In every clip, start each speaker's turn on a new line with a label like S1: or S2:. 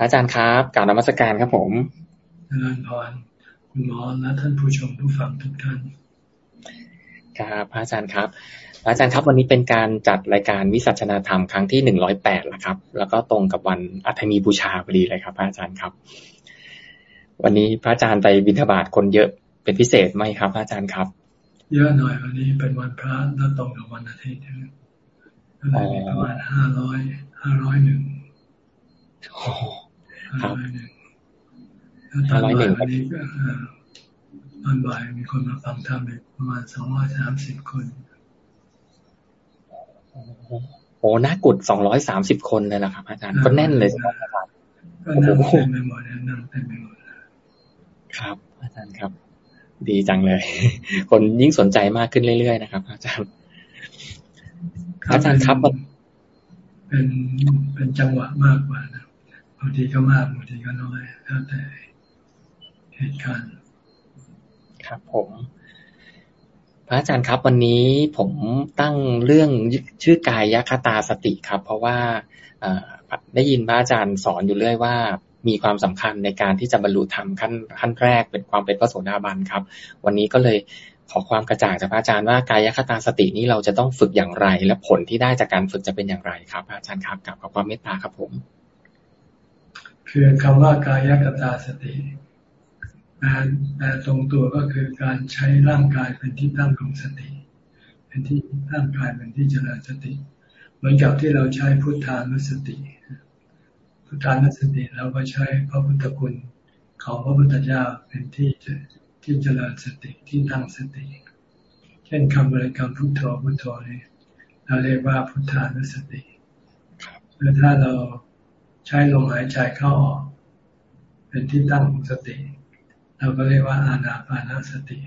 S1: อาจารย์ครับกล่าวนมัสการครับผม
S2: เจริญพรคุณหมอและท่านผู้ชมผู้ฟังทุกท่าน
S1: ครับพระอาจารย์ครับ อาจารย์ครับวันนี้เป็นการจัดรายการวิสัชนาธรรมครั้งที่หนึ่งร้อยแปดแล้วครับ แล้วก็ตรงกับวันอัฐมีบูชาพอดีเลยครับพระอาจารย์ครับ วันนี้พระอาจารย์ไปบิณฑบาตคนเยอะเป็นพิเศษไหมครับพระอาจารย์ครับ
S2: เยอะหน่อยวันนี้เป็นวันพระแล้วตรงกับวันอาทิตย์ก็เลยมีประมาณห้าร้อยห้าร้อยหนึ่ง ห้าร้อยหนึ่งแล้วตอนบ่ายวันนี้ก็ตอนบ่ายมีคนมาฟังธรรมอีกประมาณสองร้อยสามสิบคน
S1: โอ้หน้ากุดสองร้อยสามสิบคนเลยล่ะครับ อาจารย์ก็แน่นเลยใช่ไหมครับ
S2: ก็นั่งเต็มไปหมดนั่งเต็มไปหมด
S1: ครับ อาจารย์ครับ ดีจังเลย คนยิ่งสนใจมากขึ้นเรื่อยๆนะครับ อาจารย์ อาจารย์ครับ
S2: เป็นเป็นจังหวะมากกว่านะบางทีก็มากบางทีก็น้อยแล้วแต่เหตุการณ์
S1: ครับผมพระอาจารย์ครับ วันนี้ผมตั้งเรื่องชื่อกายยคตาสติครับ เพราะว่าได้ยินพระอาจารย์สอนอยู่เรื่อยว่า มีความสำคัญในการที่จะบรรลุธรรมขั้นขั้นแรกเป็นความเป็นพระโสดาบันครับ วันนี้ก็เลยขอความกระจ่างจากพระอาจารย์ว่ากายคตาสตินี้เราจะต้องฝึกอย่างไร และผลที่ได้จากการฝึกจะเป็นอย่างไรครับพระอาจารย์ครับกับขอความเมตตาครับผม
S2: คือคำว่ากายคตาสติแปลตรงตัวก็คือการใช้ร่างกายเป็นที่ตั้งของสติ เป็นที่ร่างกายเป็นที่เจริญสติ เหมือนกับที่เราใช้พุทธานุสติ พุทธานุสติเราก็ใช้พระพุทธคุณของพระพุทธเจ้าเป็นที่ที่เจริญสติที่ตั้งสติ เช่นคำบริกรรมพุทโธพุทโธนี่เราเรียกว่าพุทธานุสติหรือถ้าเรา ใช้ลมหายใจเข้าออก เป็นที่ตั้งของสติ เราก็เรียกว่าอานาปานาสติ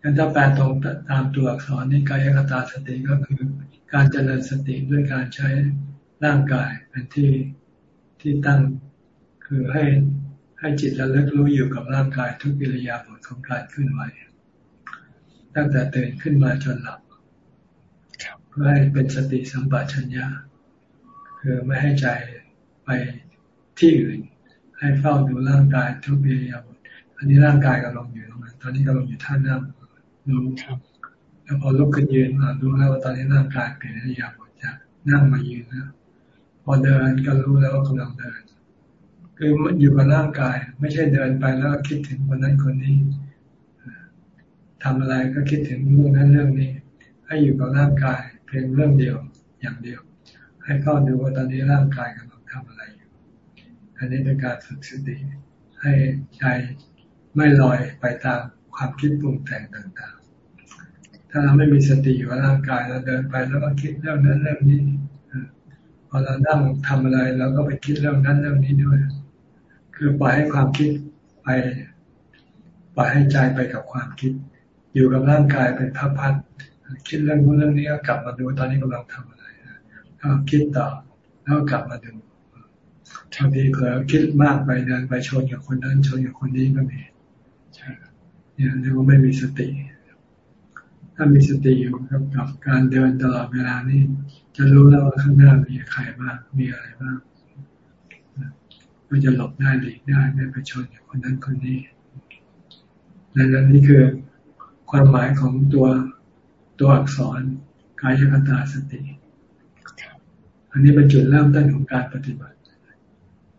S2: งั้นถ้าแปลตรงตามตัวอักษรนี่กายคตาสติก็คือการเจริญสติด้วยการใช้ร่างกายเป็นที่ที่ตั้งคือให้ให้จิตระลึกรู้อยู่กับร่างกายทุกกิริยาบทของการขึ้นไหวตั้งแต่ตื่นขึ้นมาจนหลับเพื่อให้เป็นสติสัมปชัญญะ คือไม่ให้ใจไปที่อื่น ให้เฝ้าดูร่างกายทุกเบียบอันนี้ร่างกายกำลังอยู่ตรงนั้นตอนนี้กำลังอยู่ท่านั่งดูแล้วพอลุกขึ้นยืนมาดูแล้วว่าตอนนี้ร่างกายเปลี่ยนอิริยาบถจากนั่งมายืนนะพอเดินก็รู้แล้วว่ากำลังเดิน คืออยู่กับร่างกาย ไม่ใช่เดินไปแล้วคิดถึงคนนั้นคนนี้ทำอะไรก็คิดถึงเรื่องนั้นเรื่องนี้ ให้อยู่กับร่างกายเพียงเรื่องเดียวอย่างเดียว ให้เข้าดูว่าตอนนี้ร่างกายกำลังทำอะไรอยู่ อันนี้เป็นการฝึกสติ ให้ใจไม่ลอยไปตามความคิดปรุงแต่งต่างๆ ถ้าเราไม่มีสติอยู่กับร่างกายเราเดินไปแล้วก็คิดเรื่องนั้นเรื่องนี้พอเรานั่งทำอะไรเราก็ไปคิดเรื่องนั้นเรื่องนี้ด้วย คือปล่อยให้ความคิดไปปล่อยให้ใจไปกับความคิด อยู่กับร่างกายเป็นพักๆคิดเรื่องนู้นเรื่องนี้ก็กลับมาดูตอนนี้กำลังทำอะไร ก็คิดต่อแล้วกลับมาดูบางทีเผลอคิดมากไปเดินไปชนกับคนนั้นชนกับคนนี้ก็มีใช่เนี่ยเรียกว่าไม่มีสติ ถ้ามีสติอยู่กับกับการเดินตลอดเวลานี่จะรู้แล้วว่าข้างหน้ามีใครบ้างมีอะไรบ้างก็จะหลบได้หลีกได้ไม่ไปชนกับคนนั้นคนนี้และนี่คือความหมายของตัวตัวอักษรกายคตาสติ อันนี้เป็นจุดเริ่มต้นของการปฏิบัติ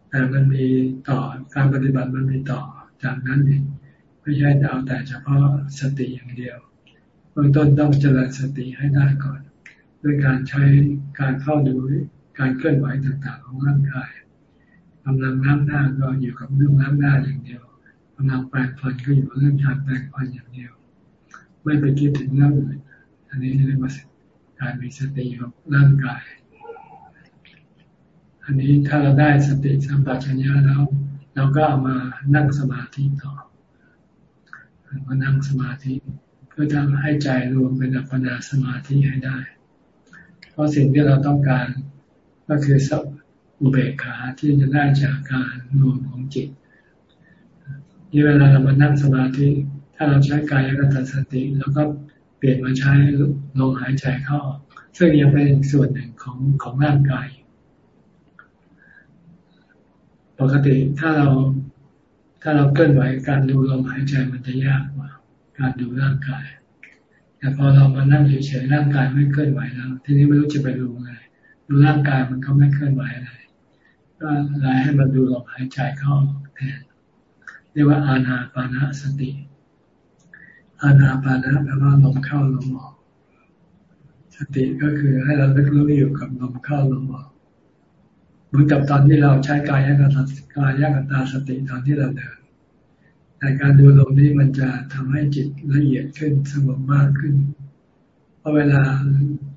S2: แต่มันมีต่อการปฏิบัติมันมีต่อจากนั้นเองไม่ใช่จะเอาแต่เฉพาะสติอย่างเดียวเบื้องต้นต้องเจริญสติให้ได้ก่อน ด้วยการใช้การเข้าดูการเคลื่อนไหวต่างๆของร่างกายกำลังน้ำหน้าก็อยู่กับเรื่องน้ำหน้าอย่างเดียวกำลังแปลงฟันก็อยู่กับเรื่องการแปลงฟันอย่างเดียว ไม่ไปคิดถึงเรื่องอื่นอันนี้เรียกว่าการมีสติกับร่างกาย อันนี้ถ้าเราได้สติสัมปชัญญะแล้ว เราก็เอามานั่งสมาธิต่อมานั่งสมาธิ เพื่อทำให้ใจรวมเป็นอัปปนาสมาธิให้ได้ เพราะสิ่งที่เราต้องการก็คือสัอุเบกขาที่จะได้จากการรวมของจิตนี่เวลาเรามานั่งสมาธิ ถ้าเราใช้กายกตสติ แล้วก็เปลี่ยนมาใช้ลมหายใจเข้าซึ่งยังเป็นส่วนหนึ่งของของร่างกาย ปกติถ้าเราถ้าเราเคลื่อนไหวการดูลมหายใจมันจะยากกว่า การดูร่างกาย แต่พอเรามานั่งเฉยๆร่างกายไม่เคลื่อนไหวแล้ว ทีนี้ไม่รู้จะไปดูอะไรดูร่างกายมันก็ไม่เคลื่อนไหวอะไรก็เลยให้มาดูลมหายใจเข้าแทนเรียกว่าอานาปานาสติอานาปานะแปลว่าลมเข้าลมออก สติก็คือให้เราเลิกรู้อยู่กับลมเข้าลมออก มือนกับตอนที่เราใช้กายกตากายกตาสติตอนที่เราเดินแต่การดูลมนี้มันจะทำให้จิตละเอียดขึ้นสงบมากขึ้น เพราะเวลา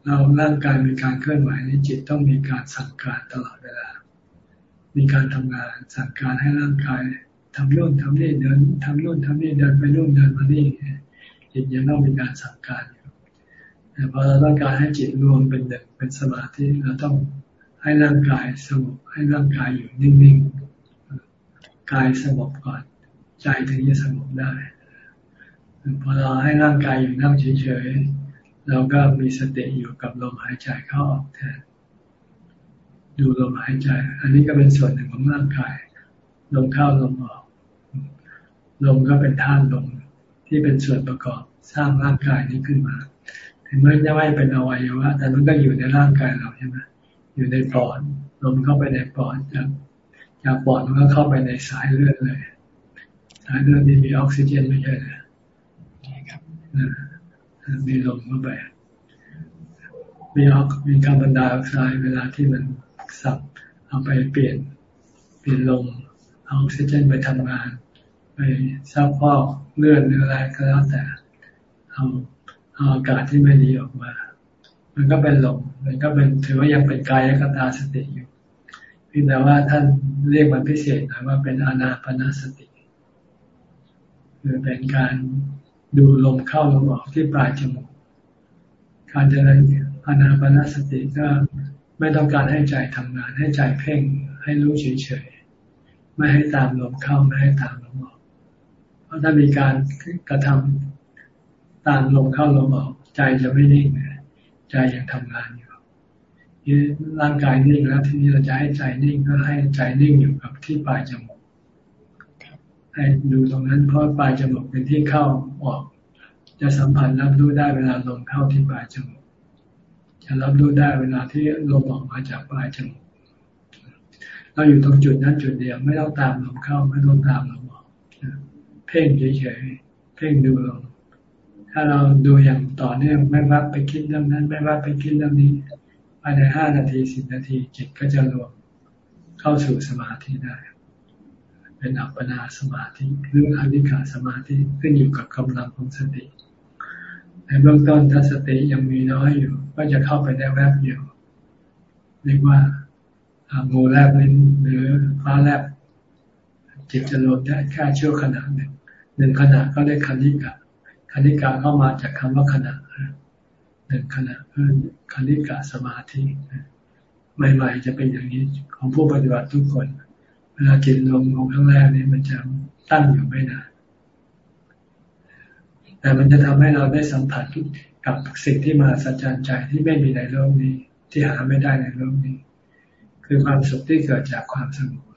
S2: เราร่างกายมีการเคลื่อนไหวนี้จิตต้องมีการสั่งการตลอดเวลา มีการทำงานสั่งการให้ร่างกายทำโน่นทำนี่เดินทำโน่นทำนี่เดินไปโน่นเดินมานี่จิตยังต้องมีการสั่งการอยู่แต่พอเราต้องการให้จิตรวมเป็นเด็กเป็นสมาธิเราต้อง ให้ร่างกายสงบให้ร่างกายอยู่นิ่งๆกายสงบก่อน ใจถึงจะสงบได้พอเราให้ร่างกายอยู่นั่งเฉยๆเราก็มีสติอยู่กับลมหายใจเข้าออกแทนดูลมหายใจ อันนี้ก็เป็นส่วนหนึ่งของร่างกาย ลมเข้าลมออก ลมก็เป็นธาตุลมที่เป็นส่วนประกอบสร้างร่างกายนี้ขึ้นมา ถึงแม้จะไม่เป็นอวัยวะ แต่มันก็อยู่ในร่างกายเราใช่ไหม อยู่ในปอดลมเข้าไปในปอดจากจากปอดมันก็เข้าไปในสายเลือดเลย สายเลือดนี่มีออกซิเจนไม่ใช่เหรอมีลมเข้าไป มีออกมีคาร์บอนไดออกไซด์เวลาที่มันสับเอาไปเปลี่ยนเปลี่ยนลมออกซิเจนไปทำงาน ไปซับพอกเลือดหรืออะไรก็แล้วแต่เอาเอาอากาศที่ไม่ดีออกมา มันก็เป็นลม มันก็เป็นถือว่ายังเป็นกายกตาสติอยู่เพียงแต่ว่าท่านเรียกมันพิเศษนะว่าเป็นอานาปนาสติ คือเป็นการดูลมเข้าลมออกที่ปลายจมูกการเจริญอานาปนาสติก็ไม่ต้องการให้ใจทำงาน ให้ใจเพ่งให้รู้เฉยๆไม่ให้ตามลมเข้าไม่ให้ตามลมออก เพราะถ้ามีการกระทำตามลมเข้าลมออก ใจจะไม่นิ่งใจยังทำงานอยู่ ร่างกายนิ่งแล้วทีนี้เราจะให้ใจนิ่งก็ให้ใจนิ่งอยู่กับที่ปลายจมูกให้ดูตรงนั้นเพราะปลายจมูกเป็นที่เข้าออก จะสัมผัสรับรู้ได้เวลาลมเข้าที่ปลายจมูกจะรับรู้ได้เวลาที่ลมออกมาจากปลายจมูกเราอยู่ตรงจุดนั้นจุดเดียวไม่ต้องตามลมเข้าไม่ต้องตามลมออกเพ่งเฉยๆเพ่งดูลมถ้าเราดูอย่างต่อเนื่องไม่ว่าไปคิดเรื่องนั้น ไม่ว่าไปคิดเรื่องนี้ายในห้านาทีสิบนาทีจิตก็จะรวมเข้าสู่สมาธิได้ เป็นอัปปนาสมาธิหรืออนิกาสมาธิขึ้นอยู่กับกำลังของสติในเบื้องต้นถ้าสติยังมีน้อยอยู่ ก็จะเข้าไปได้แวบเดียวเรียกว่างูแลบลิ้นหรือฟ้าแลบจิตจะรวมได้แค่ชั่วขณะหนึ่งหนึ่งขณะก็ได้คณิกะคณิกาเข้ามาจากคำว่าขณะ หนึ่งขณะคณิกาสมาธิใหม่ๆจะเป็นอย่างนี้ของผู้ปฏิบัติทุกคน เวลาจิตรวมลงครั้งแรกนี้มันจะตั้งอยู่ไม่นานแต่มันจะทำให้เราได้สัมผัสกับสิ่งที่มาสัจจันใจที่ไม่มีในโลกนี้ ที่หาไม่ได้ในโลกนี้ คือความสุขที่เกิดจากความสงบ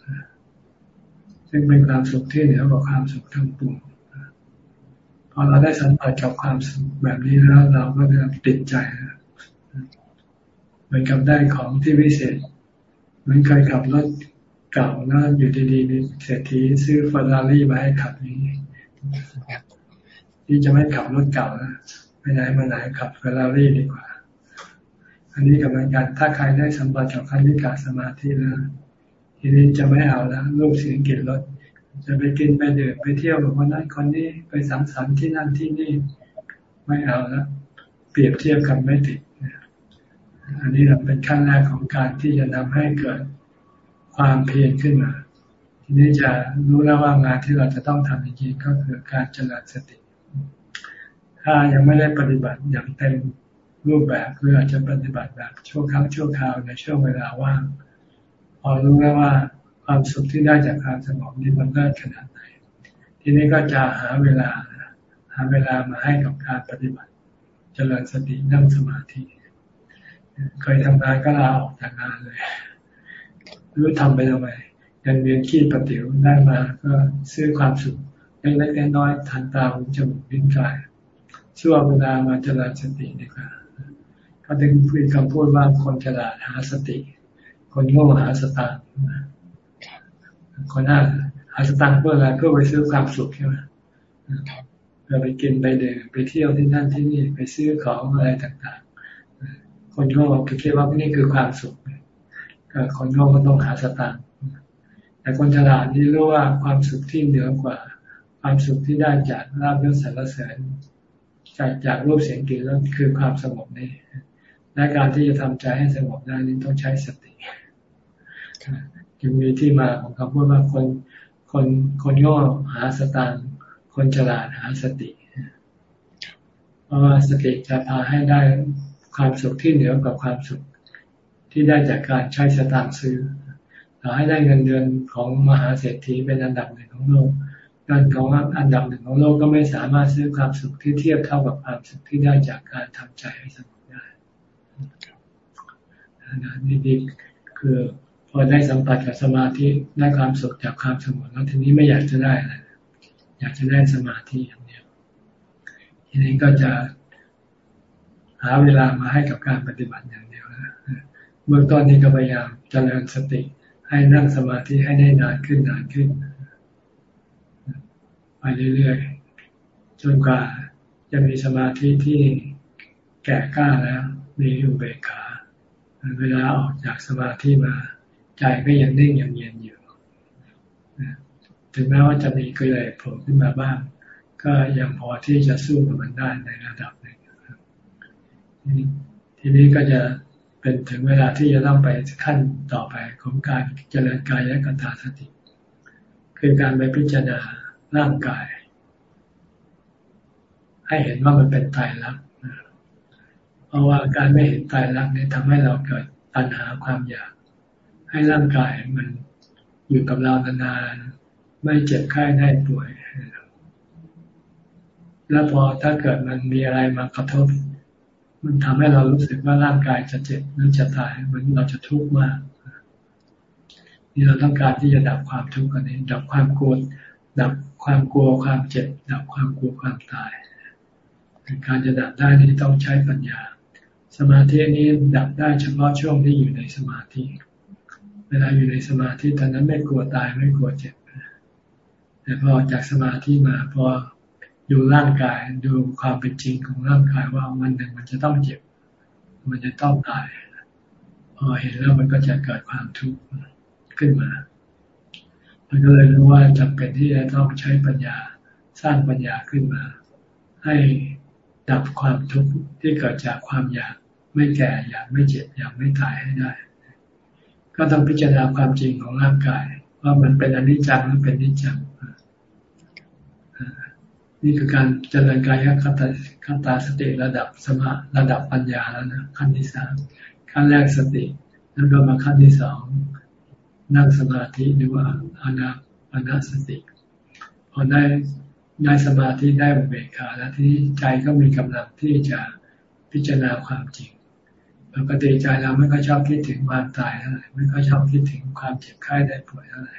S2: ซึ่งเป็นความสุขที่เหนือกว่าความสุขทั้งปวง พอเราได้สัมผัสกับความสุขแบบนี้แล้วเราก็จะติดใจเหมือนกับได้ของที่วิเศษเหมือนเคยขับรถเก่าแล้วอยู่ดีๆมีเศรษฐีซื้อฟอร์รารี่มาให้ขับนี้ที่จะไม่ขับรถเก่านะไปไหนมาไหนขับเฟอร์รารี่ดีกว่า อันนี้กับมันกันถ้าใครได้สัมผัสกับขั้นนิกาสมาธิแล้วทีนี้จะไม่เอาแล้วรูปเสียงกลิ่นรส จะไปกินไปดื่มไปเที่ยวกับคนนั้นคนนี้ไปสังสรรค์ที่นั่นที่นี่ไม่เอาแล้วเปรียบเทียบกันไม่ติดอันนี้เราเป็นขั้นแรกของการที่จะนำให้เกิดความเพียรขึ้นมา ทีนี้จะรู้แล้วว่างานที่เราจะต้องทำจริงๆก็คือการเจริญสติ ถ้ายังไม่ได้ปฏิบัติอย่างเต็มรูปแบบหรืออาจจะปฏิบัติแบบชั่วครั้งชั่วคราวในช่วงเวลาว่าง พอรู้แล้วว่า ความสุขที่ได้จากการสงบนี้มันเลิศขนาดไหน ทีนี้ก็จะหาเวลา หาเวลามาให้กับการปฏิบัติ เจริญสตินั่งสมาธิ เคยทำงานก็ลาออกจากงานเลยรู้ทำไปทำไมเงินเดือนขี้ประติ๋วได้มาก็ซื้อความสุขเล็กๆน้อยๆทันตาหูจมูกลิ้นกายช่วงเวลามาเจริญสติดีกว่าเขาถึงพูดคำพูดว่าคนฉลาดหาสติ คนโง่หาสตางค์ คนน่าหาสตางค์เพื่ออะไรเพื่อไปซื้อความสุขใช่ไหมเพื่อไปกินไปเดินไปเที่ยวที่นั่นที่นี่ไปซื้อของอะไรต่างๆ คนโง่ก็คิดว่านี่คือความสุขคนโง่ก็ต้องหาสตางค์แต่คนฉลาดนี่รู้ว่าความสุขที่เหนือกว่า ความสุขที่ได้จากลาบยศสรรเสริญจากจากรูปเสียงกลิ่นแล้วคือความสงบนี่และการที่จะทำใจให้สงบได้นี้ต้องใช้สติ จึงมีที่มาของคำพูดว่าคนคนคนโง่หาสตางค์คนฉลาดหาสติ เพราะว่าสติจะพาให้ได้ความสุขที่เหนือกว่าความสุขที่ได้จากการใช้สตางค์ซื้อเราให้ได้เงินเดือนของมหาเศรษฐีเป็นอันดับหนึ่งของโลกเงินของอันดับหนึ่งของโลกก็ไม่สามารถซื้อความสุขที่เทียบเท่ากับความสุขที่ได้จากการทำใจให้สงบได้นี่ดีคือ พอได้สัมผัสกับสมาธิได้ความสุขจากความสงบแล้วทีนี้ไม่อยากจะได้อะไรอยากจะได้สมาธิอย่างเดียวทีนี้ก็จะหาเวลามาให้กับการปฏิบัติอย่างเดียวนะเบื้องต้นนี้ก็พยายามเจริญสติ ให้นั่งสมาธิให้ได้นานขึ้นนานขึ้นไปเรื่อยๆจนกว่าจะมีสมาธิที่แก่กล้าแล้ว มีอุเบกขา เวลาออกจากสมาธิมา ใจก็ยังนิ่งยังเย็นอยู่ถึงแม้ว่าจะมีกิเลสโผล่ขึ้นมาบ้าง ก็ยังพอที่จะสู้กับมันได้ในระดับหนึ่งทีนี้ก็จะเป็นถึงเวลาที่จะต้องไปขั้นต่อไปของการเจริญกายและกตาสติ คือการไปพิจารณาร่างกาย ให้เห็นว่ามันเป็นตายรักเพราะว่าการไม่เห็นตายรักนี่ทำให้เราเกิดปัญหาความอยาก ให้ร่างกายมันอยู่กับเรานานๆ ไม่เจ็บไข้ได้ป่วย แล้วพอถ้าเกิดมันมีอะไรมากระทบ มันทำให้เรารู้สึกว่าร่างกายจะเจ็บหรือจะตายมันเราจะทุกข์มากนี่เราต้องการที่จะดับความทุกข์กันนี้ ดับความกลัวดับความกลัวความเจ็บ ดับความกลัวความตาย การจะดับได้นี้ต้องใช้ปัญญา สมาธินี้ดับได้เฉพาะช่วงที่อยู่ในสมาธิ เวลาอยู่ในสมาธิตอนนั้นไม่กลัวตายไม่กลัวเจ็บแต่พอจากสมาธิมาพอดูร่างกายดูความเป็นจริงของร่างกายว่าวันหนึ่งมันจะต้องเจ็บ มันจะต้องตายพอเห็นแล้วมันก็จะเกิดความทุกข์ขึ้นมา มันก็เลยรู้ว่าจำเป็นที่จะต้องใช้ปัญญาสร้างปัญญาขึ้นมา ให้ดับความทุกข์ที่เกิดจากความอยากไม่แก่อยากไม่เจ็บอยากไม่ตายให้ได้ ก็ต้องพิจารณาความจริงของร่างกาย ว่ามันเป็นอนิจจังหรือเป็นนิจจังนี่คือการเจริญกายคตาคตาสติระดับสมาระดับปัญญาแล้วนะขั้นที่สามขั้นแรกสติ แล้วก็มาขั้นที่สองนั่งสมาธิหรือว่าอานาปนาสติ พอได้ได้สมาธิได้อุเบกขาแล้วที่ใจก็มีกำลังที่จะพิจารณาความจริง ปกติใจเราไม่ค่อยชอบคิดถึงความตายเท่าไหร่ไม่ค่อยชอบคิดถึงความเจ็บไข้ได้ป่วยเท่าไหร่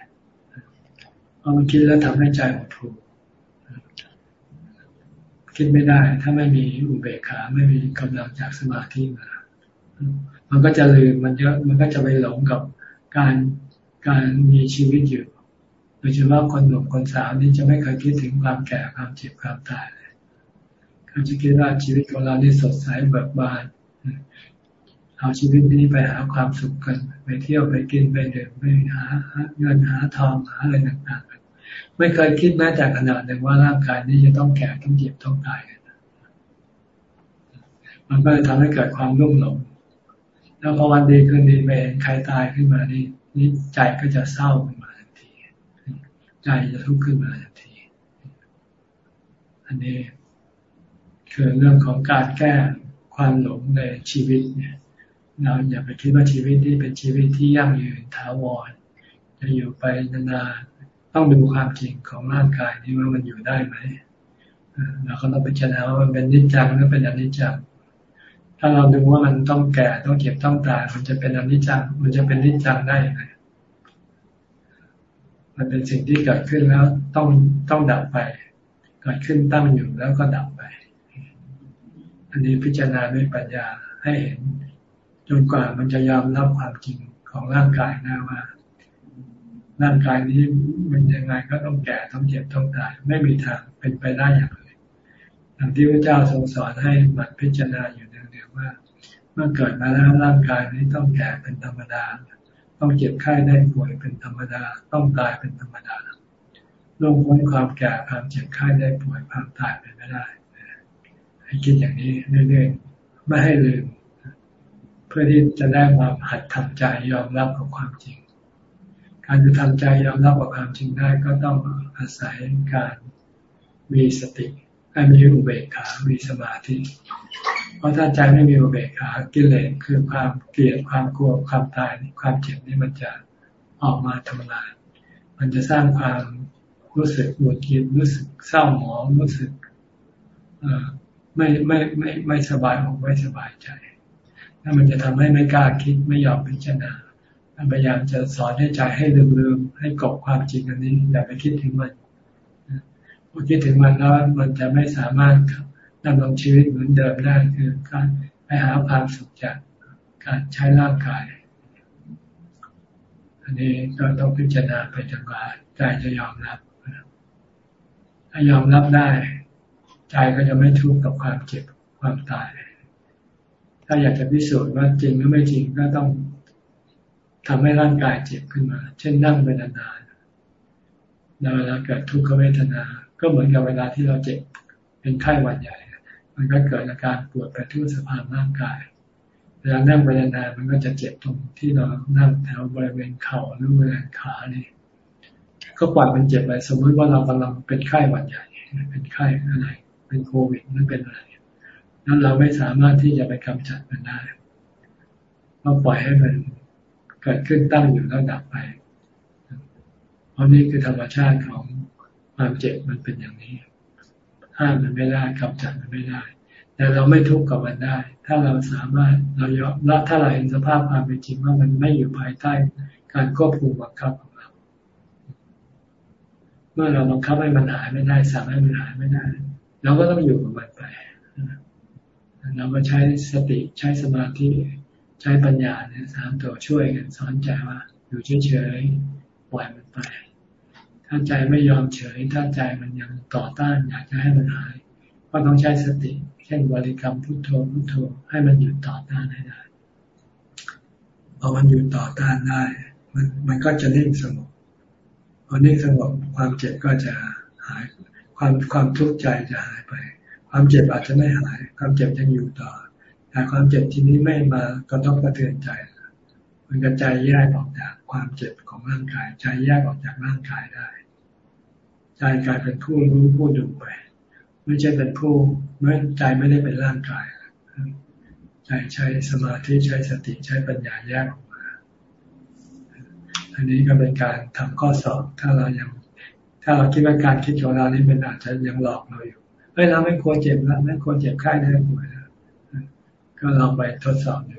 S2: พอมันคิดแล้วทำให้ใจหดหู่คิดไม่ได้ ถ้าไม่มีอุเบกขาไม่มีกำลังจากสมาธิมา มันก็จะลืมมันเยอะมันก็จะไปหลงกับการการมีชีวิตอยู่โดยเฉพาะคนหนุ่มคนสาวนี่จะไม่เคยคิดถึงความแก่ความเจ็บความตายเลยเขาจะคิดว่าชีวิตของเรานี่สดใสเบิกบาน เอาชีวิตนี้ไปหาความสุขกัน ไปเที่ยวไปกินไปเดินไปหาเงินหาทองหาอะไรต่างๆไม่เคยคิดแม้แต่ขนาดหนึ่งว่าร่างกายนี้จะต้องแก่ต้องเจ็บต้องตายกันมันก็จะทำให้เกิดความรุ่มหลงแล้วพอวันดีคืนดีไปใครตายขึ้นมานี่นี่ใจก็จะเศร้าขึ้นมาทันที ใจจะทุกข์ขึ้นมาทันที อันนี้คือเรื่องของการแก้ความหลงในชีวิตเนี่ย เราอย่าไปคิดว่าชีวิตนี้เป็นชีวิตที่ยั่งยืนถาวรจะอยู่ไปนานๆต้องดูความจริงของร่างกายนี้ว่ามันอยู่ได้ไหมเราก็ต้องพิจารณาว่ามันเป็นนิจจังหรือเป็นอนิจจังถ้าเราดูว่ามันต้องแก่ต้องเก็บต้องตายมันจะเป็นอนิจจัง มันจะเป็นนิจจังได้ยังไงมันเป็นสิ่งที่เกิดขึ้นแล้วต้องต้องดับไปเกิดขึ้นตั้งอยู่แล้วก็ดับไป อันนี้พิจารณาด้วยปัญญาให้เห็น นกว่ามันจะยอมรับความจริงของร่างกายนะว่า ร่างกายนี้มันยังไงก็ต้องแก่ต้องเจ็บต้องตาย ไม่มีทางเป็นไปได้อย่างเลยอย่างที่พระเจ้าทรงสอนให้มันพิจารณาอยู่เนืองๆว่า เมื่อเกิดมาแล้วร่างกายนี้ต้องแก่เป็นธรรมดา ต้องเจ็บไข้ได้ป่วยเป็นธรรมดา ต้องตายเป็นธรรมดาลงพ้นความแก่ความเจ็บไข้ได้ป่วยความตายไปไม่ได้ให้คิดอย่างนี้เรื่อยๆไม่ให้ลืม พื่อที่จะได้มาหัดทำใจยอมรับกับความจริง การจะทำใจยอมรับกับความจริงได้ก็ต้องอาศัยการมีสติให้มีอุเบกขา มีสมาธิ เพราะถ้าใจไม่มีอุเบกขา กิเลสคือความเกลียด ความกลัว ความตาย ความเจ็บนี่มันจะออกมาทำงาน มันจะสร้างความรู้สึกหงุดหงิดรู้สึกเศร้าหมอง รู้สึกไม่ไม่ไม่ไม่สบายอกไม่สบายใจ แล้วมันจะทำให้ไม่กล้าคิดไม่ยอมพิจารณาพยายามจะสอนให้ใจให้ลืมๆให้กบความจริงอันนี้อย่าไปคิดถึงมันพอคิดถึงมันแล้วมันจะไม่สามารถดำรงชีวิตเหมือนเดิมได้คือการไปหาความสุขจากการใช้ร่างกาย อันนี้ก็ต้องพิจารณาไปจนกว่าใจจะยอมรับ ถ้ายอมรับได้ ใจก็จะไม่ทุกข์กับความเจ็บความตาย ถ้าอยากจะพิสูจน์ว่าจริงหรือไม่จริงก็ต้องทำให้ร่างกายเจ็บขึ้นมา เช่นนั่งไปนานๆเวลาเกิดทุกขเวทนา ก็เหมือนกับเวลาที่เราเจ็บเป็นไข้หวัดใหญ่ มันก็เกิดอาการปวดไปทั่วสะพานร่างกาย เวลานั่งไปนานๆมันก็จะเจ็บตรงที่เรานั่งแถวบริเวณเข่าหรือบริเวณขานี่ ก็ปล่อยมันเจ็บไป สมมติว่าเรากำลังเป็นไข้หวัดใหญ่ เป็นไข้อะไร เป็นโควิดนั่นเป็นอะไร นั้นเราไม่สามารถที่จะไปกำจัดมันได้เราปล่อยให้มันเกิดขึ้นตั้งอยู่แล้วดับไป เพราะนี่คือธรรมชาติของความเจ็บมันเป็นอย่างนี้ ห้ามมันไม่ได้กำจัดมันไม่ได้ แต่เราไม่ทุกข์กับมันได้ ถ้าเราสามารถเรายอมละถ้าเราเห็นสภาพความเป็นจริงว่ามันไม่อยู่ภายใต้การควบคุมบังคับของเรา เมื่อเราบังคับให้มันหายไม่ได้สั่งให้มันหายไม่ได้ เราก็ต้องอยู่กับมันไป เราก็ใช้สติใช้สมาธิใช้ปัญญาเนี่ยสามตัวช่วยกันสอนใจว่า อยู่เฉยๆปล่อยมันไป ถ้าใจไม่ยอมเฉย ถ้าใจมันยังต่อต้านอยากจะให้มันหาย ก็ต้องใช้สติ เช่นบริกรรมพุทโธพุทโธให้มันหยุดต่อต้านให้ได้พอมันหยุดต่อต้านได้ มันมันก็จะนิ่งสงบพอนิ่งสงบความเจ็บก็จะหาย ความความทุกข์ใจจะหายไป ความเจ็บอาจจะไม่หาย ความเจ็บยังอยู่ต่อ แต่ความเจ็บที่นี้ไม่มาก็ต้องกระเทือนใจ มันกระจายแยกออกจากความเจ็บของร่างกาย ใจแยกออกจากร่างกายได้ ใจกลายเป็นผู้รู้ผู้ดูไป ไม่ใช่เป็นผู้ไม่ใจไม่ได้เป็นร่างกาย ใจใช้สมาธิใช้สติใช้ปัญญาแยกออกมา อันนี้ก็เป็นการทำข้อสอบ ถ้าเรายัง ถ้าเราคิดว่าการคิดของเรานี้เป็นอาจจะยังหลอกเราอยู่ เฮ้ยเราไม่ควรเจ็บแล้วไม่ควรเจ็บไข้ได้ป่วยแล้วก็ลองไปทดสอบดู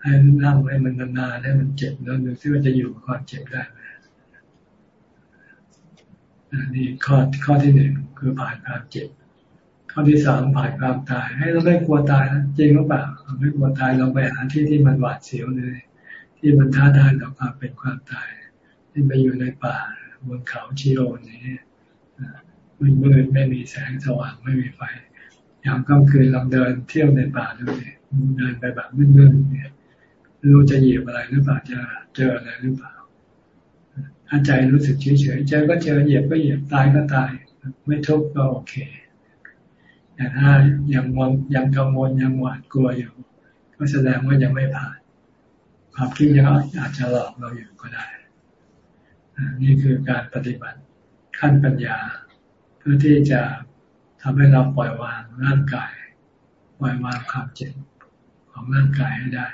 S2: ให้นั่งให้มันนานๆให้มันเจ็บแล้วดูซิว่าจะอยู่กับความเจ็บได้ไหมนี่ข้อข้อที่หนึ่งคือผ่านความเจ็บ ข้อที่สองผ่านความตาย ให้เราไม่กลัวตายนะจริงหรือเปล่าเราไม่กลัวตายเราไปหาที่ที่มันหวาดเสียวเลย ที่มันท้าทายต่อความเป็นความตายที่ไปอยู่ในป่าบนเขาชิโรนี่ มันมืดไม่มีแสงสว่างไม่มีไฟ ยามกลางคืนเราเดินเที่ยวในป่าดูสิเดินไปแบบมืดๆเนี่ยรู้จะเหยียบอะไรหรือเปล่าจะเจออะไรหรือเปล่าถ้าใจรู้สึกเฉยๆเจอก็เจอเหยียบก็เหยียบตายก็ตาย ไม่ทุกข์ก็โอเคแต่ถ้ายังมองยังกังวลยังหวาดกลัวอยู่ก็แสดงว่ายังไม่ผ่านความคิดยังอาจจะหลอกเราอยู่ก็ได้ นี่คือการปฏิบัติขั้นปัญญา เพื่อที่จะทำให้เราปล่อยวางร่างกาย ปล่อยวางความเจ็บของร่างกายให้ได้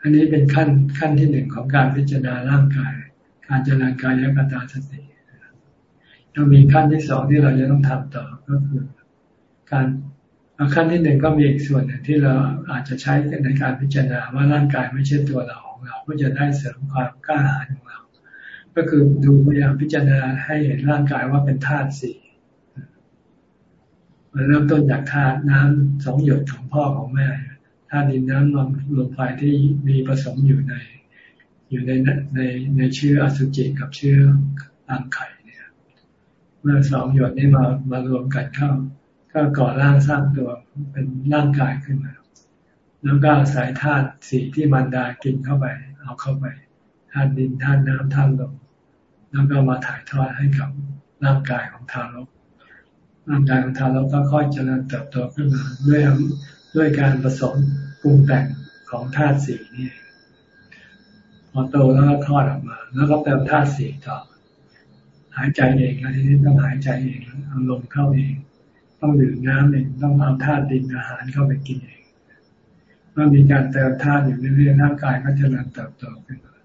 S2: อันนี้เป็นขั้นขั้นที่หนึ่งของการพิจารณาร่างกาย การเจริญกายกตาสติยังมีขั้นที่สองที่เราจะต้องทำต่อก็คือ การขั้นที่หนึ่งก็มีอีกส่วนหนึ่งที่เราอาจจะใช้ในการพิจารณาว่าร่างกายไม่ใช่ตัวเราของเราก็จะได้เสริมความกล้าหาญของเรา ก็คือดูพยายามพิจารณาให้เห็นร่างกายว่าเป็นธาตุสี่ มันเริ่มต้นจากธาตุน้ำสองหยดของพ่อของแม่ธาตุดินน้ำลมลมไฟที่มีผสมอยู่ใน อยู่ในในในเชื้ออสุจิกับเชื้อรังไข่เนี่ย เมื่อสองหยดนี้มามารวมกันเข้า ก็ก่อร่างสร้างตัวเป็นร่างกายขึ้นมา แล้วก็สายธาตุสีที่มันดากินเข้าไป เอาเข้าไปธาตุดินธาตุน้ำธาตุลมแล้วก็มาถ่ายทอดให้กับร่างกายของทารก ร่างกายของทารกก็ค่อยเจริญเติบโตขึ้นมาด้วยด้วยการผสมปรุงแต่งของธาตุสีนี่พอโตแล้วก็คลอดออกมา แล้วก็เติมธาตุสีต่อ หายใจเองแล้วทีนี้ต้องหายใจเองเอาลมเข้าเอง ต้องดื่มน้ำเองต้องเอาธาตุดินอาหารเข้าไปกินเองเมื่อมีการเติมธาตุอยู่เรื่อยๆร่างกายก็เจริ่มเติบโตขึ้นมา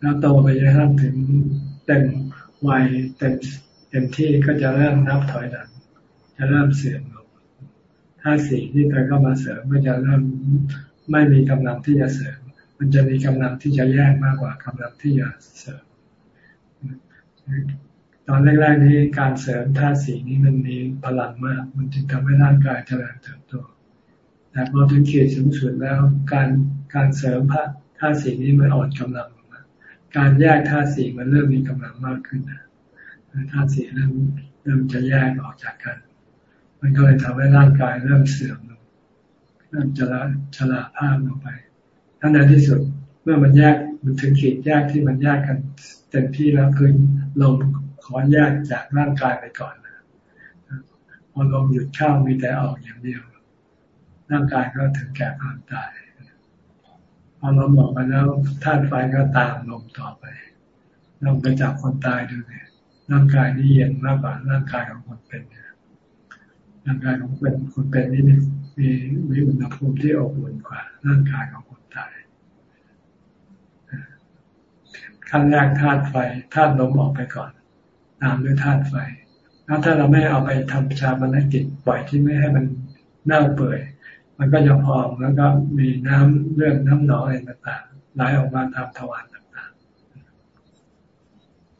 S2: แล้วโตไปจนกระทั่งถึงเต็มวัยเต็ม เต็มที่ก็จะเริ่มนับถอยหลัง จะเริ่มเสื่อมลงถ้าสิ่ที่เคยเข้ามาเสริมก็จะเริ่มไม่มีกำลังที่จะเสริม มันจะมีกำลังที่จะแยกมากกว่ากำลังที่จะเสริม ตอนแรกๆนี้การเสริมธาตุสีนี้มันมีพลังมาก มันจึงทำให้ร่างกายเจริญเติบโตแต่พอถึงขีดสูงสุดแล้วการการเสริมธาตุสีนี้มันอ่อนกำลัง การแยกธาตุสีมันเริ่มมีกำลังมากขึ้นนะ ธาตุสีเริ่มเริ่มจะแยกออกจากกัน มันก็เลยทำให้ร่างกายเริ่มเสื่อมลงเริ่มจะละชราภาพลงไปทั้งในที่สุดเมื่อมันแยกมันถึงขีดแยกที่มันแยกกันเต็มที่แล้วคือลมขอแยกจากร่างกายไปก่อนนะพอลมหยุดเข้ามีแต่ออกอย่างเดียว ร่างกายก็ถึงแก่ความตายพอลมออกมาแล้วธาตุไฟก็ตามลมต่อไปลองไปจับคนตายดูเนี่ย ร่างกายนี่เย็นมากกว่าร่างกายของคนเป็นร่างกายของเป็นคนเป็นนี่มีมีมีอุณหภูมิที่อบอุ่นกว่า ร่างกายของคนตายขั้นแรกธาตุไฟธาตุลมออกไปก่อนตามด้วยธาตุไฟ แล้วถ้าเราไม่เอาไปทำชาบรรณกิจปล่อยที่ไม่ให้มันเน่าเปื่อย มันก็จะพองแล้วก็มีน้ำเลือดน้ำหนองอะไรต่างๆไหลออกมาตามทวารต่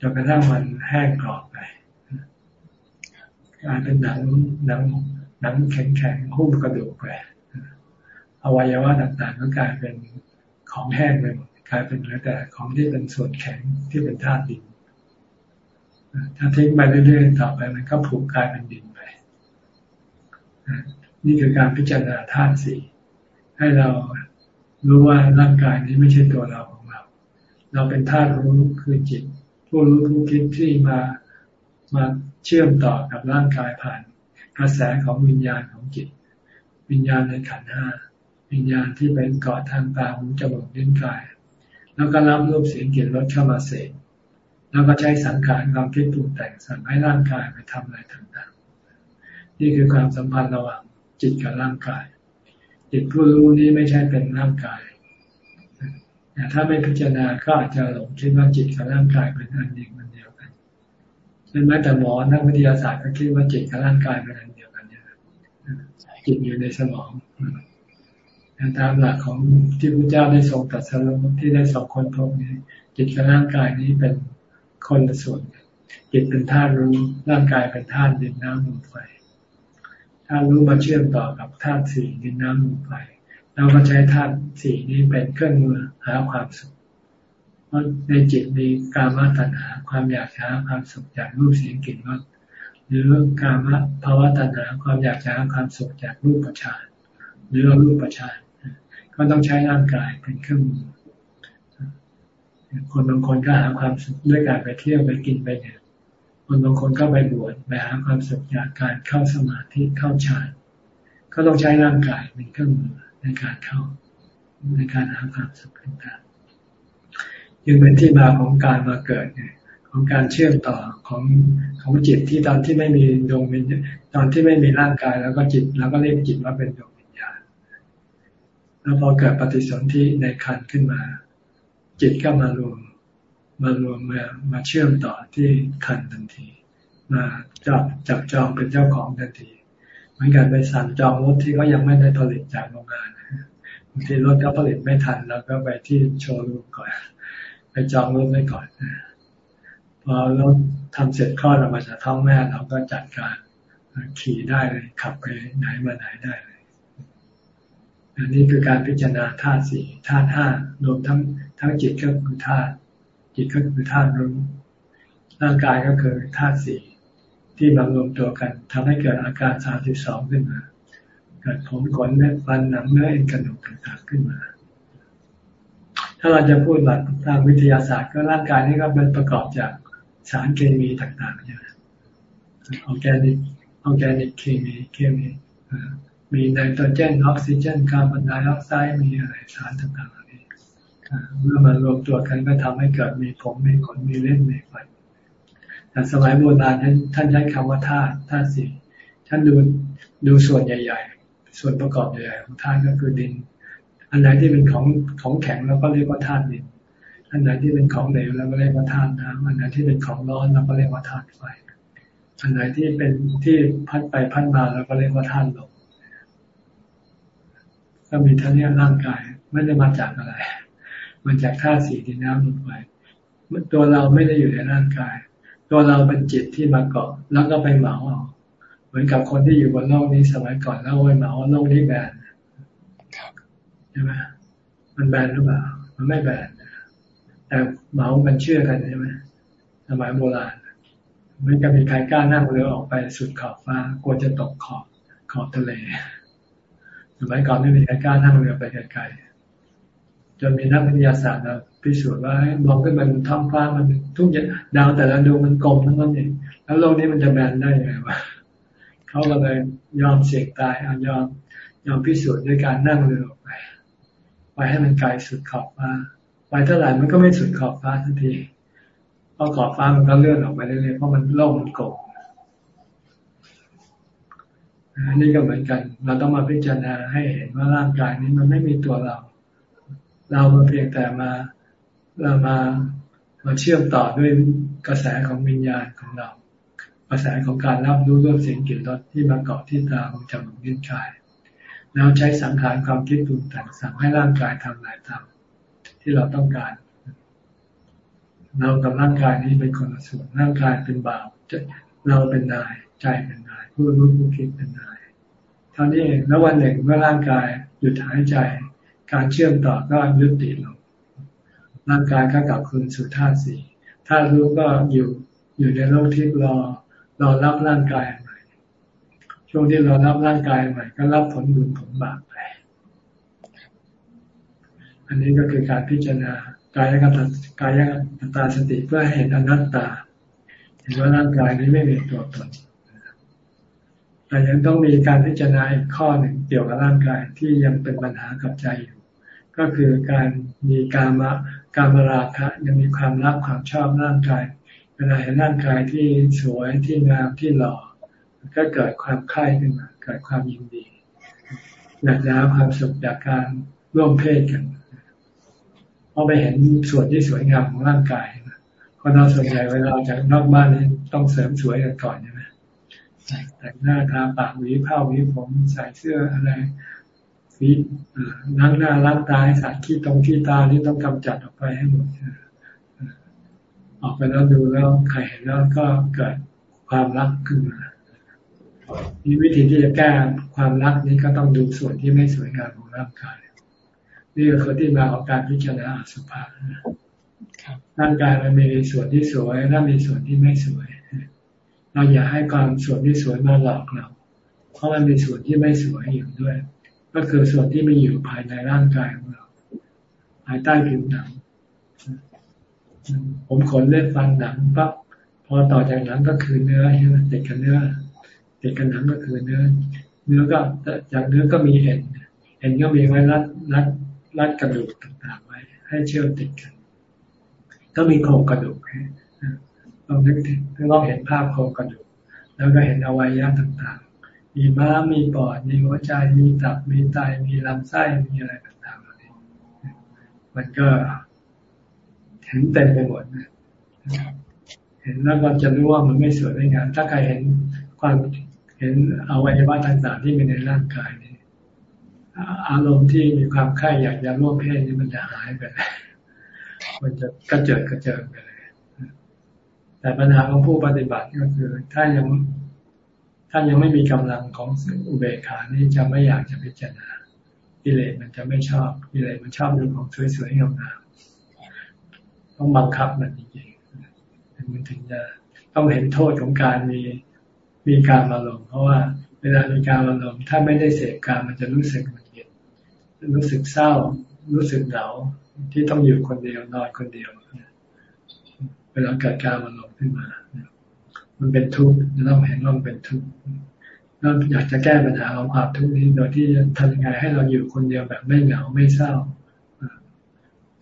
S2: จนกระทั่งมันแห้งกรอบไปกลายเป็นหนังหนังหนังแข็งๆหุ้มกระดูกไปอวัยวะต่างๆก็กลายเป็นของแห้งไปหมดกลายเป็นเหลือแต่ของที่เป็นส่วนแข็งที่เป็นธาตุดินถ้าทิ้งไปเรื่อยๆต่อไปมันก็ผุกลายเป็นดินไปนี่คือการพิจารณาธาตุสี่ให้เรารู้ว่าร่างกายนี้ไม่ใช่ตัวเราของเรา เราเป็นธาตุรู้คือจิต ผู้รู้ผู้คิดที่มามาเชื่อมต่อกับร่างกายผ่าน กระแสของวิญญาณของจิต วิญญาณในขันห้าวิญญาณที่เป็นเกาะทางตาหูจมูกลิ้นกาย แล้วก็รับรูปเสียงกลิ่นรสเข้ามาเสกแล้วก็ใช้สังขารความคิดปรุงแต่งสั่งให้ร่างกายไปทำอะไรต่างๆ นี่คือความสัมพันธ์ระหว่างจิตกับร่างกาย จิตผู้รู้นี้ไม่ใช่เป็นร่างกาย แต่ถ้าไม่พิจารณาก็อาจจะหลงคิดว่าจิตกับร่างกายเป็นอันเดียวกันเดียวกันเช่นแม้แต่หมอนักวิทยาศาสตร์ก็คิดว่าจิตกับร่างกายเป็นอันเดียวกันเนี่ยจิตอยู่ในสมองตามหลักของที่พระเจ้าได้ทรงตรัสรู้ที่ได้สองคนพบนี้จิตกับร่างกายนี้เป็นคนละส่วนจิตเป็นธาตุรู้ร่างกายเป็นธาตุดินน้ำลมไฟธาตุรู้มาเชื่อมต่อกับธาตุสี่ดินน้ำลมไฟ เราก็ใช้ธาตุสี่นี้เป็นเครื่องมือหาความสุข เพราะในจิตมีกามตัณหาความอยากหาความสุขจากรูปเสียงกลิ่นรสหรือกามภาวะตัณหาความอยากหาความสุขจากรูปประชานหรือรูปประชานก็ต้องใช้ร่างกายเป็นเครื่องมือ คนบางคนก็หาความสุขด้วยการไปเที่ยวไปกินไปเนี่ยคนบางคนก็ไปบวชไปหาความสุขจากการเข้าสมาธิเข้าฌานก็ต้องใช้ร่างกายเป็นเครื่องมือ ในการเข้าในการหาความสุขต่างๆยังเป็นที่มาของการมาเกิดเนี่ยของการเชื่อมต่อของของจิตที่ตอนที่ไม่มีดวงวิญญาณตอนที่ไม่มีร่างกายแล้วก็จิตแล้วก็เรียกจิตว่าเป็นดวงวิญญาณแล้วพอเกิดปฏิสนธิในคันขึ้นมา จิตก็มารวมมารวมมามาเชื่อมต่อที่คันทันที มาจับจับจองเป็นเจ้าของทันที มือนกันไปสั่งจองรถที่เขายังไม่ได้ผลิตจากโรงงานบางทีรถก็ผลิตไม่ทัน แล้วก็ไปที่โชว์รูมก่อน ไปจองรถไว้ก่อนพอเราทำเสร็จคลอดออกมาจากท้องแม่เราก็จัดการขี่ได้เลยขับไปไหนมาไหนได้เลยอันนี้คือการพิจารณาธาตุสี่ธาตุห้ารวมทั้งทั้งจิตก็คือธาตุจิตก็คือธาตุรู้ร่างกายก็คือธาตุสี่ ที่มารวมตัวกันทำให้เกิดอาการสามสิบสองขึ้นมา เกิดผมขนเนื้อฟันหนังเนื้อเอ็นกระดูกต่างๆขึ้นมา ถ้าเราจะพูดแบบทางวิทยาศาสตร์ก็ร่างกายนี้ก็เป็นประกอบจากสารเคมีต่างๆใช่ไหม organic organic เคมีเคมีมีไนโตรเจนออกซิเจนคาร์บอนไดออกไซด์มีอะไรสารต่างๆเหล่านี้เมื่อมารวมตัวกันก็ทำให้เกิดมีผมมีขนมีเล็บมีฟัน แต่สมัยโบราณท่านใช้คำว่าธาตุธาตุสี่ท่านดูดูส่วนใหญ่ ๆ ส่วนประกอบใหญ่ๆของธาตุก็คือดิน อันไหนที่เป็นของของแข็งเราก็เรียกว่าธาตุดิน อันไหนที่เป็นของเหลวเราก็เรียกว่าธาตุน้ำอันไหนที่เป็นของร้อนเราก็เรียกว่าธาตุไฟอันไหนที่เป็นที่พัดไปพัดมาเราก็เรียกว่าธาตุลมก็มีท่านี้ร่างกายไม่ได้มาจากอะไร มันจากธาตุสีดินน้ำลมไฟตัวเราไม่ได้อยู่ในร่างกาย ตัวเราเป็นจิตที่มาเกาะแล้วก็ไปเหมาเอาเหมือนกับคนที่อยู่บนโลกนี้สมัยก่อนแล้วไปเหมาโลกนี้แบนใช่ไหมมันแบนหรือเปล่า มันไม่แบนแต่เหมามันเชื่อกันใช่ไหมสมัยโบราณไม่ก็มีใครกล้านั่งเรือออกไปสุดขอบฟ้ากลัวจะตกขอบขอบทะเล สมัยก่อนไม่มีใครกล้านั่งเรือไปไกลๆจนมีนักวิทยาศาสตร์ พิสูจน์ว่ามองขึ้นไปบนท้องฟ้ามันทุกอย่างดาวแต่ละดวงมันกลมทั้งนั้นเองแล้วโลกนี้มันจะแบนได้ยังไงวะเขาก็เลยยอมเสี่ยงตายยอมยอมพิสูจน์ด้วยการนั่งเรือออกไปไปให้มันไกลสุดขอบฟ้าไปเท่าไหร่มันก็ไม่สุดขอบฟ้าทันทีเพราะขอบฟ้ามันก็เลื่อนออกไปเรื่อยๆเพราะมันโลกมันโกงอันนี้ก็เหมือนกัน เราต้องมาพิจารณาให้เห็นว่าร่างกายนี้มันไม่มีตัวเรา เราเพียงแต่มา เรามามาเชื่อมต่อด้วยกระแสของวิญญาณของเรา กระแสของการรับรู้รูปเสียงกลิ่นรสที่มาเกาะที่ตาของจมูกนิ้วกาย แล้วใช้สังขารความคิดปรุงแต่งสั่งให้ร่างกายทำลายทำที่เราต้องการ เรากับร่างกายนี้เป็นคนละส่วนร่างกายเป็นบ่าวเราเป็นนายใจเป็นนายผู้รู้ผู้คิดเป็นนายเท่านี้เองแล้ววันหนึ่งเมื่อร่างกายหยุดหายใจ การเชื่อมต่อก็ยุติลง ร่างกายก็กลับคืนสู่ธาตุสี่ธาตุรู้ก็อยู่อยู่ในโลกที่รอรอรับร่างกายใหม่ ช่วงที่เรารับร่างกายใหม่ ก็รับผลบุญผลบาปไป อันนี้ก็คือการพิจารณากายกตากายกตาสติเพื่อเห็นอนัตตา เห็นว่าร่างกายนี้ไม่มีตัวตนแต่ยังต้องมีการพิจารณาอีกข้อหนึ่งเกี่ยวกับร่างกายที่ยังเป็นปัญหากับใจอยู่ ก็คือการมีการมะ การมาราคะยังมีความรักความชอบร่างกาย เวลาเห็นร่างกายที่สวยที่งามที่หล่อก็เกิดความใคร่ขึ้นมา เกิดความยินดีอยากจะหาความสุขจากการร่วมเพศกันพอไปเห็นส่วนที่สวยงามของร่างกายคนเราส่วนใหญ่เวลาจากนอกบ้านนี่ต้องเสริมสวยกันก่อนใช่ไหมแต่งหน้าทาปากหวีผ้าหวีผมใส่เสื้ออะไร ฟีล้างหน้าล้างตาให้สารขี้ตรงขี้ตานี่ต้องกำจัดออกไปให้หมดออกไปแล้วดูแล้วใครเห็นแล้วก็เกิดความรักขึ้นมามีวิธีที่จะแก้ความรักนี้ก็ต้องดูส่วนที่ไม่สวยงามของร่างกายนี่ก็คือที่มาของการพิจารณาสุภาพร่างกายมันมีส่วนที่สวยและมีส่วนที่ไม่สวย เราอย่าให้ความส่วนที่สวยมาหลอกเรา เพราะมันมีส่วนที่ไม่สวยอยู่ด้วย ก็คือส่วนที่มีอยู่ภายในร่างกายของเรา ภายใต้ผิวหนัง ผมขนเลือดฟันหนังปั๊บพอต่อจากนั้นก็คือเนื้อใช่ไหมติดกับเนื้อติดกับหนังก็คือเนื้อ เนื้อก็จากเนื้อก็มีเอ็นเอ็นก็มีไว้รัดรัดรัดกระดูกต่างๆไว้ ให้เชื่อมติดกัน ก็มีโครงกระดูกเรานึกถึงเราเห็นภาพโครงกระดูก แล้วก็เห็นอวัยวะต่างๆ มีม้ามีปอด มีหัวใจ มีตับ มีไต มีลำไส้ มีอะไรต่างๆเหล่านี้มันก็เห็นเต็มไปหมดนะเห็นแล้วก็จะรู้ว่ามันไม่สวยไม่งาม ถ้าใครเห็นความเห็นอวัยวะต่างๆที่มีในร่างกายนี่อารมณ์ที่มีความใคร่อยากจะร่วมเพศนี่มันจะหายไปมันจะกระเจิดกระเจิงไปเลย แต่ปัญหาของผู้ปฏิบัติก็คือ ถ้ายัง ถ้ายังไม่มีกำลังของอุเบกขานี่จะไม่อยากจะพิจารณากิเลสมันจะไม่ชอบกิเลสมันชอบดูของสวยๆงามๆต้องบังคับมันจริงๆมันถึงจะต้องเห็นโทษของการมีมีการอารมณ์เพราะว่าเวลามีการอารมณ์ถ้าไม่ได้เสพการมันจะรู้สึกมันเย็นรู้สึกเศร้า รู้สึกเหงาที่ต้องอยู่คนเดียวนอนคนเดียว เวลาเกิดการอารมณ์ขึ้นมา มันเป็นทุกข์จะต้องเห็นว่ามันเป็นทุกข์เราอยากจะแก้ปัญหาของความทุกข์นี้โดยที่ทำยังไงให้เราอยู่คนเดียวแบบไม่เหงาไม่เศร้า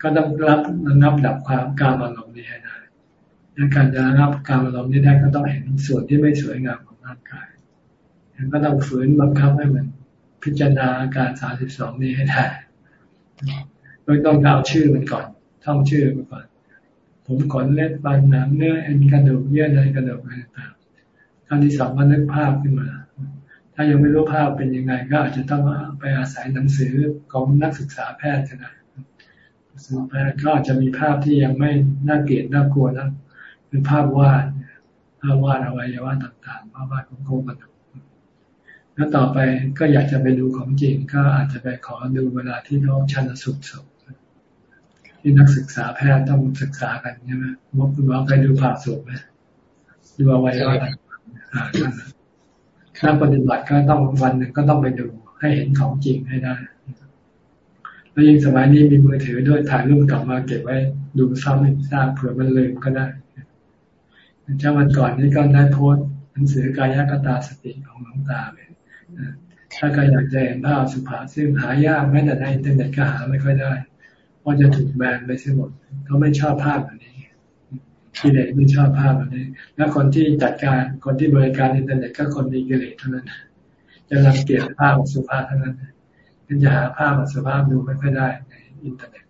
S2: ก็ต้องรับระงับดับความการอารมณ์นี้ให้ได้และการจะระงับการอารมณ์นี้ได้ก็ต้องเห็นส่วนที่ไม่สวยงามของร่างกายก็ต้องฝืนบังคับให้มันพิจารณาอาการสามสิบสองนี้ให้ได้โดยต้องเอาชื่อมันก่อน ท่องชื่อมันก่อน ผมขนเล็บฟันหนังเนื้อเอ็นกระดูกเยื่อในกระดูกอะไรต่างๆขั้นที่สองก็นึกภาพขึ้นมา ถ้ายังไม่รู้ภาพเป็นยังไง ก็อาจจะต้องไปอาศัยหนังสือของนักศึกษาแพทย์ก็ได้ศึกษาแพทย์ก็อาจจะมีภาพที่ยังไม่น่าเกลียดน่ากลัวนะคือภาพวาดภาพวาดอวัยวะต่างๆภาพวาดของโครงกระดูกแล้วต่อไปก็อยากจะไปดูของจริงก็อาจจะไปขอดูเวลาที่เขาชันสุขศพ ที่นักศึกษาแพทย์ต้องศึกษากันใช่ไหมว่าคุณว่าเคยดูผ่าศพไหมดูอวัยวะต่างๆนักปฏิบัติก็ต้องวันหนึ่งก็ต้องไปดูให้เห็นของจริงให้ได้ แล้วยิ่งสมัยนี้มีมือถือด้วยถ่ายรูปกลับมาเก็บไว้ดูซ้ำอีกซ้ำเผื่อมันลืมก็ได้เจ้าวันก่อนนี้ก็ได้โพสหนังสือกายกตาสติของหลวงตาไปถ้าใครอยากจะเห็นภาพสุภาซึ่งหายากแม้แต่ในอินเทอร์เน็ตก็หาไม่ค่อยได้ ก็จะถูกแบนไปเสียหมดเขาไม่ชอบภาพแบบนี้กิเลสไม่ชอบภาพแบบนี้ แล้วคนที่จัดการคนที่บริการอินเทอร์เน็ตก็คนมีกิเลสเท่านั้นจะรังเกียจภาพอสุภาพเท่านั้นมันจะหาภาพอสุภาพดูไม่ค่อยได้ในอินเทอร์เน็ต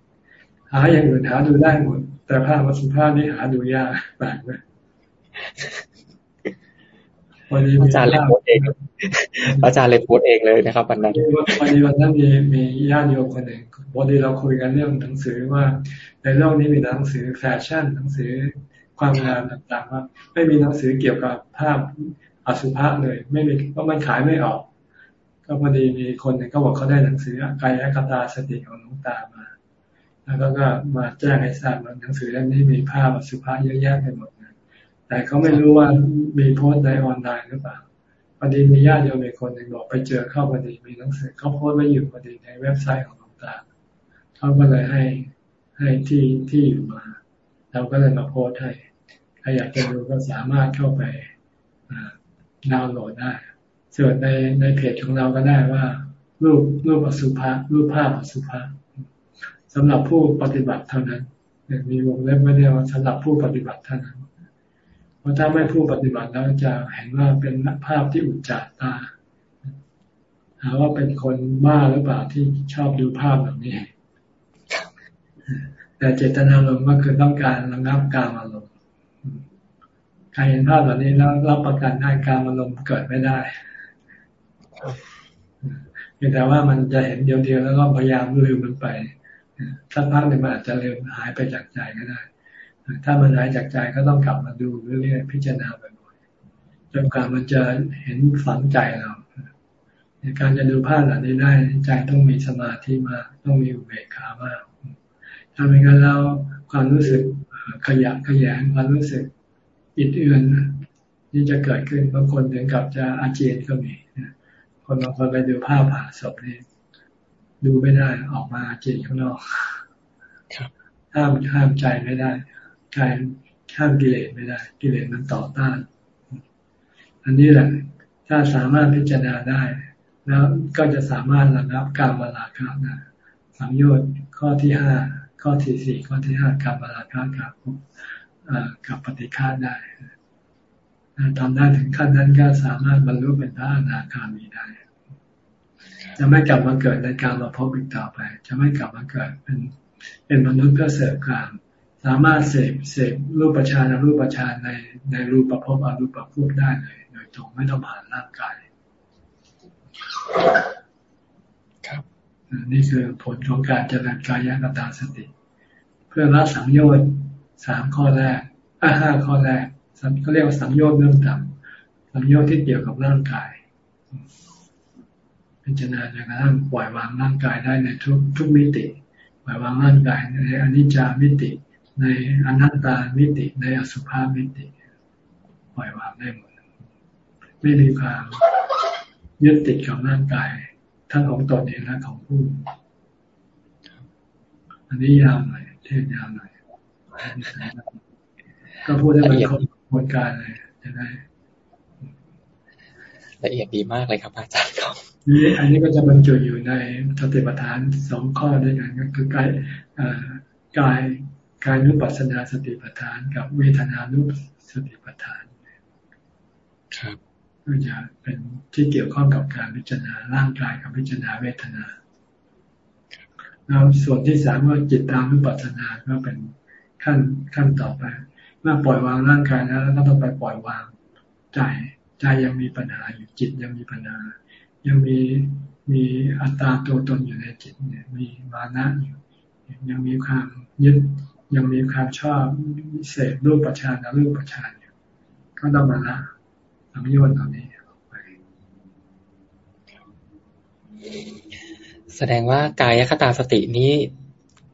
S2: หาอย่างอื่นหาดูได้หมดแต่ภาพอสุภะนี่หาดูยากแปลกเลย
S1: วันนี้อาจารย์เลยโพสต์เอง อาจารย์เลยโพสต์เองเลยนะครับวันนั้น
S2: วันนี้วันนั้นมีมีญาติโยมคนหนึ่งวันนี้เราคุยกันเรื่องหนังสือว่า ในโลกนี้มีหนังสือแฟชั่นหนังสือความงามต่างๆว่าไม่มีหนังสือเกี่ยวกับภาพอสุภะเลย ไม่มีเพราะมันขายไม่ออก ก็พอดีมีคนหนึ่งก็บอกเขาได้หนังสือกายคตาสติของหลวงตามา แล้วก็ก็มาแจ้งให้ทราบว่าหนังสือเล่มนี้มีภาพอสุภะเยอะแยะไปหมด แต่เขาไม่รู้ว่ามีโพสต์ในออนไลน์หรือเปล่าพอดีมีญาติโยมอีกคนหนึ่งบอกไปเจอเข้าพอดีมีหนังสือเขาโพสต์ไว้อยู่พอดีในเว็บไซต์ของหลวงตาเขาก็เลยให้ให้ที่ที่อยู่มา เราก็เลยมาโพสต์ให้ใครอยากจะดูก็สามารถเข้าไปดาวน์โหลดได้ ส่วนในในเพจของเราก็ได้ว่า รูปรูปอสุภะรูปภาพอสุภะสำหรับผู้ปฏิบัติเท่านั้นมีวงเล็บไม่ได้ว่าสำหรับผู้ปฏิบัติเท่านั้น เพราะถ้าไม่ผู้ปฏิบัติแล้วจะเห็นว่าเป็นภาพที่อุจจารตาหาว่าเป็นคนบ้าหรือเปล่าที่ชอบดูภาพแบบนี้ แต่เจตนาลมก็คือต้องการระงับการอารมณ์ใครเห็นภาพแบบนี้แล้วรับประกันได้การอารมณ์เกิดไม่ได้มีแต่ว่ามันจะเห็นเดียวๆแล้วก็พยายามลืมมันไปสักพักหนึ่งมันอาจจะลืมหายไปจากใจก็ได้ ถ้ามันหายจากใจก็ต้องกลับมาดูเรื่อยๆพิจารณาบ่อยๆจนกว่ามันจะเห็นฝังใจเราในการจะดูภาพเหล่านี้ได้ใจต้องมีสมาธิมากต้องมีอุเบกขามากถ้าไม่งั้นแล้วความรู้สึกขยักขยงความรู้สึกอิดเอือนนี่จะเกิดขึ้นบางคนถึงกับจะอาเจียนก็มีคนบางคนไปดูภาพผ่าศพนี่ดูไม่ได้ออกมาอาเจียนข้างนอกห้ามห้ามใจไม่ได้ กายข้ามกิเลสไม่ได้ กิเลสมันต่อต้าน อันนี้แหละ ถ้าสามารถพิจารณาได้ แล้วก็จะสามารถระงับกรรมราคะนะสังโยชน์ข้อที่ห้าข้อที่สี่ข้อที่ห้ากรรมราคะกับกับปฏิฆาได้ทำได้ถึงขั้นนั้นก็สามารถบรรลุเป็นพระอนาคามีได้ จะไม่กลับมาเกิดในการมาพบอีกต่อไป จะไม่กลับมาเกิดเป็นเป็นมนุษย์เพื่อเสริมกาม สามารถเสพเสพรูปฌานรูปฌานในในรูปภพอรูปภพได้เลยโดยตรงไม่ต้องผ่านร่างกาย ครับนี่คือผลของการเจริญกายกตาสติ เพื่อละสังโยชน์สามข้อแรกอ่าห้าข้อแรกเขาเรียกว่าสังโยชน์เรื่องต่ำสังโยชน์ที่เกี่ยวกับร่างกายพิจารณาจนกระทั่งปล่อยวางร่างกายได้ในทุกทุกมิติปล่อยวางร่างกายในอนิจจามิติ ในอนัตตามิติในอสุภาพมิติ ปล่อยวางได้หมด ไม่มีความยึดติดกับร่างกาย ทั้งของตนเองและของผู้ อันนี้ยาวหน่อยเทศยาวหน่อยก็พูดได้เป็นกระบวนการเลยจะได้
S1: ละเอียดดีมากเลยครับอาจารย์ครับ
S2: นี่อันนี้ก็จะบรรจุอยู่ในสติปัฏฐานสองข้อด้วยกันก็คือกายกาย กายนุปัสสนาสติปัฏฐาน กับเวทนานุสติปัฏฐาน
S1: ครับ
S2: ก็จะเป็นที่เกี่ยวข้องกับการพิจารณาร่างกายกับพิจารณาเวทนาแล้วส่วนที่สามว่าจิตตามนุปัสสนาก็เป็นขั้นขั้นต่อไปเมื่อปล่อยวางร่างกายแล้วก็ต้องไปปล่อยวางใจใจยังมีปัญหาอยู่จิตยังมีปัญหา ยังมีมีอัตตาตัวตนอยู่ในจิตเนี่ยมีมานะอยู่ยังมีความยึด ยังมีความชอบเสพรูปประชานรูปประชานอยู่ก็ต้องมาละสังโยชน์เหล่านี้ไป
S1: แสดงว่ากายคตาสตินี้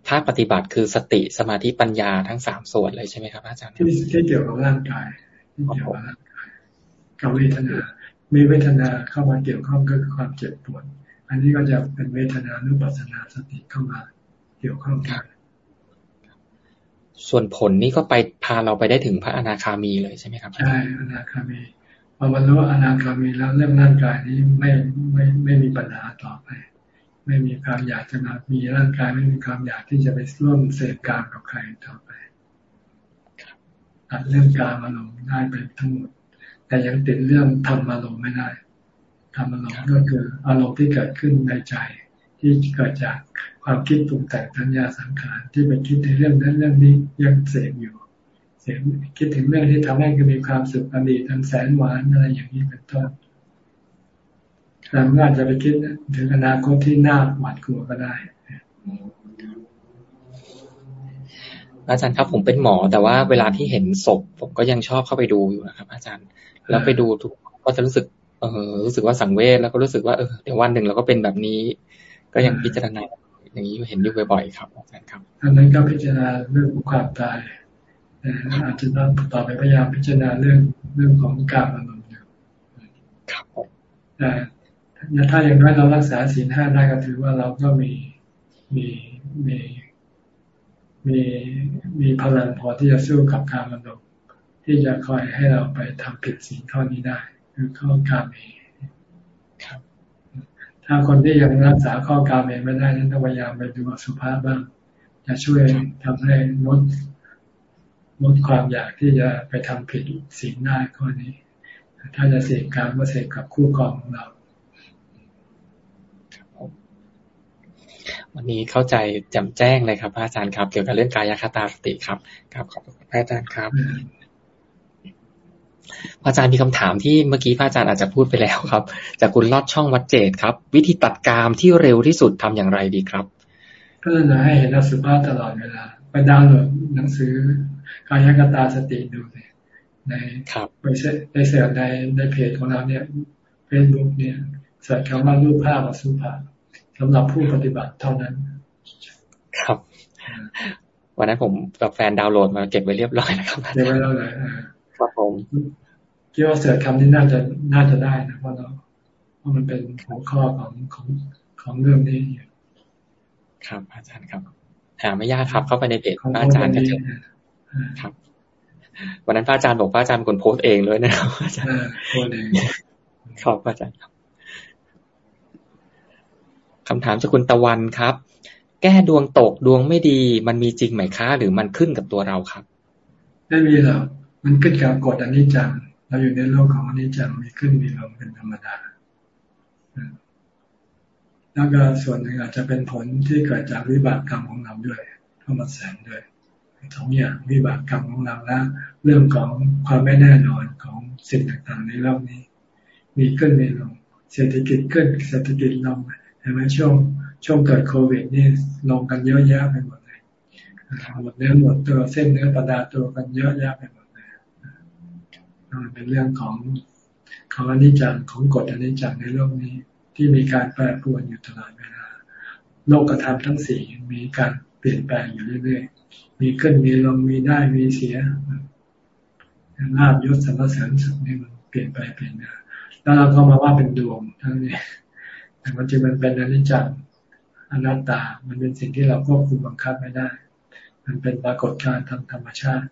S1: ภาคปฏิบัติคือสติสมาธิปัญญาทั้งสามส่วนเลยใช่ไหมครับ อาจารย์
S2: ที่ที่เกี่ยวกับร่างกายที่เกี่ยวกับร่างกายกับเวทนา มีเวทนาเข้ามาเกี่ยวข้องก็คือความเจ็บปวด อันนี้ก็จะเป็นเวทนานุปัสสนาสติเข้ามาเกี่ยวข้องกัน
S1: ส่วนผลนี้ก็ไปพาเราไปได้ถึงพระอนาคามีเลยใช่ไหมครับ
S2: ใช่อนาคามีพอบรรลุอนาคามีแล้วเรื่องร่างกายนี้ไม่ไม่ไม่มีปัญหาต่อไป ไม่มีความอยากจะมามีร่างกายไม่มีความอยากที่จะไปร่วมเสพกามกับใครต่อไปตัดเรื่องการอารมณ์ได้ไปทั้งหมด แต่ยังติดเรื่องทำอารมณ์ไม่ได้ทำอารมณ์ก็คืออารมณ์ที่เกิดขึ้นในใจ ที่เกิดจากความคิดปรุงแต่งทัญญาสังขารที่ไปคิดในเรื่องนั้นเรื่องนี้ยังเสพอยู่เสพคิดถึงเรื่องที่ทำให้ก็มีความสุขอดีตทันแสนหวานอะไรอย่างนี้เป็นต้นแต่มันอาจจะไปคิดถึงอนาคตที่น่าหวาดกลัวก็ได้
S1: อาจารย์ครับผมเป็นหมอ แต่ว่าเวลาที่เห็นศพผมก็ยังชอบเข้าไปดูอยู่นะครับ อาจารย์แล้วไปดูทุกก็จะรู้สึกเออรู้สึกว่าสังเวชแล้วก็รู้สึกว่าเออเดี๋ยววันหนึ่งเราก็เป็นแบบนี้ ก็ยังพิจารณาอย่างนี้เห็นอยู่บ่อยๆครับอาจารย์ครับ
S2: อันนั้นก็พิจารณาเรื่องความตายแต่อาจจะต้องต่อไปพยายามพิจารณาเรื่องเรื่องของการอารมณ์อยู่
S1: ครับ
S2: แต่ถ้าอย่างน้อยเรารักษาศีลห้าได้ก็ถือว่าเราก็มีมีมีมีมีพลังพอที่จะสู้กับการมันดกที่จะคอยให้เราไปทำผิดสิ่งข้อนี้ได้ คือข้อกาเม ถ้าคนที่ยังรักษาข้อกาเมไม่ได้นั้นต้องพยายามไปดูสุภาพบ้างจะช่วยทำให้ลดลดความอยากที่จะไปทำผิดสิ่งได้ข้อนี้ ถ้าจะเสกการก็เสกกับคู่ครองของเรา
S1: วันนี้เข้าใจแจ่มแจ้งเลยครับพระอาจารย์ครับ เกี่ยวกับเรื่องกายคตาสติครับครับขอบคุณพระอาจารย์ครับพระ อาจารย์มีคำถามที่เมื่อกี้พระอาจารย์อาจจะพูดไปแล้วครับ จากคุณลอดช่องวัดเจดครับ วิธีตัดกามที่เร็วที่สุดทำอย่างไรดีครับ
S2: ก็จะให้เห็นอสุภาพตลอดเวลาไปดาวน์โหลดหนังสือกายคตาสติดูเลยในไปเในเสิร์ชในในเพจของเราเนี่ยเฟซบุ๊กเนี่ยเสิร์ชคำว่ารูปภาพอสุภาพสำหรับผู้ปฏิบัติเท่านั้น
S1: ครับวันนั้นผมกับแฟนดาวน์โหลดมาเก็บไว้เรียบร้อยนะครับ
S2: เก็บไว้แล้วเลย
S1: ครับผม
S2: คิดว่าเสิร์ชคำนี้น่าจะน่าจะได้นะเพราะเราเพราะมันเป็นหัวข้อของของของเรื่องนี้
S1: ครับ อาจารย์ครับหาไม่ยากครับ เข้าไปในเพจพระอาจารย์ก็จะครับ วันนั้นพระอาจารย์บอกพระอาจารย์เป็นคนโพสเองเลยนะครับอาจารย์โพสเองครับอาจารย์ครับคำถามจากคุณตะวันครับ แก้ดวงตกดวงไม่ดี มันมีจริงไหมคะหรือมันขึ้นกับตัวเราครับ
S2: ไม่มีหรอก มันขึ้นกับกฎอนิจจังเราอยู่ในโลกของอนิจจังมีขึ้นมีลงเป็นธรรมดาแล้วก็ส่วนหนึ่งอาจจะเป็นผลที่เกิดจากวิบากกรรมของเราด้วยเข้ามาแสงด้วยสองอย่างวิบากกรรมของเราและเรื่องของความไม่แน่นอนของสิ่งต่างๆ ในโลกนี้ มีขึ้นมีลงเศรษฐกิจขึ้นเศรษฐกิจลงใช่ไหมช่วงช่วงเกิดโควิดนี่ลงกันเยอะแยะไปหมดเลยหมดเนื้อหมดตัวเส้นเนื้อประดาตัวกันเยอะแยะไปหมด มันเป็นเรื่องของของอนิจจังของกฎอนิจจังในโลกนี้ ที่มีการแปรปรวนอยู่ตลอดเวลาโลกธรรมทั้งสี่มีการเปลี่ยนแปลงอยู่เรื่อยๆ มีขึ้นมีลงมีได้มีเสียลาบยศสรรเสริญสุขนี่มันเปลี่ยนไปเปลี่ยนมาแล้วเราก็มาว่าเป็นดวงทั้งนี้แต่มันจะมันเป็นอนิจจังอนัตตา มันเป็นสิ่งที่เราควบคุมบังคับไม่ได้ มันเป็นปรากฏการณ์ทางธรรมชาติ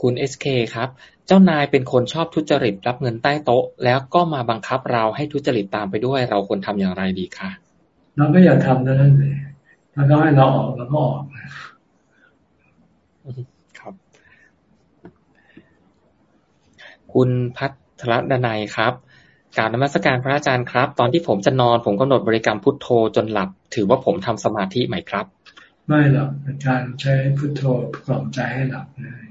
S1: คุณเอสเคครับ เจ้านายเป็นคนชอบทุจริตรับเงินใต้โต๊ะ แล้วก็มาบังคับเราให้ทุจริตตามไปด้วย เราควรทำอย่างไรดีคะ
S2: เราก็อย่าทำนั่นเลยถ้าเขาให้เราออกเราก็ออก
S1: ครับ คุณพัทรดนัยครับการนมัสการพระอาจารย์ครับ ตอนที่ผมจะนอนผมกำหนดบริกรรมพุทโธจนหลับ ถือว่าผมทำสมาธิไหมครับ
S2: ไม่หรอกเป็นการใช้พุทโธกล่อมใจให้หลับเลย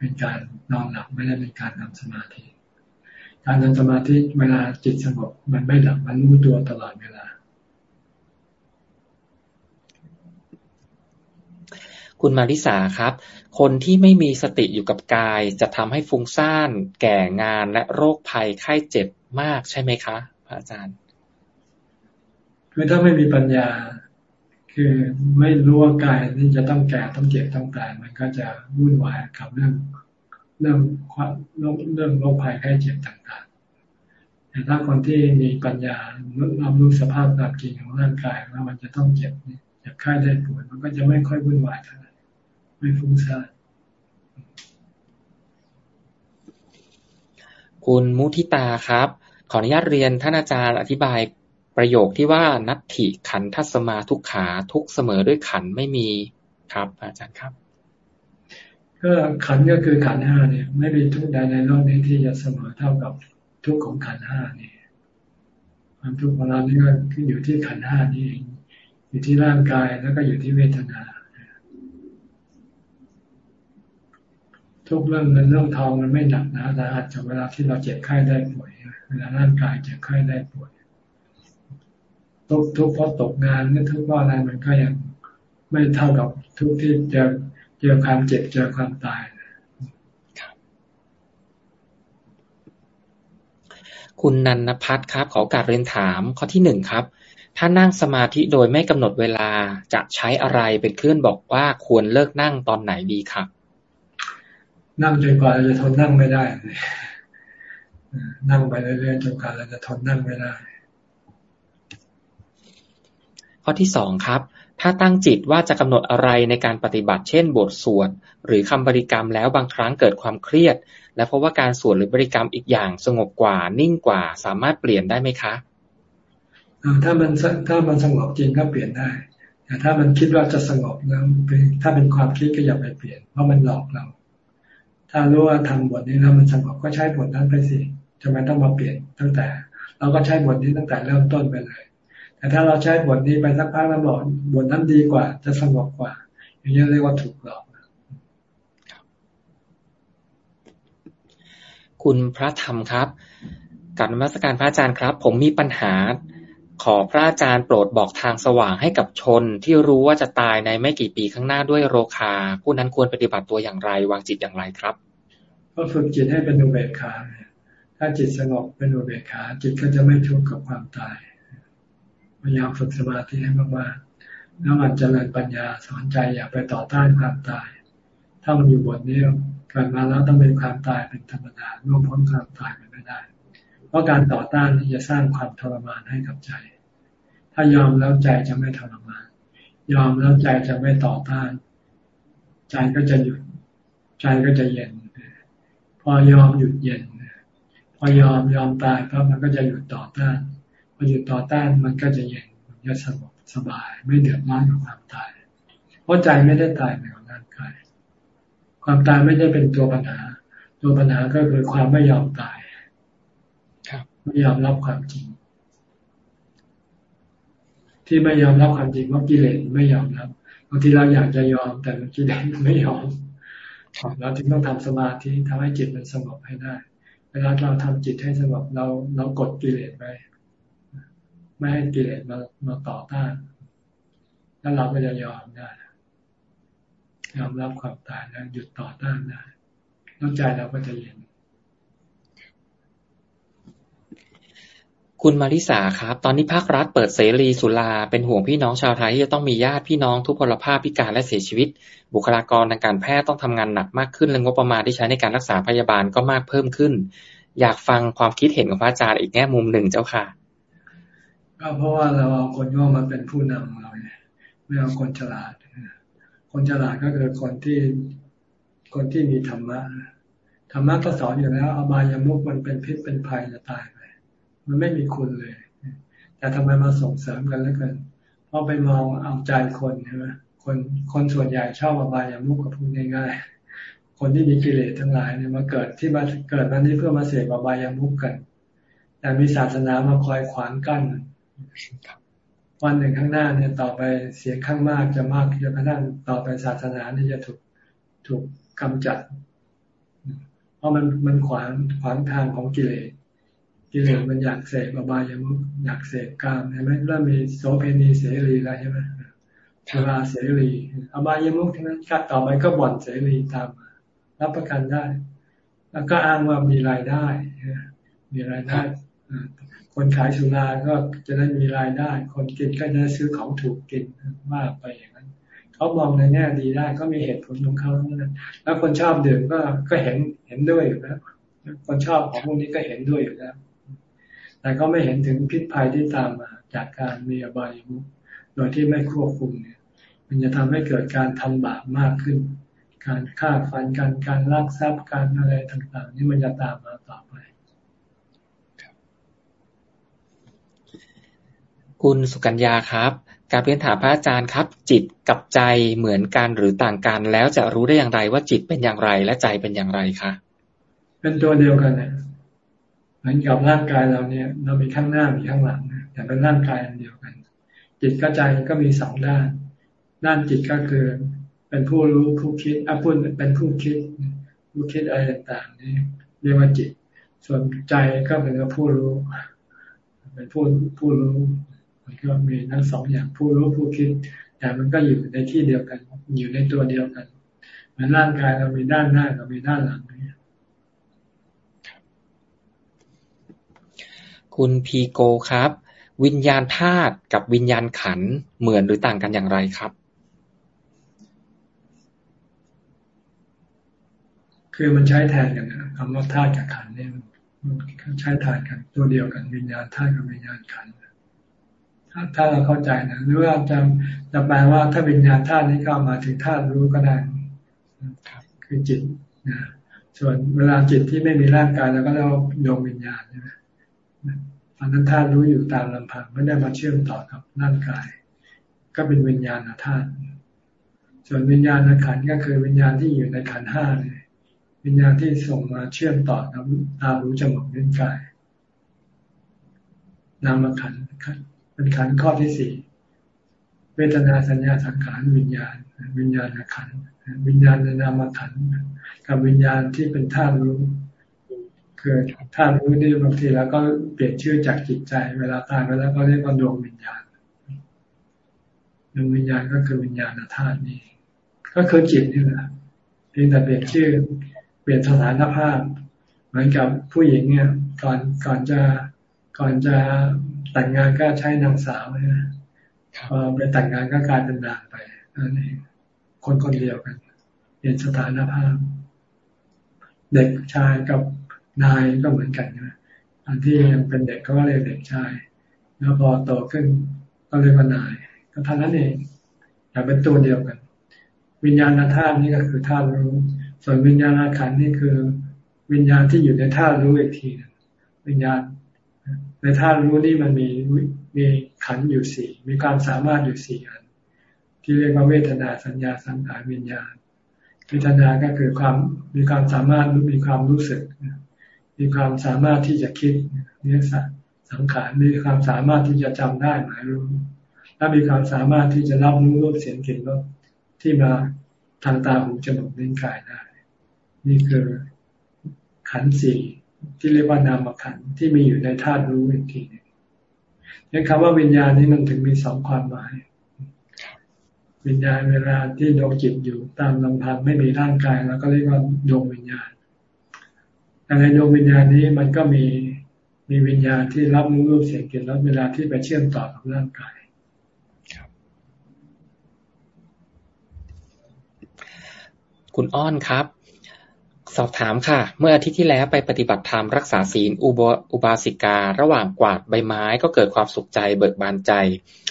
S2: เป็นการนอนหลับไม่ได้เป็นการทำสมาธิ การทำสมาธิเวลาจิตสงบมันไม่หลับมันรู้ตัวตลอดเวลา
S1: คุณมาริสาครับ คนที่ไม่มีสติอยู่กับกายจะทำให้ฟุ้งซ่าน แก่งานและโรคภัยไข้เจ็บมากใช่ไหมคะ พระอาจารย์
S2: คือถ้าไม่มีปัญญา คือไม่รู้ว่ากายนี่จะต้องแก่ต้องเจ็บต้องตายมันก็จะวุ่นวายกับเรื่องเรื่องความเรื่องโรคภัยไข้เจ็บต่างๆ แต่ถ้าคนที่มีปัญญารับรู้สภาพตามจริงของร่างกายว่ามันจะต้องเจ็บเจ็บไข้ได้ป่วยมันก็จะไม่ค่อยวุ่นวายเท่าไหร่ไม่ฟุ้งซ่าน
S1: คุณมุทิตาครับ ขออนุญาตเรียนท่านอาจารย์อธิบาย ประโยคที่ว่านัตถิขันทัศมาทุกขาทุกเสมอด้วยขันไม่มีครับ อาจารย์ครับ
S2: ก็ขันก็คือขันห้าเนี่ย ไม่มีทุกใดในโลกนี้ที่จะเสมอเท่ากับทุกของขันห้านี่ความทุกข์ของเรานี่ก็ขึ้นอยู่ที่ขันห้านี่เองอยู่ที่ร่างกายแล้วก็อยู่ที่เวทนาทุกเรื่องเงินเรื่องทองมันไม่หนักนะแต่อาจจะเวลาที่เราเจ็บไข้ได้ป่วยเวลาร่างกายเจ็บไข้ได้ป่วย ทุกทุกเพราะตกงานนี่ทุกเพราะอะไรมันก็ยังไม่เท่ากับทุกที่เจอเจอความเจ็บเจอความตาย
S1: คุณนันนพัฒน์ครับ ขอการเรียนถามข้อที่หนึ่งครับ ถ้านั่งสมาธิโดยไม่กำหนดเวลาจะใช้อะไรเป็นเครื่องบอกว่าควรเลิกนั่งตอนไหนดีครับ
S2: นั่งจนกว่าเราจะทนนั่งไม่ได้ นั่งไปเรื่อยๆจนกว่าเราจะทนนั่งไม่ได้
S1: ข้อที่สองครับ ถ้าตั้งจิตว่าจะกำหนดอะไรในการปฏิบัติเช่นบทสวดหรือคำบริกรรมแล้วบางครั้งเกิดความเครียด และเพราะว่าการสวดหรือบริกรรมอีกอย่างสงบกว่านิ่งกว่าสามารถเปลี่ยนได้ไหมคะ
S2: ถ้ามันถ้ามันสงบจริงก็เปลี่ยนได้แต่ถ้ามันคิดว่าจะสงบแล้วถ้าเป็นความคิดก็อย่าไปเปลี่ยนเพราะมันหลอกเรา ถ้ารู้ว่าทำบทนี้แล้วมันสงบก็ใช้บทนั้นไปสิทำไมต้องมาเปลี่ยนตั้งแต่ เราก็ใช้บทนี้ตั้งแต่เริ่มต้นไปเลย แต่ถ้าเราใช้บทนี้ไปสักพักแล้วบอกบทนั้นดีกว่า จะสงบกว่า อย่างนี้เรียกว่าถูกหลอก
S1: คุณพระธรรมครับกับนมัสการพระอาจารย์ครับ ผมมีปัญหา ขอพระอาจารย์โปรดบอกทางสว่างให้กับชน ที่รู้ว่าจะตายในไม่กี่ปีข้างหน้าด้วยโรคา ผู้นั้นควรปฏิบัติตัวอย่างไร วางจิตอย่างไรครับ
S2: ก็ฝึกจิตให้เป็นอุเบกขาถ้าจิตสงบเป็นอุเบกขาจิตก็จะไม่ทุกข์กับความตาย พยายามฝึกสมาธิให้มากๆแล้วมันจเจริญปัญญาสอนใจอย่าไปต่อต้านความตาย ถ้ามันอยู่บนนี้เกิดมาแล้วต้องเป็นความตายเป็นธรรมดาล่วงพ้นความตายไปไม่ได้ เพราะการต่อต้านจะสร้างความทรมานให้กับใจ ถ้ายอมแล้วใจจะไม่ทรมาน ยอมแล้วใจจะไม่ต่อต้าน ใจก็จะหยุด ใจก็จะเย็น พอยอมหยุดเย็น พอยอมยอมตายก็มันก็จะหยุดต่อต้าน อหยุดต่อต้านมันก็จะเย็นมันจะสงบสบาย ไม่เดือดร้อนกับความตาย เพราะใจไม่ได้ตายในร่างกาย ความตายไม่ได้เป็นตัวปัญหา ตัวปัญหาก็คือความไม่ยอมตายไม่ยอมรับความจริง ที่ไม่ยอมรับความจริงเพราะกิเลสไม่ยอมรับบางทีเราอยากจะยอมแต่กิเลสไม่ยอมเราจึงต้องทำสมาธิทำให้จิตมันสงบให้ได้ เวลาเราทำจิตให้สงบเราเรากดกิเลสไป ไม่ให้กิเลสมามาต่อต้านแล้วเราก็จะยอมได้ยอมรับความตายแล้วหยุดต่อต้านได้แล้วใจเราก็จะเย็น
S1: คุณมาริสาครับ ตอนนี้ภาครัฐเปิดเสรีสุราเป็นห่วงพี่น้องชาวไทยที่จะต้องมีญาติพี่น้องทุกพลภาพพิการและเสียชีวิต บุคลากรทางการแพทย์ต้องทำงานหนักมากขึ้นและงบประมาณที่ใช้ในการรักษาพยาบาลก็มากเพิ่มขึ้น อยากฟังความคิดเห็นของพระอาจารย์อีกแง่มุมหนึ่งเจ้าค่ะ
S2: ก็เพราะว่าเราเอาคนโง่มาเป็นผู้นำเราเนี่ยไม่เอาคนฉลาด คนฉลาดก็คือคนที่คนที่มีธรรมะธรรมะก็สอนอยู่แล้วอบายามุกมันเป็นพิษเป็นภัยจะตายไปมันไม่มีคุณเลย แต่ทำไมมาส่งเสริมกันแล้วกันเพราะไปมองเอาใจคนใช่ไหมคนคนส่วนใหญ่ชอบอบายามุกกับพูดง่ายๆคนที่มีกิเลสทั้งหลายเนี่ยมาเกิดที่มาเกิดมานี้เพื่อมาเสพอบายามุกกัน แต่มีศาสนามาคอยขวางกั้น วันหนึ่งข้างหน้าเนี่ยต่อไปเสียงข้างมากจะมากจนกระทั่งต่อไปศาสนานี่จะถูกถูกกำจัด เพราะมันมันขวางขวางทางของกิเลสกิเลสมันอยากเสกอบายามุกอยากเสกกามใช่ไหมเริ่มมีโสเพณีเสรีแล้วใช่ไหมชราเสรีอบายามุกทั้งนั้นก็ต่อไปก็บ่อนเสรีตามมารับประกันได้ แล้วก็อ้างว่ามีรายได้มีรายได้ คนขายสุราก็จะได้มีรายได้ คนกินก็จะซื้อของถูกกินมากไปอย่างนั้นเขามองในแง่ดีได้ก็มีเหตุผลของเขาทั้งนั้นแล้วคนชอบดื่มก็ก็เห็นเห็นด้วยอยู่แล้วคนชอบของพวกนี้ก็เห็นด้วยอยู่แล้ว แต่ก็ไม่เห็นถึงพิษภัยที่ตามมา จากการมีอบายมุขโดยที่ไม่ควบคุมเนี่ย มันจะทำให้เกิดการทำบาปมากขึ้น การฆ่าฟันการการลักทรัพย์การอะไรต่างๆ นี่มันจะตามมาต่อไป
S1: คุณสุกัญญาครับการเรียนถามพระอาจารย์ครับ จิตกับใจเหมือนกันหรือต่างกัน แล้วจะรู้ได้อย่างไรว่าจิตเป็นอย่างไรและใจเป็นอย่างไรคะ
S2: เป็นตัวเดียวกันเนี่ยเหมือนกับร่างกายเราเนี่ย เรามีข้างหน้ามีข้างหลังแต่เป็นร่างกายอันเดียวกัน จิตกับใจก็มีสองด้าน ด้านจิตก็คือ เป็นผู้รู้ผู้คิดอะพูดเป็นผู้คิดผู้คิดอะไรต่างๆนี่เรียกว่าจิต ส่วนใจก็เป็นผู้รู้ เป็นผู้ผู้รู้ มันก็มีทั้งสองอย่างผู้รู้ผู้คิด แต่มันก็อยู่ในที่เดียวกัน อยู่ในตัวเดียวกัน เหมือนร่างกายเรามีด้านหน้ากับมีด้านหลังนี่
S1: คุณพีโกครับ วิญญาณธาตุกับวิญญาณขันเหมือนหรือต่างกันอย่างไรครับ
S2: คือมันใช้แทนกันนะคำว่าธาตุกับขันเนี่ยมันใช้แทนกันตัวเดียวกันวิญญาณธาตุกับวิญญาณขันถ้า ถ้าเราเข้าใจนะหรือว่าจะจะแปลว่าถ้าวิญญาณธาตุนี้ก็มาถึงธาตุรู้ก็ได้คือจิตนะส่วนเวลาจิตที่ไม่มีร่างกายเราก็เรียกว่าดวงวิญญาณใช่ไหมอันนั้นธาตุรู้อยู่ตามลำพังไม่ได้มาเชื่อมต่อกับร่างกาย ก็เป็นวิญญาณธาตุส่วนวิญญาณขันก็คือวิญญาณที่อยู่ในขันห้าเลยวิญญาณที่ส่งมาเชื่อมต่อกับตารู้จมูกลิ้นกายนามขัน เป็นขันข้อที่สี่เวทนาสัญญาสังขารวิญญาณ วิญญาณขันวิญญาณในนามขันกับวิญญาณที่เป็นธาตุรู้คือถ้ารู้นี่บางทีแล้วก็เปลี่ยนชื่อจากจิตใจ เวลาตายไปแล้วก็เรียกว่าดวงวิญญาณดวงวิญญาณก็คือวิญญาณธาตุนี้ก็คือจิตนี่แหละเพียงแต่เปลี่ยนชื่อ เปลี่ยนสถานภาพ เหมือนกับผู้หญิงเนี่ย ก่อนก่อนจะก่อนจะ แต่งงานก็ใช้นางสาวนะพอไปแต่งงานก็กลายเป็นนางไปนั่นเองคนคนเดียวกันเปลี่ยนสถานภาพ เด็กชายกับนายก็เหมือนกันนะอันที่ยังเป็นเด็กก็เรียกเด็กชาย แล้วพอโตขึ้นก็เรียกว่านาย ก็ท่านั้นเองแต่เป็นตัวเดียวกัน วิญญาณธาตุนี่ก็คือธาตุรู้ ส่วนวิญญาณขันนี่คือ วิญญาณที่อยู่ในธาตุรู้อีกทีนึงวิญญาณ ในธาตุรู้นี่มันมีมีขันอยู่สี่มีความสามารถอยู่สี่อัน ที่เรียกว่าเวทนาสัญญาสังขารวิญญาณเวทนาก็คือความมีความสามารถมีความรู้สึก มีความสามารถที่จะคิดเนี่ยสังขารมีความสามารถที่จะจำได้หมายรู้และมีความสามารถที่จะรับรู้รูปเสียงกลิ่นรสที่มาทางตาหูจมูกลิ้นกายได้ นี่คือขันสี่ ที่เรียกว่านามขันที่มีอยู่ในธาตุรู้อีกทีนึงนี่คำว่าวิญญาณนี้มันถึงมีสองความหมาย วิญญาณเวลาที่ดวงจิตอยู่ตามลำพังไม่มีร่างกาย แล้วก็เรียกว่าดวงวิญญาณแต่ในดวงวิญญาณนี้มันก็มีมีวิญญาณที่รับรู้รูปเสียงกลิ่นรสเวลาที่ไปเชื่อมต่อกับร่างกาย
S1: คุณอ้อนครับ สอบถามค่ะ เมื่ออาทิตย์ที่แล้วไปปฏิบัติธรรมรักษาศีลอุบอุบาสิกา ระหว่างกวาดใบไม้ก็เกิดความสุขใจเบิกบานใจ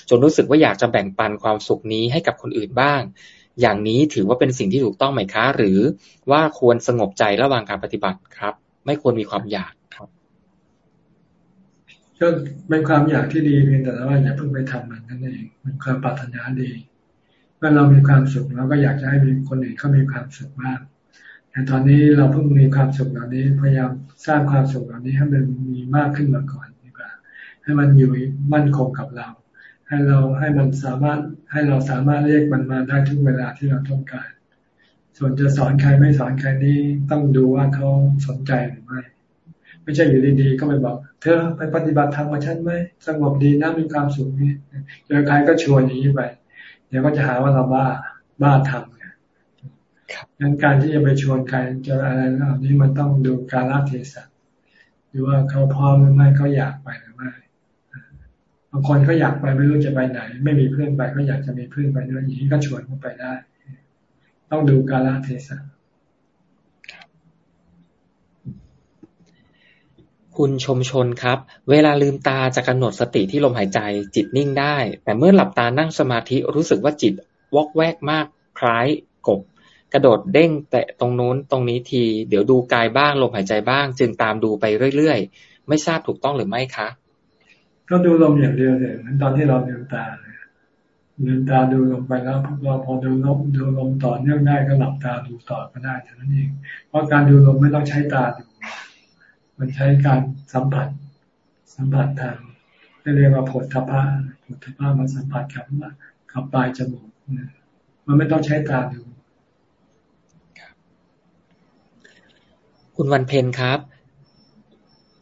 S1: จนรู้สึกว่าอยากจะแบ่งปันความสุขนี้ให้กับคนอื่นบ้าง อย่างนี้ถือว่าเป็นสิ่งที่ถูกต้องไหมคะ หรือว่าควรสงบใจระหว่างการปฏิบัติครับ ไม่ควรมีความอยากครับ
S2: ก็เป็นความอยากที่ดีเพียงแต่ว่าอย่าเพิ่งไปทำมันนั่นเองเป็นความปรารถนาดีเมื่อเรามีความสุขเราก็อยากจะให้มีคนอื่นเขามีความสุขมาก แต่ตอนนี้เราเพิ่งมีความสุขเหล่านี้พยายามสร้างความสุขเหล่านี้ให้มันมีมากขึ้นมาก่อนดีกว่า ให้มันอยู่มั่นคงกับเรา ให้เราให้มันสามารถให้เราสามารถเรียกมันมาได้ทุกเวลาที่เราต้องการ ส่วนจะสอนใครไม่สอนใครนี้ต้องดูว่าเขาสนใจหรือไม่ไม่ใช่อยู่ดีๆก็ไปบอก เธอไปปฏิบัติธรรมกับฉันไหมสงบดีนะมีความสุขนี่เจอใครก็ชวนอย่างนี้ไปเดี๋ยวก็จะหาว่าเราบ้าบ้าทำเนี่ย งั้นการที่จะไปชวนใครจะอะไรเหล่านี้มันต้องดูการละเทศะดูว่าเขาพร้อมหรือไม่เขาอยากไปหรือไม่บางคนเขาอยากไปไม่รู้จะไปไหน ไม่มีเพื่อนไปก็อยากจะมีเพื่อนไปด้วยอย่างนี้ก็ชวนเขาไปได้ ต้องดูการละเทศะ
S1: คุณชมชนครับ เวลาลืมตาจะกำหนดสติที่ลมหายใจ จิตนิ่งได้ แต่เมื่อหลับตานั่งสมาธิรู้สึกว่าจิตวอกแวกมาก คล้ายกบ กระโดดเด้งแตะตรงนู้นตรงนี้ที เดี๋ยวดูกายบ้างลมหายใจบ้าง จึงตามดูไปเรื่อยๆ ไม่ทราบถูกต้องหรือไม่คะ
S2: ก็ดูลมอย่างเดียวเลยเหมือนตอนที่เราลืมตาเลยลืมตาดูลมไปแล้วเราพอดูลมดูลมต่อเนื่องได้ก็หลับตาดูต่อก็ได้เท่านั้นเองเพราะการดูลมไม่ต้องใช้ตาดู มันใช้การสัมผัส สัมผัสทางเรียกว่าผลทพะผลทพะมาสัมผัสกับกับปลายจมูกมันไม่ต้องใช้ตาดู
S1: คุณวันเพ็ญครับ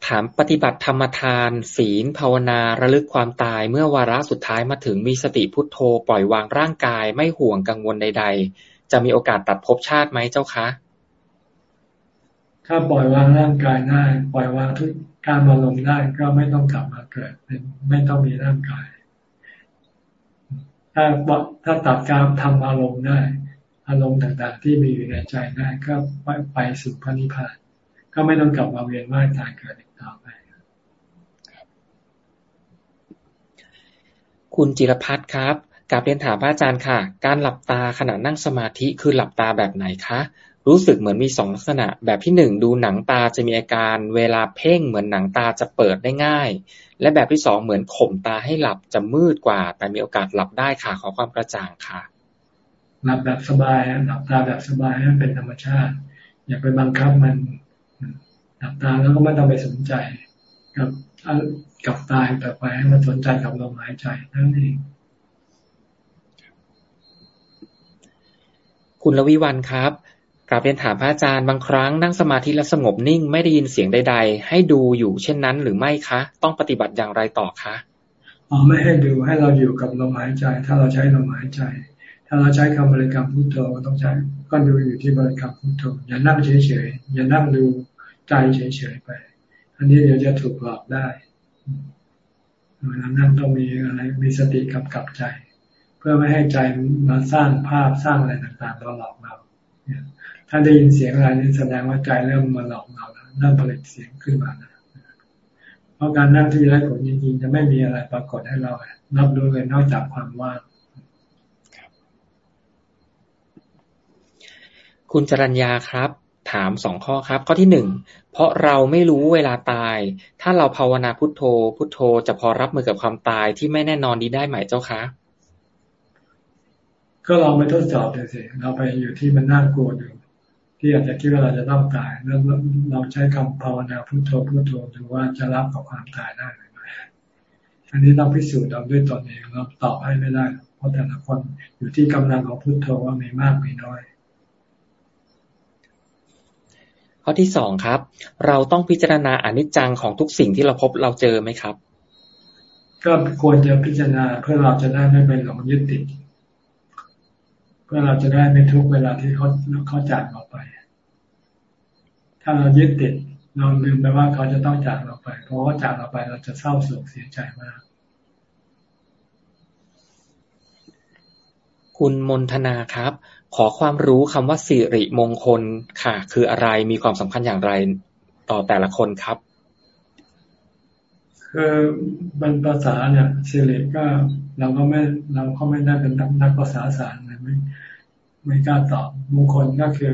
S1: ถามปฏิบัติธรรมทาน ศีลภาวนาระลึกความตายเมื่อวาระสุดท้ายมาถึงมีสติพุทโธ ปล่อยวางร่างกายไม่ห่วงกังวลใด ๆ จะมีโอกาสตัดภพชาติไหมเจ้าคะ
S2: ถ้าปล่อยวางร่างกายได้ปล่อยวางทุกการอารมณ์ได้ก็ไม่ต้องกลับมาเกิดไม่ต้องมีร่างกาย ถ้าถ้าตัดการทำอารมณ์ได้ อารมณ์ต่างๆ ที่มีอยู่ในใจได้ก็ไปไปสู่พระนิพพาน ก็ไม่ต้องกลับมาเวียนว่ายตายเกิดอีกต่อไป
S1: คุณจิรพัฒน์ครับกลับเรียนถามพระอาจารย์ค่ะ การหลับตาขณะนั่งสมาธิคือหลับตาแบบไหนคะ รู้สึกเหมือนมีสองลักษณะ แบบที่หนึ่งดูหนังตาจะมีอาการ เวลาเพ่งเหมือนหนังตาจะเปิดได้ง่าย และแบบที่สองเหมือนข่มตาให้หลับจะมืดกว่า แต่มีโอกาสหลับได้ค่ะ ขอความกระจ่างค่ะ
S2: หลับแบบสบายหลับตาแบบสบายให้เป็นธรรมชาติ อย่าไปบังคับมัน หลับตาแล้วก็ไม่ต้องไปสนใจ กับกับตายต่อไปให้มันสนใจกับลมหายใจนั่นเอง
S1: คุณลวิวันครับกราบเรียนถามพระอาจารย์บางครั้งนั่งสมาธิแล้วสงบนิ่งไม่ได้ยินเสียงใด ๆ ให้ดูอยู่เช่นนั้นหรือไม่คะ ต้องปฏิบัติอย่างไรต่อคะ
S2: อ๋อไม่ให้ดูให้เราอยู่กับลมหายใจ ถ้าเราใช้ลมหายใจ ถ้าเราใช้คำบริกรรมพุทโธต้องใช้ก็ดูอยู่ที่บริกรรมพุทโธอย่านั่งเฉยๆอย่านั่งดู ใจเฉยๆไป อันนี้เดี๋ยวจะถูกหลอกได้เวลานั่งต้องมีอะไรมีสติกำกับใจ เพื่อไม่ให้ใจมาสร้างภาพสร้างอะไรต่างๆเราหลอกเราถ้าได้ยินเสียงอะไรนี่แสดงว่าใจเริ่มมาหลอกเราแล้วเริ่มผลิตเสียงขึ้นมาแล้วเพราะการนั่งที่ไร้ผลจริงๆจะไม่มีอะไรปรากฏให้เรารับรู้เลยนอกจากความว่าง
S1: คุณจรัญญาครับ ถามสองข้อครับ ข้อที่หนึ่งเพราะเราไม่รู้เวลาตาย ถ้าเราภาวนาพุทโธ พุทโธจะพอรับมือกับความตายที่ไม่แน่นอนดีได้ไหมเจ้าคะ
S2: ก็ลองไปทดสอบดูสิเราไปอยู่ที่มันน่ากลัวอยู่ที่อาจจะคิดว่าเราจะต้องตายแล้วเราใช้คำภาวนาพุทโธพุทโธดูว่าจะรับกับความตายได้ไหมอันนี้เราพิสูจน์เราด้วยตนเองเราตอบให้ไม่ได้ เพราะแต่ละคนอยู่ที่กำลังของพุทโธว่ามีมากมีน้อย
S1: ข้อที่สองครับ เราต้องพิจารณาอนิจจังของทุกสิ่งที่เราพบเราเจอไหมครับ
S2: ก็ควรจะพิจารณาเพื่อเราจะได้ไม่เป็นหลงยึดติดเพื่อเราจะได้ไม่ทุกเวลาที่เขาเขาจากเราไป ถ้าเรายึดติดเราลืมไปว่าเขาจะต้องจากเราไป เพราะว่าจากเราไปเราจะเศร้าโศกเสียใจมาก
S1: คุณมนทนาครับ ขอความรู้คำว่าสิริมงคลค่ะ คืออะไรมีความสำคัญอย่างไรต่อแต่ละคนครับ
S2: คือบรรภาษาเนี่ยสิริก็เราก็ไม่เราก็ไม่ได้เป็นนักภาษาศาสตร์ไม่ไม่กล้าตอบมงคลก็คือ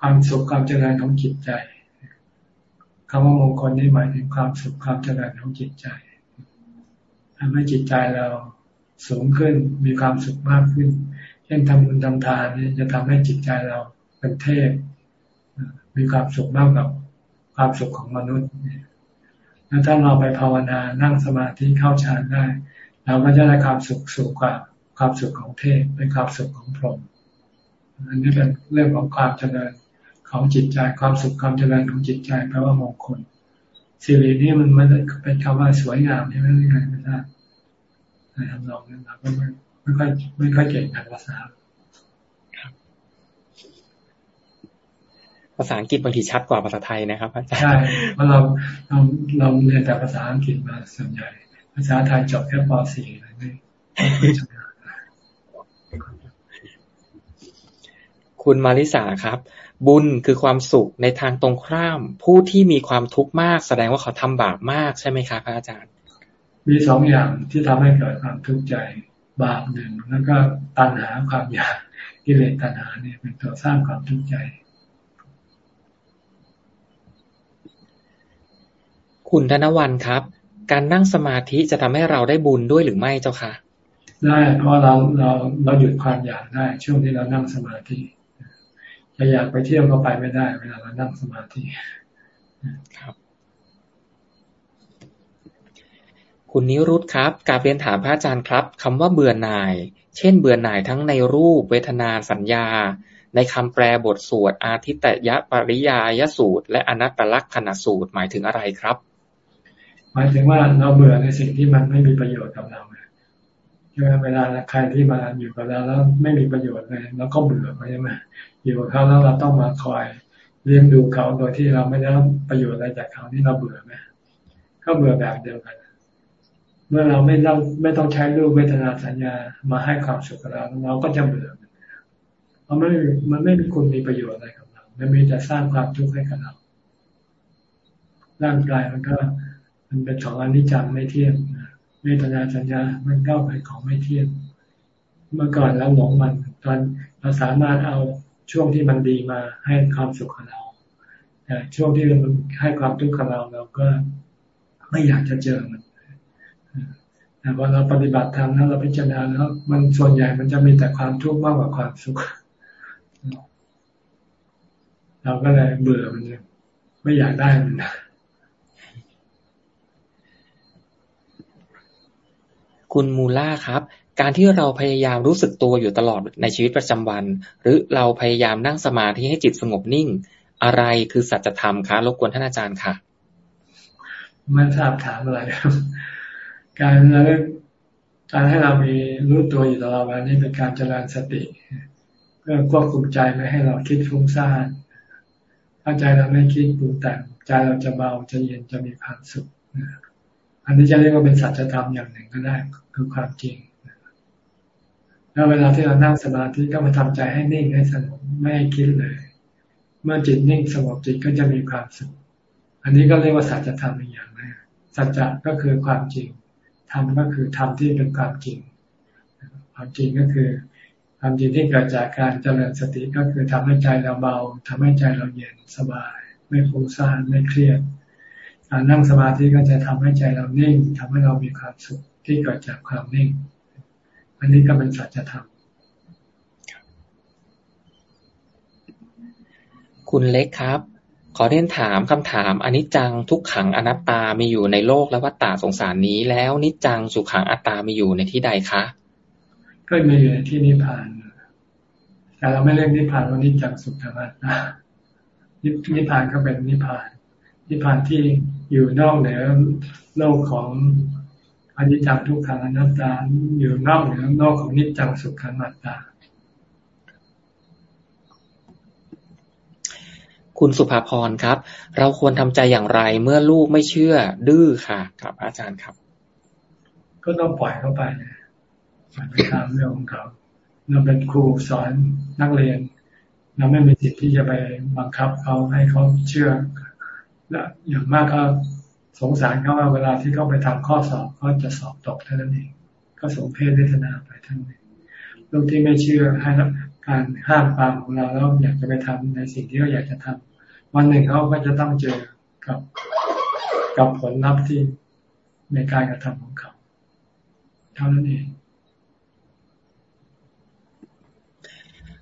S2: ความสุขความเจริญของจิตใจคำว่ามงคลนี่หมายถึงความสุขความเจริญของจิตใจทำให้จิตใจเราสูงขึ้นมีความสุขมากขึ้น เช่นทำบุญทำทานนี่จะทำให้จิตใจเราเป็นเทพ มีความสุขมากกับความสุขของมนุษย์แล้วถ้าเราไปภาวนานั่งสมาธิเข้าฌานได้เราก็จะได้ความสุขสูงกว่าความสุขของเทพเป็นความสุขของพรหมอันนี้เป็นเรื่องของความเจริญของจิตใจความสุขความเจริญของจิตใจแปลว่ามงคลสิรินี่มันมันเป็นคำว่าสวยงามใช่ไหมไม่ใช่ไม่ใช่ในทำนองนั้นเราก็ ไม่ไม่ค่อยไม่ค่อยเก่งทางภาษา
S1: ภาษาอังกฤษบางทีชัดกว่าภาษาไทยนะครับอาจารย์
S2: ใช่เพราะเราเราเราเรียนแต่ภาษาอังกฤษมาส่วนใหญ่ ภาษาไทยจบแค่ป .4 อะไรนี่
S1: คุณมาริสาครับ บุญคือความสุขในทางตรงข้าม ผู้ที่มีความทุกข์มาก แสดงว่าเขาทำบาปมากใช่ไหมครับอาจารย์
S2: มีสองอย่างที่ทำให้เกิดความทุกข์ใจ บาปหนึ่งแล้วก็ตัณหาความอยากกิเลสตัณหาเนี่ยเป็นตัวสร้างความทุกข์ใจ
S1: คุณธนวันครับ การนั่งสมาธิจะทำให้เราได้บุญด้วยหรือไม่เจ้าค่ะ
S2: ได้เพราะเราเราเราหยุดความอยากได้ ช่วงที่เรานั่งสมาธิจะอยากไปเที่ยวก็ไปไม่ได้ เวลาเรานั่งสมาธิ
S1: ครับ คุณนิรุตครับกาเรียนถามพระอาจารย์ครับคำว่าเบื่อหน่าย เช่น เบื่อหน่ายทั้งในรูป เวทนาสัญญา ในคำแปลบทสวด อาทิตยปริยายสูตร และอนัตตลักษณสูตรหมายถึงอะไรครับ
S2: หมายถึงว่าเราเบื่อในสิ่งที่มันไม่มีประโยชน์กับเราใช่ไหมเวลาใครที่มาอยู่กับเราแล้วไม่มีประโยชน์เลยเราก็เบื่อใช่ไหมอยู่กับเขาแล้วเราต้องมาคอยเลี้ยงดูเขาโดยที่เราไม่ได้ประโยชน์อะไรจากเขาที่เราเบื่อไหมก็เบื่อแบบเดียวกัน เมื่อเราไม่ต้องไม่ต้องใช้รูปเวทนาสัญญามาให้ความสุขกับเราเราก็จะเบื่อเพราะมันมันไม่มีคุณมีประโยชน์อะไรกับเรามันมีแต่สร้างความทุกข์ให้กับเรา ร่างกายมันก็ มันเป็นของอนิจจังไม่เที่ยงเวทนาสัญญา มันก็เป็นของไม่เที่ยงเมื่อก่อนเราหลงมัน ตอนเราสามารถเอาช่วงที่มันดีมาให้ความสุขกับเราแต่ช่วงที่มันให้ความทุกข์กับเราเราก็ไม่อยากจะเจอมัน แต่พอเราปฏิบัติธรรมแล้วเราพิจารณาแล้ว มันส่วนใหญ่มันจะมีแต่ความทุกข์มากกว่าความสุข เราก็เลยเบื่อมันเลยไม่อยากได้มัน
S1: คุณมูล่าครับ การที่เราพยายามรู้สึกตัวอยู่ตลอดในชีวิตประจำวัน หรือเราพยายามนั่งสมาธิให้จิตสงบนิ่ง อะไรคือสัจธรรมคะรบกวนท่านอาจารย์ค่ะ
S2: ไม่ทราบถามอะไร การเรากการให้เรามีรู้ตัวอยู่ตลอดวันนี้เป็นการเจริญสติ เพื่อควบคุมใจไม่ให้เราคิดฟุ้งซ่านถ้าใจเราไม่คิดปรุงแต่งใจเราจะเบาจะเย็นจะมีความสุขอันนี้จะเรียกว่าเป็นสัจธรรมอย่างหนึ่งก็ได้คือความจริงแล้วเวลาที่เรานั่งสมาธิก็มาทำใจให้นิ่งให้สงบไม่ให้คิดเลย เมื่อจิตนิ่งสงบจิตก็จะมีความสุข อันนี้ก็เรียกว่าสัจธรรมอีกอย่างนะสัจจะก็คือความจริง ธรรมก็คือธรรมที่เป็นความจริง ความจริงก็คือ ความจริงที่เกิดจากการเจริญสติก็คือทำให้ใจเราเบาทำให้ใจเราเย็นสบาย ไม่ฟุ้งซ่านไม่เครียดการนั่งสมาธิก็จะทำให้ใจเรานิ่งทำให้เรามีความสุขที่เกิดจากความนิ่ง อันนี้ก็เป็นสัจธรรม
S1: คุณเล็กครับ ขอเรียนถามคำถามอนิจจังทุกขังอนัตตามีอยู่ในโลกและวัฏฏะสงสารนี้ แล้วนิจจังสุขังอัตตามีอยู่ในที่ใดคะ
S2: ก็มีอยู่ในที่นิพพานแต่เราไม่เรียกนิพพานว่านิจจังสุขังอัตตานิพพานก็เป็นนิพพาน นิพพานที่อยู่นอกเหนือโลกของอนนี้จังทุกขังอนัตตาอยู่นอกเหนือนอกของนิจจังสุขังอนัตตา
S1: คุณสุภาพรครับ เราควรทำใจอย่างไรเมื่อลูกไม่เชื่อ ดื้อค่ะครับ อาจารย์ครับ
S2: ก็ต้องปล่อยเขาไปปล่อยไปตามเรื่องของเขาเราเป็นครูสอนนักเรียน เราไม่มีสิทธิ์ที่จะไปบังคับเขาให้เขาเชื่อและอย่างมากก็สงสารเขาว่าเวลาที่เขาไปทำข้อสอบเขาจะสอบตกเท่านั้นเองก็สมเพศเวทนาไปทั้งนั้นลูกที่ไม่เชื่อให้การห้ามปามของเราแล้วอยากจะไปทำในสิ่งที่เขาอยากจะทำ วันหนึ่งเขาก็จะต้องเจอกับกับผลลัพธ์ที่ในการกระทำของเขาเท่านั้นเอง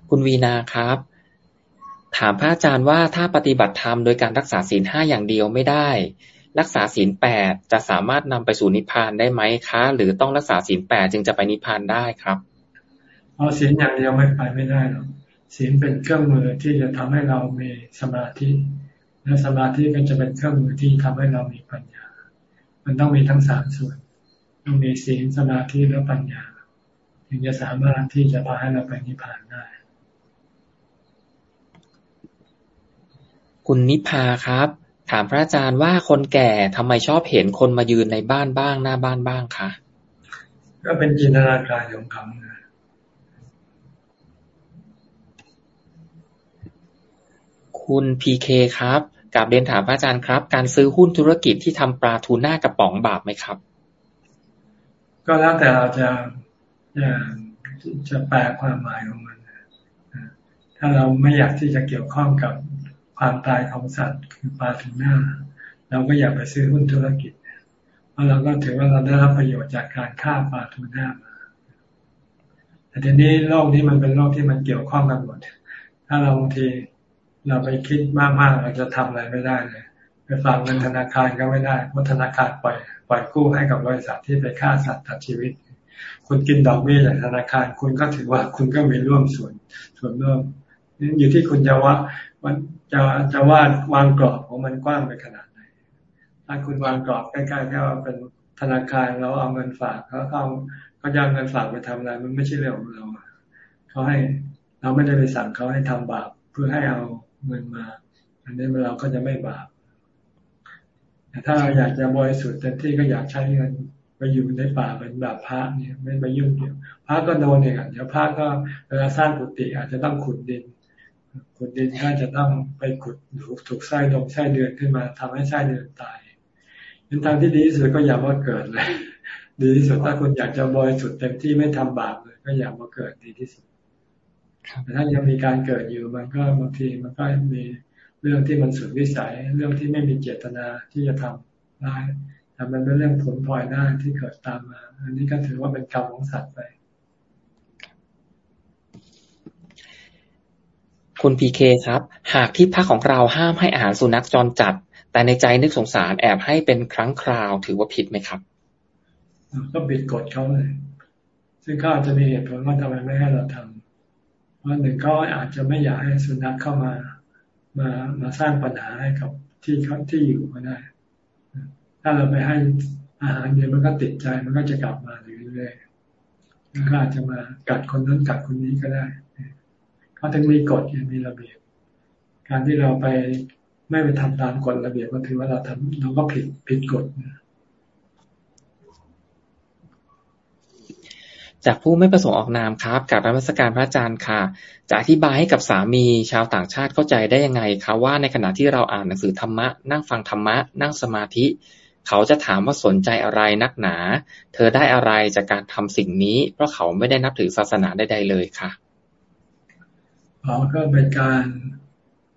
S1: คุณวีนาครับ ถามพระอาจารย์ว่าถ้าปฏิบัติธรรมโดยการรักษาศีลห้าอย่างเดียวไม่ได้ รักษาศีลแปดจะสามารถนำไปสู่นิพพานได้ไหมคะ หรือต้องรักษาศีลแปดจึงจะไปนิพพานได้ครับ
S2: เอาศีลอย่างเดียวไม่ไปไม่ได้หรอก ศีลเป็นเครื่องมือที่จะทำให้เรามีสมาธิ และสมาธิก็จะเป็นเครื่องมือที่ทำให้เรามีปัญญา มันต้องมีทั้งสามส่วน ต้องมีศีลสมาธิและปัญญา ถึงจะสามารถที่จะพาให้เราไปนิพพานได้
S1: คุณนิพาครับ ถามพระอาจารย์ว่าคนแก่ทำไมชอบเห็นคนมายืนในบ้านบ้างหน้าบ้านบ้างคะ
S2: ก็เป็นจินตนาการของเขา
S1: คุณพีเคครับกับเรียนถามพระอาจารย์ครับ การซื้อหุ้นธุรกิจที่ทำปลาทูน่ากระป๋องบาปไหมครับ
S2: ก็แล้วแต่เราจะจะจะแปลความหมายของมัน ถ้าเราไม่อยากที่จะเกี่ยวข้องกับความตายของสัตว์คือปลาทูน่าเราก็อยากไปซื้อหุ้นธุรกิจ เพราะเราก็ถือว่าเราได้รับประโยชน์จากการฆ่าปลาทูน่ามาแต่ทีนี้โลกนี้มันเป็นโลกที่มันเกี่ยวข้องกันหมด ถ้าเราบางที เราไปคิดมากๆเราจะทำอะไรไม่ได้เลยไปฝากเงินธนาคารก็ไม่ได้เพราะธนาคารปล่อยปล่อยกู้ให้กับบริษัทที่ไปฆ่าสัตว์ตัดชีวิต คุณกินดอกเบี้ยจากธนาคารคุณก็ถือว่าคุณก็มีร่วมส่วนส่วนร่วมนี่อยู่ที่คุณจะว่ามันจะจะวาดวางกรอบของมันกว้างไปขนาดไหน ถ้าคุณวางกรอบใกล้ๆแค่ว่าเป็นธนาคารเราเอาเงินฝากเขาเขาเขาจะเอาเงินฝากไปทำอะไร มันไม่ใช่เรื่องของเราเขาให้เราไม่ได้ไปสั่งเขาให้ทำบาปเพื่อให้เอา เงินมา อันนี้เราก็จะไม่บาปแต่ถ้าเราอยากจะบริสุทธิ์เต็มที่ก็อยากใช้เงินไปอยู่ในป่าเป็นแบบพระเนี่ยไม่ไปยุ่งเกี่ยวพระก็โดนเองเดี๋ยวพระก็เวลาสร้างกุฏิอาจจะต้องขุดดินขุดดินก็จะต้องไปขุดถูกไส้ดมไส้เดือนขึ้นมาทำให้ไส้เดือนตายยันทางที่ดีที่สุดก็อย่ามาเกิดเลย ดีที่สุดถ้าคุณอยากจะบริสุทธิ์เต็มที่ไม่ทำบาปเลย ก็อย่ามาเกิดดีที่สุด แต่ถ้ายังมีการเกิดอยู่มันก็บางทีมันก็มีเรื่องที่มันสุดวิสัย เรื่องที่ไม่มีเจตนาที่จะทำได้แต่มันเป็นเรื่องผลพลอยได้ที่เกิดตามมา อันนี้ก็ถือว่าเป็นกรรมของสัตว์ไป
S1: คุณพีเคครับ หากที่พักของเราห้ามให้อาหารสุนัขจรจัด แต่ในใจนึกสงสารแอบให้เป็นครั้งคราวถือว่าผิดไหมครับ
S2: ก็บิดกฎเขาเลย ซึ่งเขาอาจจะมีเหตุผลว่าทำไมไม่ให้เราทำ วันหนึ่งเขาอาจจะไม่อยากให้สุนัขเข้ามามามาสร้างปัญหาให้กับที่เขาที่อยู่ก็ได้ ถ้าเราไปให้อาหารเดี๋ยวมันก็ติดใจมันก็จะกลับมาเรื่อยๆมันก็อาจจะมากัดคนนั้นกัดคนนี้ก็ได้เขาถึงมีกฎมีระเบียบ การที่เราไปไม่ไปทำตามกฎระเบียบก็ถือว่าเราทำเราก็ผิดผิดกฎนะ
S1: จากผู้ไม่ประสงค์ออกนามครับกับรัชการพระอาจารย์ค่ะ จะอธิบายให้กับสามีชาวต่างชาติเข้าใจได้ยังไงคะว่าในขณะที่เราอ่านหนังสือธรรมะ นั่งฟังธรรมะ นั่งสมาธิ เขาจะถามว่าสนใจอะไรนักหนา เธอได้อะไรจากการทำสิ่งนี้ เพราะเขาไม่ได้นับถือศาสนาใดๆเลยค่ะ
S2: อ๋อก็เป็นการ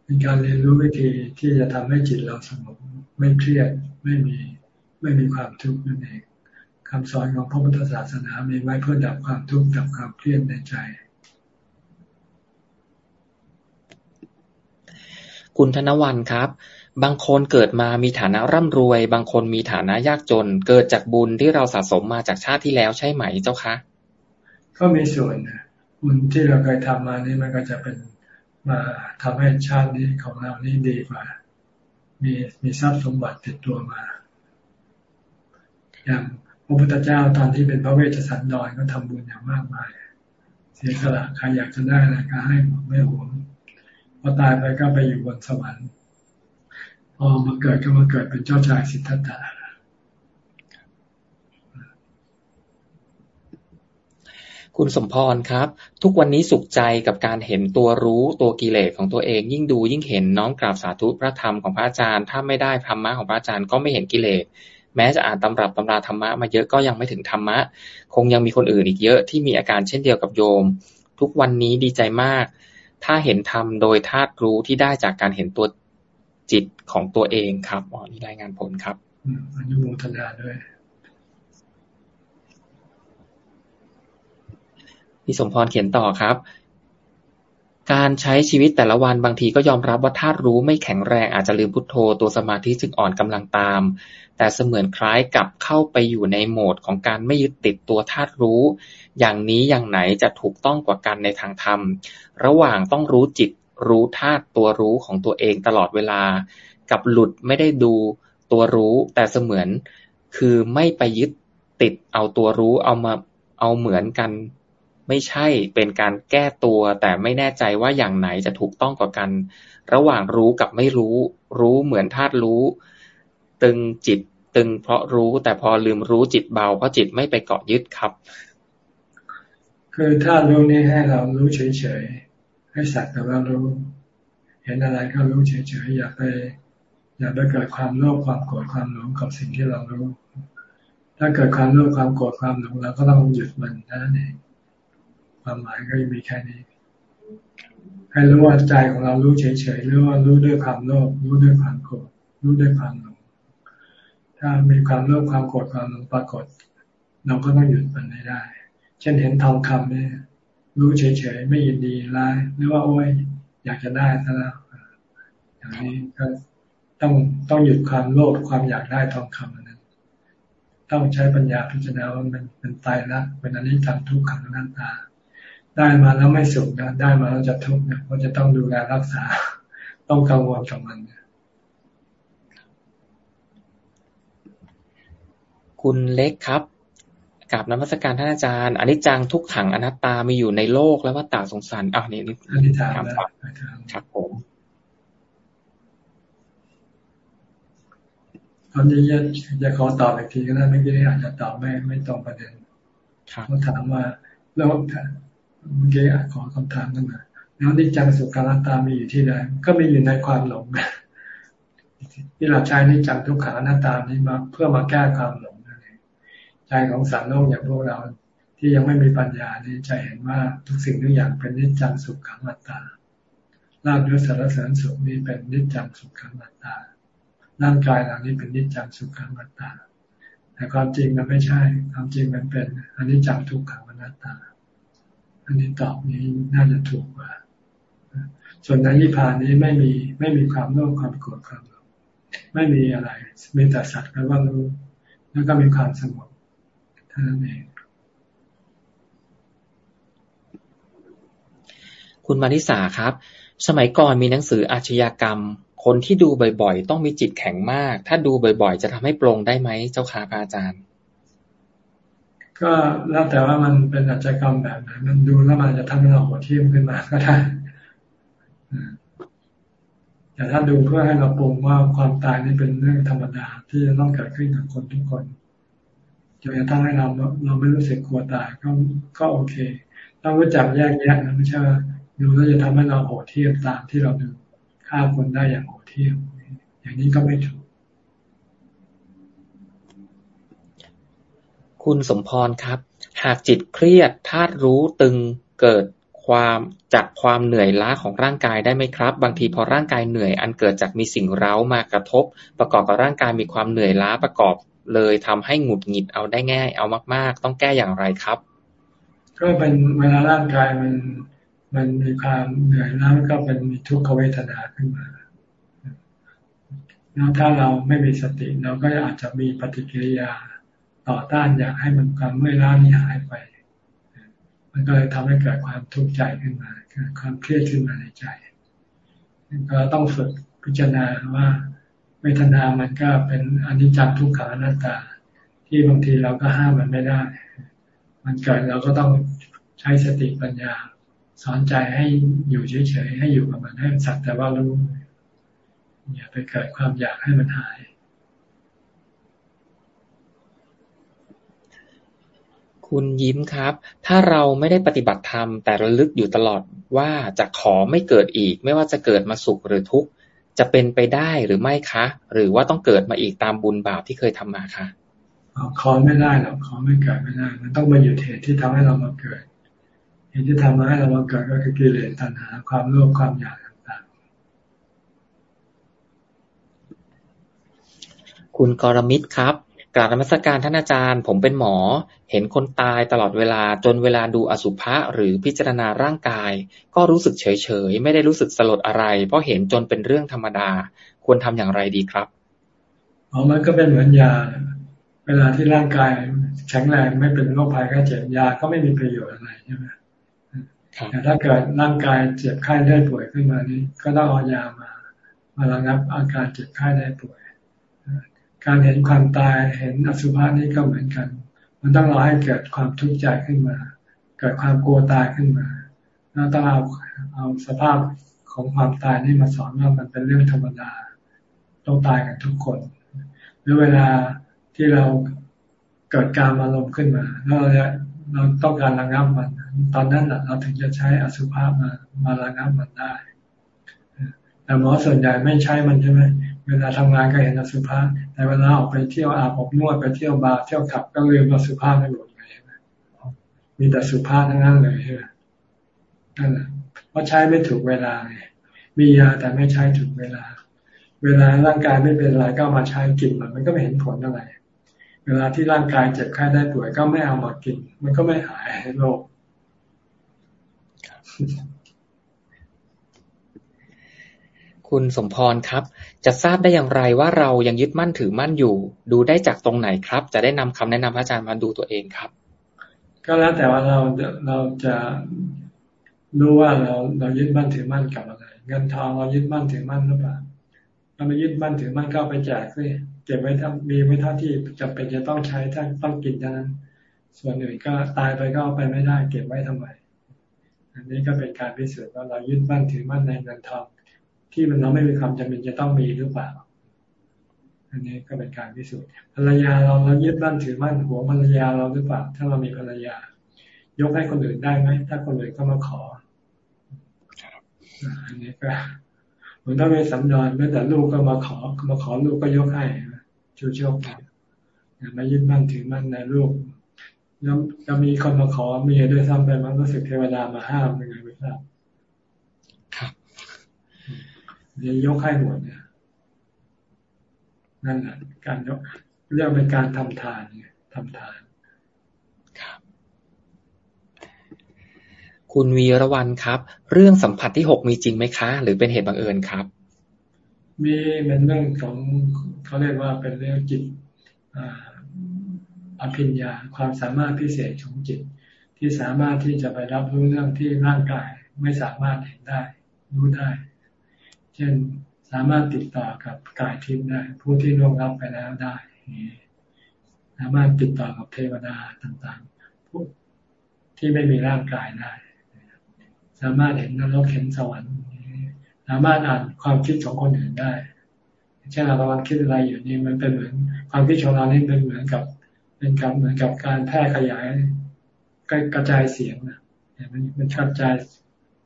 S2: เป็นการเรียนรู้วิธีที่จะทำให้จิตเราสงบไม่เครียดไม่มีไม่มีความทุกข์นั่นเอง คำสอนของพระพุทธศาสนามีไว้เพื่อดับความทุกข์ดับความเครียดในใจ
S1: คุณธนวันครับ บางคนเกิดมามีฐานะร่ำรวย บางคนมีฐานะยากจน เกิดจากบุญที่เราสะสมมาจากชาติที่แล้วใช่ไหมเจ้าคะ
S2: ก็มีส่วนบุญที่เราเคยทำมานี่มันก็จะเป็นมาทำให้ชาตินี้ของเรานี่ดีกว่า มีมีทรัพย์สมบัติติดตัวมาอย่าง ระพุทธเจ้าตอนที่เป็นพระเวชสันดรก็ทำบุญอย่างมากมาย เสียสละใครอยากจะได้อะไรก็ให้ไม่หวงพอตายไปก็ไปอยู่บนสวรรค์พอมาเกิดก็มาเกิดเป็นเจ้าชายสิทธัตถะ
S1: คุณสมพรครับ ทุกวันนี้สุขใจกับการเห็นตัวรู้ตัวกิเลสของตัวเอง ยิ่งดูยิ่งเห็นน้อมกราบสาธุพระธรรมของพระอาจารย์ ถ้าไม่ได้ธรรมะของพระอาจารย์ก็ไม่เห็นกิเลส แม้จะอ่านตำรับตำราธรรมะมาเยอะก็ยังไม่ถึงธรรมะ คงยังมีคนอื่นอีกเยอะที่มีอาการเช่นเดียวกับโยม ทุกวันนี้ดีใจมาก ถ้าเห็นธรรมโดยธาตุรู้ที่ได้จากการเห็นตัวจิตของตัวเองครับอ๋อนี่รายงานผลครับ
S2: อนุโมทนาด้วย
S1: พี่สมพรเขียนต่อครับ การใช้ชีวิตแต่ละวันบางทีก็ยอมรับว่าธาตุรู้ไม่แข็งแรงอาจจะลืมพุทโธตัวสมาธิจึงอ่อนกำลังตาม แต่เสมือนคล้ายกับเข้าไปอยู่ในโหมดของการไม่ยึดติดตัวธาตุรู้ อย่างนี้อย่างไหนจะถูกต้องกว่ากันในทางธรรม ระหว่างต้องรู้จิตรู้ธาตุตัวรู้ของตัวเองตลอดเวลา กับหลุดไม่ได้ดูตัวรู้ แต่เสมือนคือไม่ไปยึดติดเอาตัวรู้เอามาเอาเหมือนกัน ไม่ใช่เป็นการแก้ตัว แต่ไม่แน่ใจว่าอย่างไหนจะถูกต้องกว่ากัน ระหว่างรู้กับไม่รู้ รู้เหมือนธาตุรู้ ตึงจิต ตึงเพราะรู้แต่พอลืมรู้จิตเบาเพราะจิตไม่ไปเกาะยึดครับ
S2: คือธาตุรู้นี่ให้เรารู้เฉยๆให้สักแต่ว่ารู้ เห็นอะไรก็รู้เฉยๆอย่าไปอย่าไปเกิดความโลภความโกรธความหลงกับสิ่งที่เรารู้ ถ้าเกิดความโลภความโกรธความหลงเราก็ต้องหยุดมันนั่นเองความหมายก็มีแค่นี้ให้รู้ว่าใจของเรารู้เฉยๆหรือว่ารู้ด้วยความโลภรู้ด้วยความโกรธรู้ด้วยความหลง ถ้ามีความโลภความโกรธความหลงปรากฏ เราก็ต้องหยุดมันได้ เช่นเห็นทองคำเนี่ย รู้เฉยๆ ไม่ยินดีร้ายหรือว่าโอ้ยอยากจะได้ซะแล้วอย่างนี้ก็ต้องต้องหยุดความโลภความอยากได้ทองคำนั้น ต้องใช้ปัญญาพิจารณาว่ามันเป็นตายละเป็นอนิจจังทุกขังนันตา ได้มาแล้วไม่สุขนะได้มาแล้วจะทุกข์เนี่ยเพราะจะต้องดูแลรักษา ต้องกังวลกับมัน
S1: คุณเล็กครับกับนมัสการท่านอาจารย์อนิจจังทุกขังอนัตตามีอยู่ในโลกแล้วว่าตาสงสารอ่านี่นี่
S2: อนิจจัง
S1: ครับผม
S2: ตอนนี้จะขอตอบอีกทีก็ได้ไม่กี้อาจจะตอบไม่ไม่ตรงประเด็นเขาถามว่าแล้วเมื่อกี้ขอคำถามขึ้นมาแล้วนิจังสุขาตามีอยู่ที่ไหนก็มีอยู่ในความหลงที่เราใช้นิจังทุกขังอนัตตานี้มาเพื่อมาแก้ความหลงนั่นเอง ใจของสารโลกอย่างพวกเราที่ยังไม่มีปัญญานี่ใจเห็นว่าทุกสิ่งทุกอย่างเป็นนิจังสุขังอัตตาลาบยศสารเสริญสุขนี้เป็นนิจังสุขังอัตตาร่างกายเรานี้เป็นนิจังสุขังอัตตา แต่ความจริงมันไม่ใช่ ความจริงมันเป็นอนิจจังทุกขังอนัตตา อันนี้ตอบนี้น่าจะถูกกว่า ส่วนในนิพพานนี้ไม่มีไม่มีความโลภความโกรธความหลงไม่มีอะไรมีแต่สัตว์แล้วก็รู้แล้วก็มีความสงบ ท่านั้นเอง
S1: คุณมาริสาครับ สมัยก่อนมีหนังสืออาชญากรรม คนที่ดูบ่อยๆ ต้องมีจิตแข็งมาก ถ้าดูบ่อยๆ จะทำให้ปรงได้ไหมเจ้าค่ะพระอาจารย์
S2: ก็แล้วแต่ว่ามันเป็นอาชญากรรมแบบไหนมันดูแล้วมันจะทำให้เราหัวทียมขึ้นมาก็ได้แต่ถ้าดูเพื่อให้เราปรุงว่าความตายนี่เป็นเรื่องธรรมดาที่จะต้องเกิดขึ้นกับคนทุกคน จนกระทั่งให้เราเราไม่รู้สึกกลัวตายก็ก็โอเคต้องรู้จักแยกแยะนะไม่ใช่ว่าดูแล้วจะทำให้เราโหดเทียมตามที่เราดูฆ่าคนได้อย่างโหดเทียมอย่างนี้ก็ไม่ถูก
S1: คุณสมพรครับ หากจิตเครียดธาตุรู้ตึงเกิดความจากความเหนื่อยล้าของร่างกายได้ไหมครับ บางทีพอร่างกายเหนื่อยอันเกิดจากมีสิ่งเร้ามากระทบ ประกอบกับร่างกายมีความเหนื่อยล้าประกอบ เลยทำให้หงุดหงิดเอาได้ง่าย เอามาก ๆ ต้องแก้อย่างไรครับ
S2: ก็เป็นเวลาร่างกายมันมันมีความเหนื่อยล้าก็เป็นมีทุกขเวทนาขึ้นมาแล้วถ้าเราไม่มีสติเราก็อาจจะมีปฏิกิริยาต่อต้านอยากให้มันความเมื่อยล้านี้หายไป มันก็เลยทำให้เกิดความทุกข์ใจขึ้นมาเกิดความเครียดขึ้นมาในใจก็ต้องฝึกพิจารณาว่า เวทนามันก็เป็นอนิจจังทุกขังอนัตตา ที่บางทีเราก็ห้ามมันไม่ได้ มันเกิดเราก็ต้องใช้สติปัญญา สอนใจให้อยู่เฉยๆให้อยู่กับมันให้สักแต่ว่ารู้อย่าไปเกิดความอยากให้มันหาย
S1: คุณยิ้มครับ ถ้าเราไม่ได้ปฏิบัติธรรมแต่ระลึกอยู่ตลอดว่าจะขอไม่เกิดอีก ไม่ว่าจะเกิดมาสุขหรือทุกข์ จะเป็นไปได้หรือไม่คะ หรือว่าต้องเกิดมาอีกตามบุญบาปที่เคยทำมาคะ
S2: ขอไม่ได้หรอกขอไม่เกิดไม่ได้ มันต้องมาอยู่เหตุที่ทำให้เรามาเกิดเหตุที่ทำให้เรามาเกิดก็คือกิเลสตัณหาความโลภความอยากต่าง
S1: ๆ คุณกรมิตรครับ กราบนมัสการท่านอาจารย์ ผมเป็นหมอ เห็นคนตายตลอดเวลาจนเวลาดูอสุภะหรือพิจารณาร่างกาย ก็รู้สึกเฉยๆไม่ได้รู้สึกสลดอะไร เพราะเห็นจนเป็นเรื่องธรรมดา ควรทำอย่างไรดีครับ
S2: อ๋อมันก็เป็นเหมือนยา เวลาที่ร่างกายแข็งแรงไม่เป็นโรคภัยไข้เจ็บยาก็ไม่มีประโยชน์อะไรใช่ไหมแต่ถ้าเกิดร่างกายเจ็บไข้ได้ป่วยขึ้นมานี้ ก็ต้องเอายามามาระงับอาการเจ็บไข้ได้ป่วย การเห็นความตายเห็นอสุภะนี่ก็เหมือนกัน มันต้องรอให้เกิดความทุกข์ใจขึ้นมา เกิดความกลัวตายขึ้นมาแล้วต้องเอาเอาสภาพของความตายนี่มาสอนว่ามันเป็นเรื่องธรรมดาต้องตายกันทุกคน หรือเวลาที่เราเกิดการอารมณ์ขึ้นมาแล้วเราเราต้องการระงับมัน ตอนนั้นแหละเราถึงจะใช้อสุภะมามาระงับมันได้แต่หมอส่วนใหญ่ไม่ใช้มันใช่ไหม เวลาทำงานก็เห็นอสุภะแต่เวลาออกไปเที่ยวอาบอบนวดไปเที่ยวบาร์เที่ยวขับก็ลืมอสุภะไปหมดเลยมีแต่สุภาพทั้งนั้นเลยนั่นแหละเพราะใช้ไม่ถูกเวลาไงมียาแต่ไม่ใช้ถูกเวลา เวลาร่างกายไม่เป็นไรก็มาใช้กินมันมันก็ไม่เห็นผลอะไรเวลาที่ร่างกายเจ็บไข้ได้ป่วยก็ไม่เอามากิน มันก็ไม่หายโรค
S1: คุณสมพรครับ จะทราบได้อย่างไรว่าเรายังยึดมั่นถือมั่นอยู่ ดูได้จากตรงไหนครับ จะได้นำคำแนะนำพระอาจารย์มาดูตัวเองครับ
S2: ก็แล้วแต่ว่าเราเราจะรู้ว่าเราเรายึดมั่นถือมั่นกับอะไรเงินทองเรายึดมั่นถือมั่นหรือเปล่าเราไม่ยึดมั่นถือมั่นก็ไปแจกเลยเก็บไว้ถ้ามีไว้เท่าที่จำเป็นจะต้องใช้ถ้าต้องกินเท่านั้น ส่วนอื่นก็ตายไปก็เอาไปไม่ได้ เก็บไว้ทำไมอันนี้ก็เป็นการพิสูจน์ว่าเรายึดมั่นถือมั่นในเงินทอง ที่มันเราไม่มีความจำเป็นจะต้องมีหรือเปล่า อันนี้ก็เป็นการพิสูจน์ภรรยาเราเรายึดมั่นถือมั่นหัวภรรยาเราหรือเปล่า ถ้าเรามีภรรยา ยกให้คนอื่นได้ไหมถ้าคนอื่นก็มาขออันนี้ก็เหมือนถ้าไม่สำนอนแม้แต่ลูกก็มาขอมาขอลูกก็ยกให้ชูโชคอย่ามายึดมั่นถือมั่นในลูกแล้วจะมีคนมาขอเมียด้วยซ้ำไปมันก็สึกเทวดามาห้ามเดี๋ย วยกให้หมดเนี่ยนั่นแหละการยกเรียกเป็นการทำทานเนี่ยทำทานครับ
S1: คุณวีรวันครับ เรื่องสัมผัสที่หกมีจริงไหมคะ หรือเป็นเหตุบังเอิญครับ
S2: มีเป็นเรื่องของเขาเรียกว่าเป็นเรื่องจิตอภิญญาความสามารถพิเศษของจิต ที่สามารถที่จะไปรับรู้เรื่องที่ร่างกายไม่สามารถเห็นได้ รู้ได้เช่นสามารถติดต่อกับกายทิพย์ได้ ผู้ที่ร่วงรับไปแล้วได้ สามารถติดต่อกับเทวดาต่างๆ ผู้ที่ไม่มีร่างกายได้ สามารถเห็นนรกเห็นสวรรค์สามารถอ่านความคิดของคนอื่นได้เช่นเรากำลังคิดอะไรอยู่นี่มันเป็นเหมือนความคิดของเรานี่เป็นเหมือนกับ เป็นกับเหมือนกับการแพร่ขยายกระจายเสียงนะมันมันกระจาย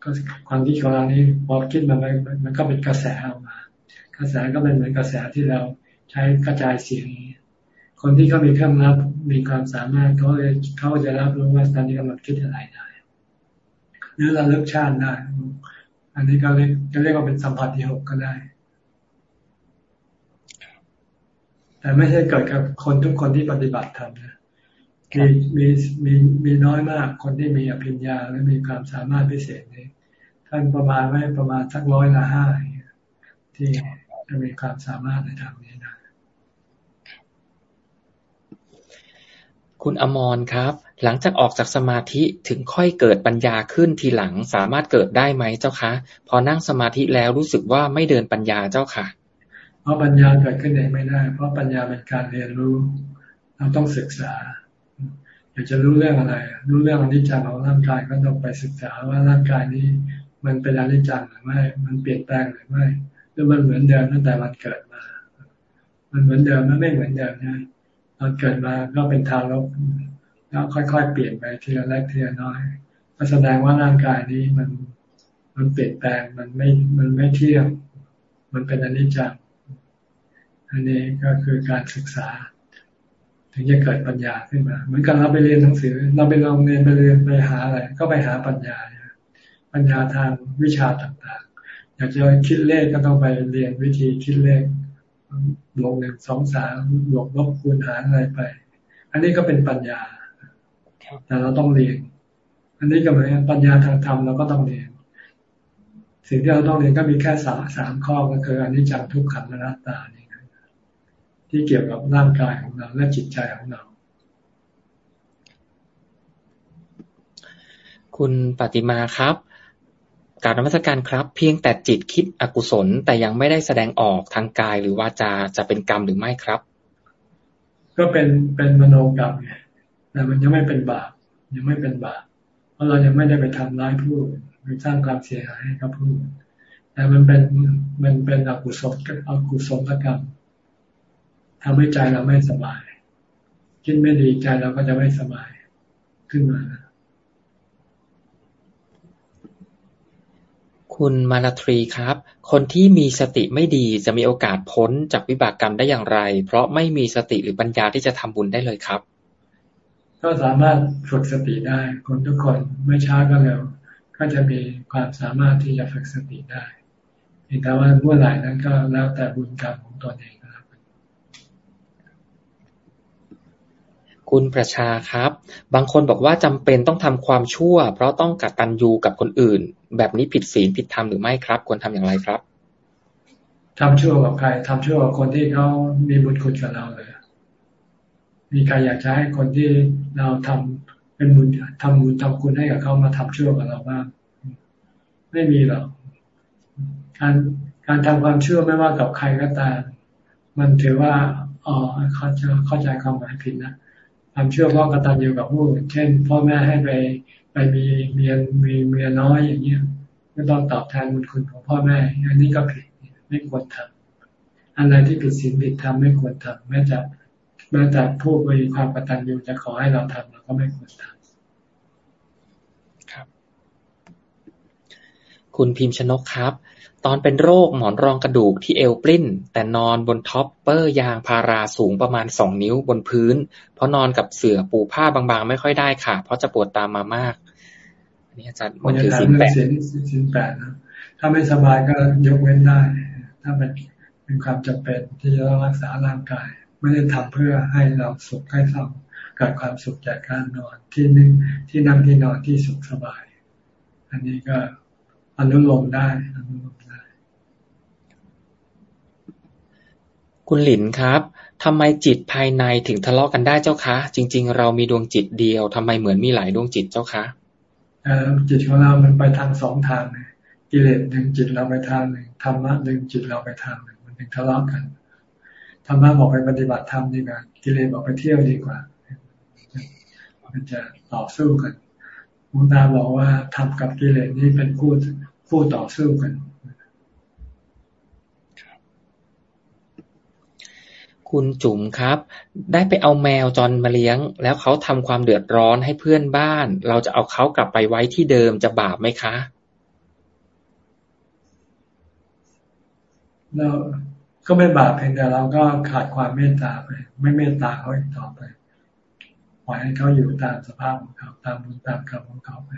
S2: ก็ความคิดของเรานี้พอคิดมันมันก็เป็นกระแสออกมา กระแสก็เป็นเหมือนกระแสที่เราใช้กระจายเสียงคนที่เขามีเครื่องรับมีความสามารถเขาเลยเขาจะรับรู้ว่าตอนนี้กำลังคิดอะไรได้หรือเราเลิกชาติได้ อันนี้ก็เรียกจะเรียกว่าเป็นสัมผัสที่หกก็ได้ แต่ไม่ใช่เกิดกับคนทุกคนที่ปฏิบัติธรรมนะมีมีมีมีน้อยมากคนที่มีอภิญญาและมีความสามารถพิเศษนี้ ท่านประมาณไว้ประมาณสักร้อยละห้าที่จะมีความสามารถในทางนี้นะ
S1: คุณอมรครับ หลังจากออกจากสมาธิถึงค่อยเกิดปัญญาขึ้นทีหลังสามารถเกิดได้ไหมเจ้าคะ พอนั่งสมาธิแล้วรู้สึกว่าไม่เดินปัญญาเจ้าค่ะ
S2: เพราะปัญญาเกิดขึ้นเองไม่ได้ เพราะปัญญาเป็นการเรียนรู้ เราต้องศึกษา อยากจะรู้เรื่องอะไร รู้เรื่องอนิจจังของร่างกายก็ต้องไปศึกษาว่าร่างกายนี้ มันเป็นอนิจจังหรือไม่ มันเปลี่ยนแปลงหรือไม่หรือมันเหมือนเดิมตั้งแต่มันเกิดมา มันเหมือนเดิมมันไม่เหมือนเดิมนะตอนเกิดมาก็เป็นทารกแล้วค่อยๆเปลี่ยนไปทีละเล็กทีละน้อยก็แสดงว่าร่างกายนี้มันมันเปลี่ยนแปลงมันไม่มันไม่เที่ยงมันเป็นอนิจจังอันนี้ก็คือการศึกษา ถึงจะเกิดปัญญาขึ้นมาเหมือนกันเราไปเรียนหนังสือ เราไปลองเรียนไปเรียนไปหาอะไร ก็ไปหาปัญญา ปัญญาทางวิชาต่างๆ อยากจะคิดเลขก็ต้องไปเรียนวิธีคิดเลขบวกหนึ่งสองสามบวกลบคูณหารอะไรไป อันนี้ก็เป็นปัญญา แต่เราต้องเรียน อันนี้ก็เหมือนปัญญาทางธรรมเราก็ต้องเรียน สิ่งที่เราต้องเรียนก็มีแค่สามสามข้อก็คืออันนี้จังทุกขังอนัตตานี่ที่เกี่ยวกับร่างกายของเราและจิตใจของเรา
S1: คุณปฏิมาครับ การนมัสการครับ เพียงแต่จิตคิดอกุศล แต่ยังไม่ได้แสดงออกทางกายหรือวาจาจะเป็นกรรมหรือไม่ครับ
S2: ก็เป็นเป็นมโนกรรมไงแต่มันยังไม่เป็นบาปยังไม่เป็นบาปเพราะเรายังไม่ได้ไปทำร้ายผู้ไปสร้างความเสียหายให้กับผู้แต่มันเป็นมันเป็นอกุศลอกุศลกรรมทำให้ใจเราไม่สบายคิดไม่ดีใจเราก็จะไม่สบายขึ้นมานะ
S1: คุณมาลาทรีครับ คนที่มีสติไม่ดีจะมีโอกาสพ้นจากวิบากกรรมได้อย่างไร เพราะไม่มีสติหรือปัญญาที่จะทำบุญได้เลยครับ
S2: ก็สามารถฝึกสติได้ คนทุกคนไม่ช้าก็เร็ว ก็จะมีความสามารถที่จะฝึกสติได้แต่ว่าเมื่อไหร่นั้นก็แล้วแต่บุญกรรมของตนเอง
S1: คุณประชาครับ บางคนบอกว่าจำเป็นต้องทำความชั่ว เพราะต้องกตัญญูกับคนอื่น แบบนี้ผิดศีลผิดธรรมหรือไม่ครับ ควรทำอย่างไรครับ
S2: ทำชั่วกับใครทำชั่วกับคนที่เขามีบุญคุณกับเราเลย มีใครอยากจะให้คนที่เราทำเป็นบุญทำบุญทำคุณให้กับเขามาทำชั่วกับเราบ้าง ไม่มีหรอกการการทำความชั่วไม่ว่ากับใครก็ตาม มันถือว่าอ๋อเขาจะเข้าใจความหมายผิดนะความเชื่อพ่อกตัญญูกับผู้อื่นเช่น พ่อแม่ให้ไป ไปมีเมียมีเมียน้อยอย่างเงี้ยไม่ต้องตอบแทนบุญคุณของพ่อแม่อันนี้ก็ผิดไม่ควรทำอะไรที่ผิดศีลผิดธรรมไม่ควรทำแม้จะแม้แต่ผู้มีความกตัญญูจะขอให้เราทำเราก็ไม่ควรทำ
S1: ครับ คุณพิมพ์ชนกครับ ตอนเป็นโรคหมอนรองกระดูกที่เอวปลิ้น แต่นอนบน topper ยางพาราสูงประมาณสองนิ้วบนพื้น เพราะนอนกับเสื่อปูผ้าบางๆ ไม่ค่อยได้ค่ะ เพราะจะปวดตามมามาก
S2: อันนี้อาจารย์มันถือศีลแปดศีลแปดนะถ้าไม่สบายก็ยกเว้นได้ ถ้าเป็นเป็นความจำเป็นที่จะต้องรักษาร่างกาย ไม่ได้ทำเพื่อให้เราสุขให้เราเกิดความสุขจากการนอนที่นึ่งที่นั่งที่นอนที่สุขสบาย อันนี้ก็อนุโลมได้อนุโลม
S1: คุณหลินครับ ทำไมจิตภายในถึงทะเลาะกันได้เจ้าคะ จริง ๆ เรามีดวงจิตเดียว ทำไมเหมือนมีหลายดวงจิตเจ้าคะ
S2: จิตของเรา มันไปทางสองทางเลยกิเลสดึงจิตเราไปทางหนึ่ง ธรรมะดึงจิตเราไปทางหนึ่ง มันถึงทะเลาะกัน ธรรมะบอกไปปฏิบัติธรรมดีกว่า กิเลสบอกไปเที่ยวดีกว่า มันจะต่อสู้กันมุตาบอกว่าทำกับกิเลสนี่เป็นคู่คู่ต่อสู้กัน
S1: คุณจุ๋มครับ ได้ไปเอาแมวจรมาเลี้ยง แล้วเขาทำความเดือดร้อนให้เพื่อนบ้าน เราจะเอาเขากลับไปไว้ที่เดิมจะบาปไหมคะ
S2: เราก็ไม่บาปเพียงแต่เราก็ขาดความเมตตาไป ไม่เมตตาเขาอีกต่อไปปล่อยให้เขาอยู่ตามสภาพของเขาตามบุญตามกรรมของเขาไป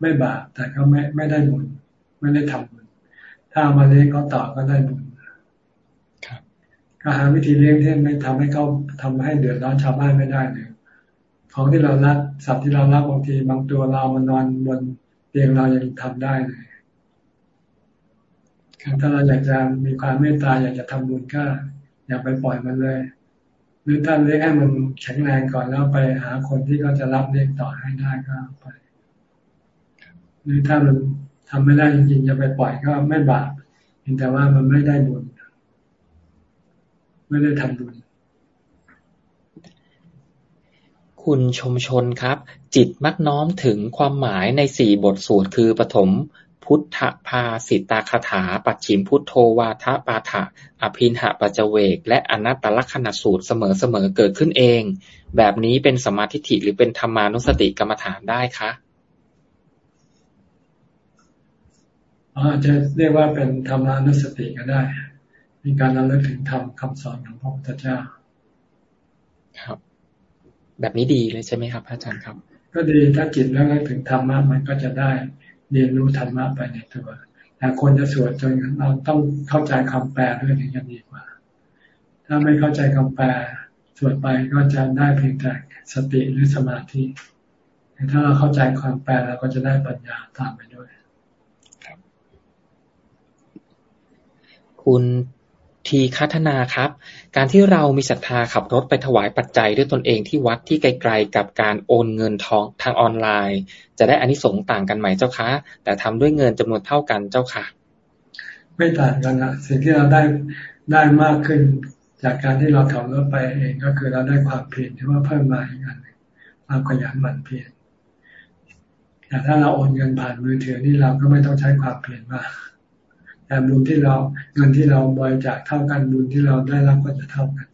S2: ไม่บาปแต่ก็ไม่ไม่ได้บุญไม่ได้ทำบุญถ้ามาเลี้ยงเขาต่อก็ได้บุญ ก็หาวิธีเลี้ยงที่ไม่ทำให้เขาทำให้เดือดร้อนชาวบ้านไม่ได้เลยของที่เรารักสัตว์ที่เรารักบางทีบางตัวเรามันนอนบนเตียงเรายังทำได้เลยถ้าเราอยากจะมีความเมตตาอยากจะทำบุญก็อย่าไปปล่อยมันเลย หรือถ้าเลี้ยงให้มันแข็งแรงก่อนแล้วไปหาคนที่เขาจะรับเลี้ยงต่อให้ได้ก็ไป หรือถ้ามันทำไม่ได้จริงๆจะไปปล่อยก็ไม่บาปแต่ว่ามันไม่ได้บุญ ไม่ได้ทำบุญ
S1: คุณชมชนครับ จิตมักน้อมถึงความหมายในสี่บทสวดคือปฐมพุทธภาสิตาคาถา ปัจฉิมพุทโธวาทปาถะอภินหะปัจเวก และอนัตตลักษณสูตรเสมอๆเกิดขึ้นเอง แบบนี้เป็นสมาธิิหรือเป็นธรรมานุสติกรรมฐานได้คะ
S2: อาจจะเรียกว่าเป็นธรรมานุสติก็ได้ มีการระลึกถึงธรรมคาสอนของพระพุทธเจ้า
S1: ครับ แบบนี้ดีเลยใช่ไหมครับ อาจารย์ครับ
S2: ก็ดีถ้าจิตแล้วถึงธรรมะมันก็จะได้เรียนรู้ธรรมะไปในตัวแต่คนจะสวดจนเราต้องเข้าใจคำแปลด้วยถึงจะดีกว่า ถ้าไม่เข้าใจคำแปลสวดไปก็จะได้เพียงแต่สติหรือสมาธิถ้าเราเข้าใจความแปลเราก็จะได้ปัญญาตามไปด้วย
S1: คุณ ทีคัฒนาครับ การที่เรามีศรัทธาขับรถไปถวายปัจจัยด้วยตนเองที่วัดที่ไกลๆกับการโอนเงินทองทางออนไลน์ จะได้อานิสงส์ต่างกันไหมเจ้าคะ แต่ทำด้วยเงินจำนวนเท่ากันเจ้าค่ะ
S2: ไม่ต่างกันนะสิ่งที่เราได้ได้มากขึ้น จากการที่เราขับรถไปเองก็คือเราได้ความเพียรที่ว่าเพิ่มมาอีกอันความขยันหมั่นเพียรแต่ถ้าเราโอนเงินผ่านมือถือนี่เราก็ไม่ต้องใช้ความเพียรมาก แต่บุญที่เราเงินที่เราบริจาคเท่ากันบุญที่เราได้รับก็จะเท่ากัน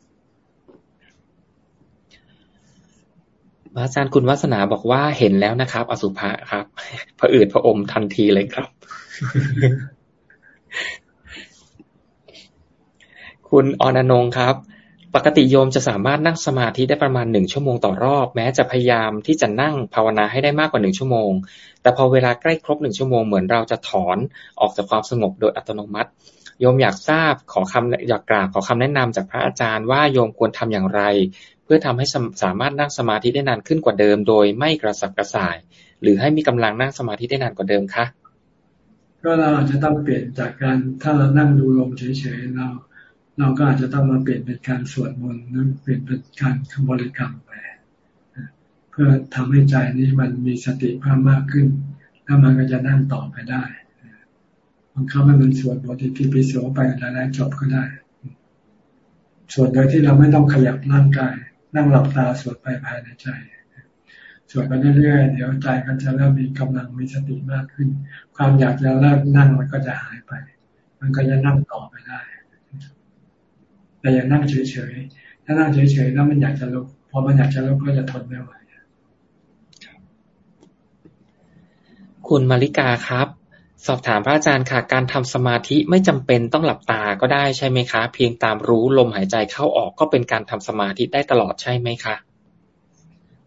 S1: อาจารย์คุณวัฒนาบอกว่าเห็นแล้วนะครับ อสุภะครับพระอืดพระอมทันทีเลยครับ คุณอนนงครับ ปกติโยมจะสามารถนั่งสมาธิได้ประมาณหนึ่งชั่วโมงต่อรอบ แม้จะพยายามที่จะนั่งภาวนาให้ได้มากกว่าหนึ่งชั่วโมง แต่พอเวลาใกล้ครบหนึ่งชั่วโมงเหมือนเราจะถอนออกจากความสงบโดยอัตโนมัติ โยมอยากทราบขอคำอยากกราบขอคำแนะนำจากพระอาจารย์ว่าโยมควรทำอย่างไร เพื่อทำให้สามารถนั่งสมาธิได้นานขึ้นกว่าเดิม โดยไม่กระสับกระส่าย หรือให้มีกำลังนั่งสมาธิได้นานกว่าเดิมคะ
S2: ก็เราอาจจะต้องเปลี่ยนจากการถ้าเรานั่งดูลมเฉยๆเรา เราก็อาจจะต้องมาเปลี่ยนเป็นการสวดมนต์นั่นเปลี่ยนเป็นการคำบริกรรมไปเพื่อทำให้ใจนี้มันมีสติเพิ่มมากขึ้น แล้วมันก็จะนั่งต่อไปได้บางครั้งมันสวดบทที่พิโสไปแล้วจบก็ได้สวดโดยที่เราไม่ต้องขยับร่างกาย นั่งหลับตาสวดไปภายในใจสวดไปเรื่อยๆเดี๋ยวใจก็จะเริ่มมีกำลังมีสติมากขึ้น ความอยากจะเลิกนั่งมันก็จะหายไป มันก็จะนั่งต่อไปได้ แต่อย่านั่งเฉยๆ ถ้านั่งเฉยๆแล้วมันอยากจะลุก พอมันอยากจะลุกก็จะทนไม่ไหว
S1: คุณมาริกาครับ สอบถามพระอาจารย์ค่ะ การทำสมาธิไม่จำเป็นต้องหลับตาก็ได้ใช่ไหมคะ เพียงตามรู้ลมหายใจเข้าออกก็เป็นการทำสมาธิได้ตลอดใช่ไหมคะ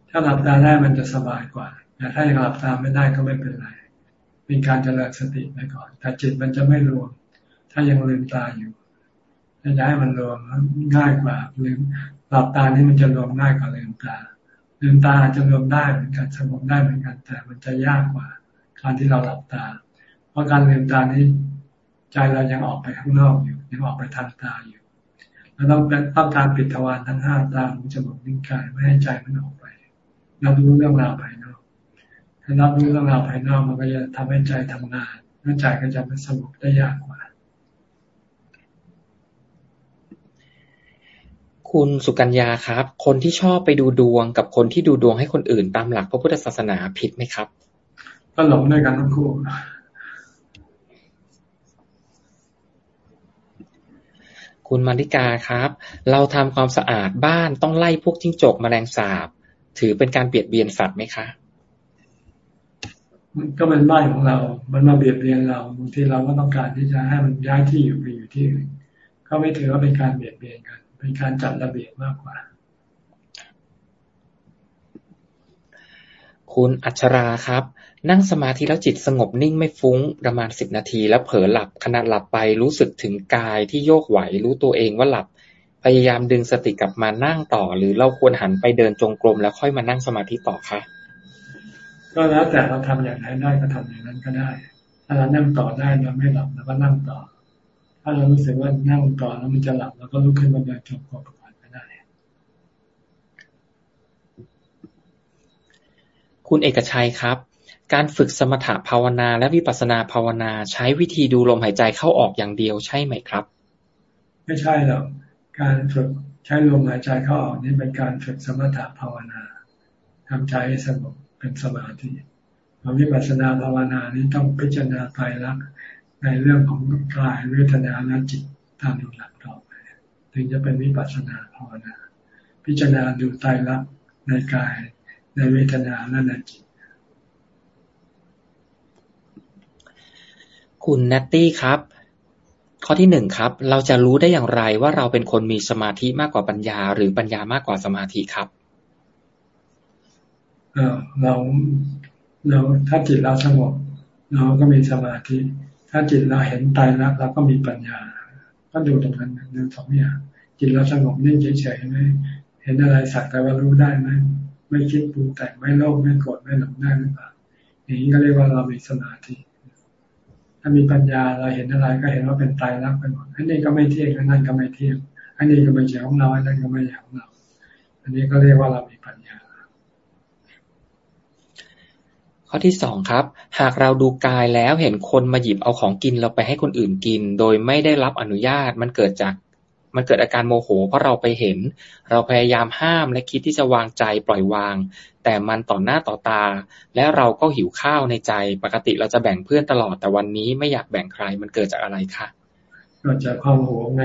S2: ถ้าหลับตาได้มันจะสบายกว่าแต่ถ้ายังหลับตาไม่ได้ก็ไม่เป็นไรเป็นการเจริญสติไปก่อนแต่จิตมันจะไม่รวม ถ้ายังลืมตาอยู่ ถ้าจะให้มันรวมง่ายกว่าลืมหลับตานี่มันจะรวมง่ายกว่าลืมตาลืมตาจะรวมได้เหมือนกันสงบได้เหมือนกัน แต่มันจะยากกว่า การที่เราหลับตา เพราะการลืมตานี้ใจเรายังออกไปข้างนอกอยู่ยังออกไปทางตาอยู่เราต้องต้องการปิดทวารทั้งห้าตาหูจมูกนิ้วกายไม่ให้ใจมันออกไปรับรู้เรื่องราวภายนอก ถ้ารับรู้เรื่องราวภายนอกมันก็จะทำให้ใจทำงานแล้วใจก็จะมันสงบได้ยากกว่า
S1: คุณสุกัญญาครับ คนที่ชอบไปดูดวงกับคนที่ดูดวงให้คนอื่นตามหลักพระพุทธศาสนาผิดไหมครับ
S2: ก็หลงด้วยกันทั้งคู่
S1: คุณมาริกาครับ เราทำความสะอาดบ้านต้องไล่พวกจิ้งจกมแมลงสาบ ถือเป็นการเบียดเบียนสัตว์ไหมคะ
S2: ก็เป็นบ้านของเรา มันมาเบียดเบียนเราบางทีเราก็ต้องการที่จะให้มันย้ายที่อยู่ไปอยู่ที่อื่นก็ไม่ถือว่าเป็นการเบียดเบียนกัน เป็นการจัดระเบียบมากกว่า
S1: คุณอัชราครับ นั่งสมาธิแล้วจิตสงบนิ่งไม่ฟุ้งประมาณสิบนาที แล้วเผลอหลับขณะหลับไปรู้สึกถึงกายที่โยกไหวรู้ตัวเองว่าหลับพยายามดึงสติกลับมานั่งต่อ หรือเราควรหันไปเดินจงกรมแล้วค่อยมานั่งสมาธิต่อคะ
S2: ก็แล้วแต่เราทำอย่างไรได้ก็ทำอย่างนั้นก็ได้ ถ้าเรานั่งต่อได้เราไม่หลับเราก็นั่งต่อ ถ้าเรารู้สึกว่านั่งต่อแล้วมันจะหลับเราก็ลุกขึ้นมาเดินจงกรมก่อนก็ได้
S1: คุณเอกชัยครับ การฝึกสมถะภาวนาและวิปัสสนาภาวนาใช้วิธีดูลมหายใจเข้าออกอย่างเดียวใช่ไหมครับ
S2: ไม่ใช่หรอกการฝึกใช้ลมหายใจเข้าออกนี่เป็นการฝึกสมถะภาวนาทำใจให้สงบเป็นสมาธิวิปัสสนาภาวนานี้ต้องพิจารณาไตรลักษณ์ ในเรื่องของกายเวทนาและจิตตามลำดับต่อไป ถึงจะเป็นวิปัสสนาภาวนา พิจารณาดูไตรลักษณ์ในกายในเวทนาและในจิต
S1: คุณนัตตี้ครับ ข้อที่หนึ่งครับ เราจะรู้ได้อย่างไรว่าเราเป็นคนมีสมาธิมากกว่าปัญญา หรือปัญญามากกว่าสมาธิครับ
S2: เราเราถ้าจิตเราสงบเราก็มีสมาธิ ถ้าจิตเราเห็นตายแล้วเราก็มีปัญญา ก็ดูตรงนั้นดูสองอย่างจิตเราสงบนิ่งเฉยๆไหมเห็นอะไรสักแต่ว่ารู้ได้ไหมไม่คิดปรุงแต่งไม่โลภไม่โกรธไม่หลงได้หรือเปล่าอย่างนี้ก็เรียกว่าเรามีสมาธิถ้ามีปัญญาเราเห็นอะไรก็เห็นว่าเป็นตายรักไปหมดอันนี้ก็ไม่เที่ยงอันนั้นก็ไม่เที่ยงอันนี้ก็ไม่ใช่ของเราอันนั้นก็ไม่ใช่ของเรา อันนี้ก็เรียกว่าเรามีปัญญา
S1: ข้อที่สองครับ หากเราดูกายแล้วเห็นคนมาหยิบเอาของกินเราไปให้คนอื่นกิน โดยไม่ได้รับอนุญาตมันเกิดจากมันเกิดอาการโมโห เพราะเราไปเห็น เราพยายามห้ามและคิดที่จะวางใจปล่อยวาง แต่มันต่อหน้าต่อตา และเราก็หิวข้าวในใจ ปกติเราจะแบ่งเพื่อนตลอดแต่วันนี้ไม่อยากแบ่งใครมันเกิดจากอะไรคะ
S2: เกิดจากความหวงไง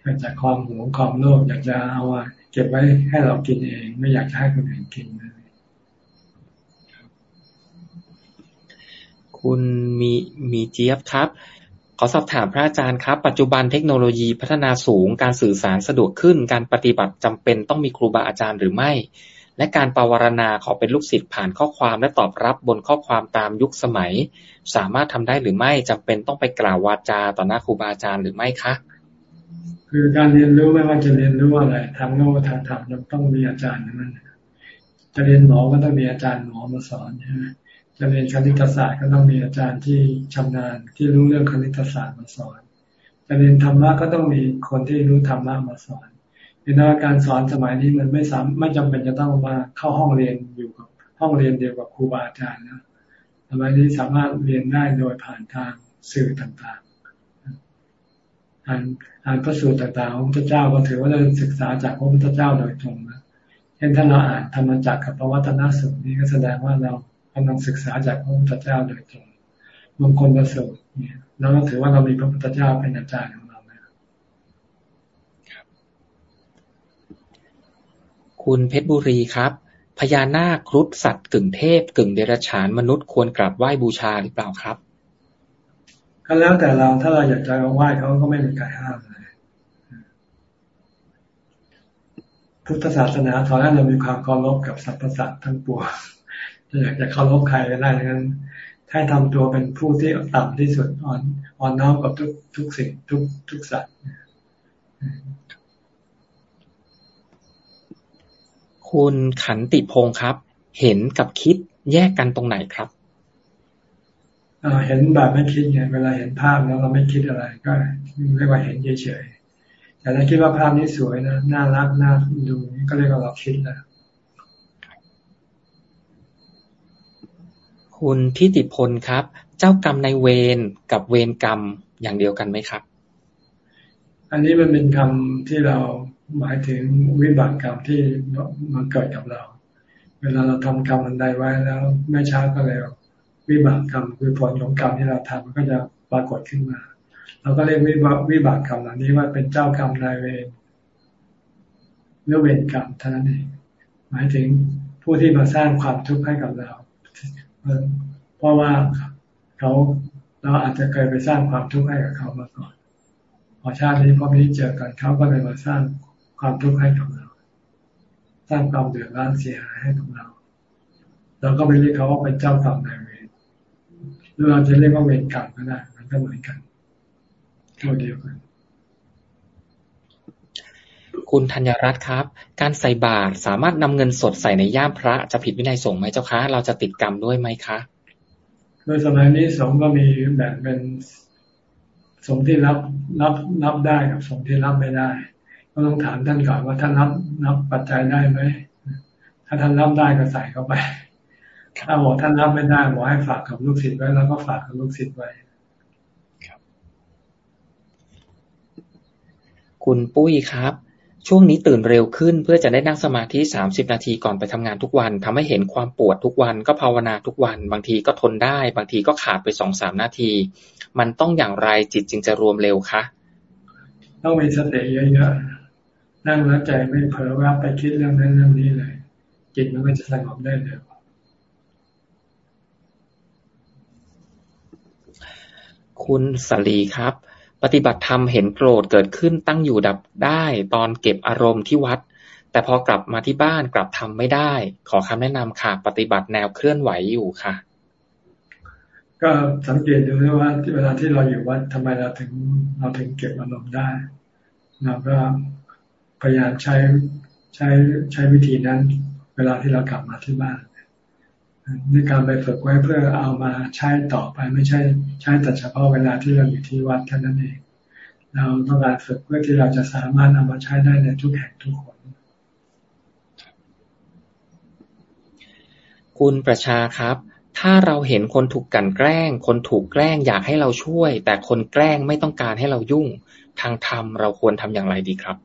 S2: เกิดจากความหวงความโลภอยากจะเอาเก็บไว้ให้เรากินเอง ไม่อยากให้คนอื่นกินนะ
S1: คุณมีมีเจี๊ยบครับ ขอสอบถามพระอาจารย์ครับ ปัจจุบันเทคโนโลยีพัฒนาสูงการสื่อสารสะดวกขึ้น การปฏิบัติจำเป็นต้องมีครูบาอาจารย์หรือไม่ และการปวารณาขอเป็นลูกศิษย์ผ่านข้อความและตอบรับบนข้อความตามยุคสมัย สามารถทำได้หรือไม่จำเป็นต้องไปกล่าววาจาต่อหน้าครูบาอาจารย์หรือไม่คะ
S2: คือการเรียนรู้ไม่ว่าจะเรียนรู้อะไรทางโลกทางธรรมต้องมีอาจารย์นั้นจะเรียนหมอก็ต้องมีอาจารย์หมอมาสอนใช่ไหม จะเรียนคณิตศาสตร์ก็ต้องมีอาจารย์ที่ชำนาญที่รู้เรื่องคณิตศาสตร์มาสอน จะเรียนธรรมะก็ต้องมีคนที่รู้ธรรมะมาสอนเห็นว่าการสอนสมัยนี้มันไม่สามไม่จำเป็นจะต้องมาเข้าห้องเรียนอยู่กับห้องเรียนเดียวกับครูบาอาจารย์นะสมัยนี้สามารถเรียนได้โดยผ่านทางสื่อต่างๆ อ่านอ่านพระสูตรต่างๆของพระเจ้าก็ถือว่าเราศึกษาจากพระพุทธเจ้าโดยตรงนะเช่นถ้าเราอ่านธรรมจักรกับพระวัฒนสูตรนี้ก็แสดงว่าเรา กำลังศึกษาจากพระพุทธเจ้าโดยตรงมงคลประเสริฐเนี่ยเราก็ถือว่าเรามีพระพุทธเจ้าเป็นอาจารย์ของเรานะ
S1: คุณเพชรบุรีครับ พญานาคครุฑสัตว์กึ่งเทพ กึ่งเดรัจฉานมนุษย์ควรกราบไหว้บูชาหรือเปล่าครับ
S2: ก็แล้วแต่เราถ้าเราอยากจะไหว้เขาก็ไม่มีใครห้ามเลยพุทธศาสนาสอนให้เรามีความเคารพกับสรรพสัตว์ทั้งปวง อยากจะเคารพใครก็ได้ดังนั้นให้ทำตัวเป็นผู้ที่ต่ำที่สุดอ่อนอ่อนน้อมกับทุกทุกสิ่งทุกทุกสัตว์
S1: คุณขันติพงศ์ครับ เห็นกับคิดแยกกันตรงไหนครับ
S2: เห็นแบบไม่คิดไงเวลาเห็นภาพแล้วเราไม่คิดอะไร ก็เรียกว่าเห็นเฉยๆแต่ถ้าคิดว่าภาพนี้สวยนะน่ารักน่าดูก็เรียกว่าเราคิดแล้ว
S1: คุณทิติพลครับ เจ้ากรรมในเวรกับเวรกรรมอย่างเดียวกันไหมครับ
S2: อันนี้มันเป็นคำที่เราหมายถึงวิบากกรรมที่มาเกิดกับเรา เวลาเราทำกรรมอันใดไว้แล้ว ไม่ช้าก็เร็ววิบากกรรมคือผลของกรรมที่เราทำก็จะปรากฏขึ้นมาเราก็เรียกวิบากวิบากกรรมเหล่านี้ว่าเป็นเจ้ากรรมนายเวรหรือเวรกรรมเท่านั้นเองหมายถึงผู้ที่มาสร้างความทุกข์ให้กับเรา เพราะว่าเขาเราอาจจะเคยไปสร้างความทุกข์ให้กับเขามาก่อน พอชาตินี้พอนี้เจอกันเขาก็เลยมาสร้างความทุกข์ให้กับเรา สร้างความเดือดร้อนเสียหายให้กับเราเราก็ไม่เรียกเขาว่าเป็นเจ้ากรรมนายเวรหรือเราจะเรียกว่าเวรกรรมก็ได้มันก็เหมือนกันตัวเดียวกัน
S1: คุณธัญรัตน์ครับ การใส่บาตรสามารถนำเงินสดใส่ในย่ามพระจะผิดวินัยสงฆ์ไหมเจ้าคะ เราจะติดกรรมด้วยไหมคะ
S2: โดยสมัยนี้สงฆ์ก็มีแบ่งเป็นสงฆ์ที่รับรับรับได้กับสงฆ์ที่รับไม่ได้ ก็ต้องถามท่านก่อนว่าท่านรับรับปัจจัยได้ไหมถ้าท่านรับได้ก็ใส่เข้าไป ถ้าบอกท่านรับไม่ได้บอกให้ฝากกับลูกศิษย์ไว้แล้วก็ฝากกับลูกศิษย์ไว้
S1: คุณปุ้ยครับ ช่วงนี้ตื่นเร็วขึ้นเพื่อจะได้นั่งสมาธิสามสิบนาทีก่อนไปทำงานทุกวันทำให้เห็นความปวดทุกวันก็ภาวนาทุกวัน บางทีก็ทนได้ บางทีก็ขาดไปสองสามนาที มันต้องอย่างไรจิตจึงจะรวมเร็วคะ
S2: ต้องมีสติเยอะๆนั่งแล้วใจไม่เผลอว่าไปคิดเรื่องนั้นเรื่องนี้เลย จิตมันก็จะสงบได้เร็ว
S1: คุณสลีครับ ปฏิบัติธรรมเห็นโกรธเกิดขึ้นตั้งอยู่ดับได้ตอนเก็บอารมณ์ที่วัด แต่พอกลับมาที่บ้านกลับทำไม่ได้ ขอคำแนะนำค่ะ ปฏิบัติแนวเคลื่อนไหวอยู่ค่ะ
S2: ก็สังเกตดูนะว่าเวลาที่เราอยู่วัดทำไมเราถึงเราถึงเก็บอารมณ์ได้เราก็พยายามใช้ใช้ใช้วิธีนั้น เวลาที่เรากลับมาที่บ้าน ในการไปฝึกไว้เพื่อเอามาใช้ต่อไปไม่ใช่ใช้แต่เฉพาะเวลาที่เราอยู่ที่วัดแค่านั้นเอง เราต้องการฝึกเพื่อที่เราจะสามารถเอามาใช้ได้ในทุกแห่งทุกคน
S1: คุณประชาครับ ถ้าเราเห็นคนถูกกันแกล้ง คนถูกแกล้งอยากให้เราช่วย แต่คนแกล้งไม่ต้องการให้เรายุ่ง ทางธรรมเราควรทำอย่างไรดีครับ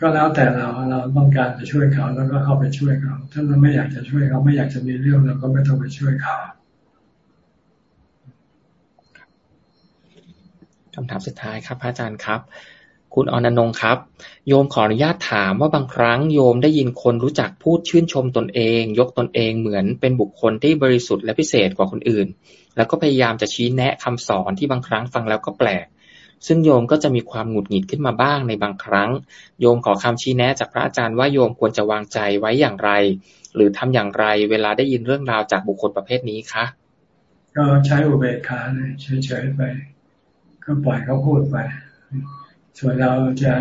S2: ก็แล้วแต่เราเราต้องการจะช่วยเขาแล้วก็เข้าไปช่วยเขา ถ้าเราไม่อยากจะช่วยเขาไม่อยากจะมีเรื่องเราก็ไม่ต้องไปช่วยเขา
S1: คำถามสุดท้ายครับพระอาจารย์ครับ คุณอนันงครับ โยมขออนุญาตถามว่าบางครั้งโยมได้ยินคนรู้จักพูดชื่นชมตนเอง ยกตนเองเหมือนเป็นบุคคลที่บริสุทธิ์และพิเศษกว่าคนอื่น แล้วก็พยายามจะชี้แนะคำสอนที่บางครั้งฟังแล้วก็แปลก ซึ่งโยมก็จะมีความหงุดหงิดขึ้นมาบ้างในบางครั้ง โยมขอคำชี้แนะจากพระอาจารย์ว่าโยมควรจะวางใจไว้อย่างไร หรือทำอย่างไรเวลาได้ยินเรื่องราวจากบุคคลประเภทนี้คะ
S2: ก็ใช้อุเบกขาเลยเฉยๆไป ก็ปล่อยเขาพูดไปส่วนเราจะ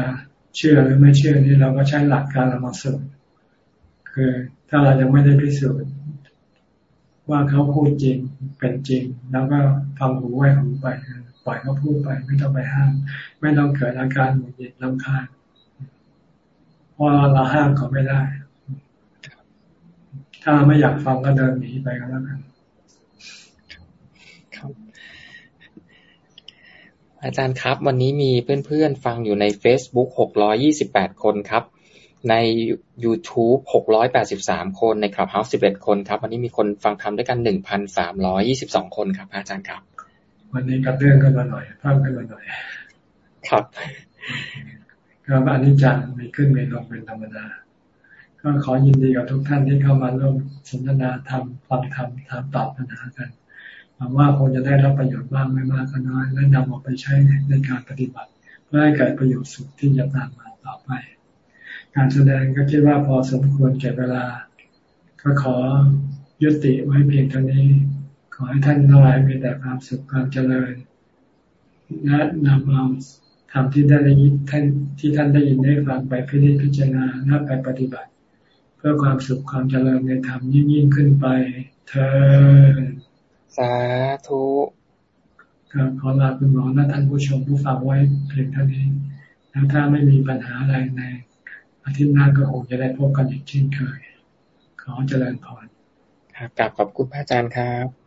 S2: เชื่อหรือไม่เชื่อนี่เราก็ใช้หลักการละมาสูตรคือถ้าเรายังไม่ได้พิสูจน์ว่าเขาพูดจริงเป็นจริง แล้วก็ฟังหูไว้หูไป ปล่อยเขาพูดไป ไม่ต้องไปห้าม ไม่ต้องเกิดอาการหงุดหงิดลำคาญเพราะเราห้ามเขาไม่ได้ ถ้าไม่อยากฟังก็เดินหนีไปก็แล้วกัน
S1: อาจารย์ครับ วันนี้มีเพื่อนๆฟังอยู่ใน Facebook 628 คนครับ ใน YouTube 683 คนใน Clubhouse 11 คนครับ วันนี้มีคนฟังทำด้วยกัน 1,322 คนครับ อาจารย์ครับ
S2: วันนี้กระเตื้องกันมาหน่อยเพิ่มขึ้นมาหน่อย
S1: ครับ
S2: ก็อันนี้จังมีขึ้นมีลงเป็นธรรมดา ก็ขอยินดีกับทุกท่านที่เข้ามาร่วมสนทนาธรรมฟังธรรมถามตอบปัญหากันหวังว่าคงจะได้รับประโยชน์บ้างไม่มากก็น้อยและนำออกไปใช้ในการปฏิบัติ เพื่อให้เกิดประโยชน์สุขที่จะตามมาต่อไป การแสดงก็คิดว่าพอสมควรแก่เวลา ก็ขอยุติไว้เพียงเท่านี้ ขอให้ท่านทั้งหลายมีแต่ความสุขความเจริญและนำเอาทำที่ได้ยินท่านที่ท่านได้ยินได้ฟังไปพิจิพิจารณาและไปปฏิบัติ เพื่อความสุขความเจริญในธรรมยิ่งยิ่งขึ้นไปเธอ
S1: สาธุ
S2: ครับขอลาคุณหมอและท่านผู้ชมผู้ฟังไว้เพียงเท่านี้แล้วถ้าไม่มีปัญหาอะไรในอาทิตย์หน้าก็คงจะได้พบกันอีกเช่นเคย ขอเจริญพร
S1: ครับกลับขอบคุณพระอาจารย์ครับ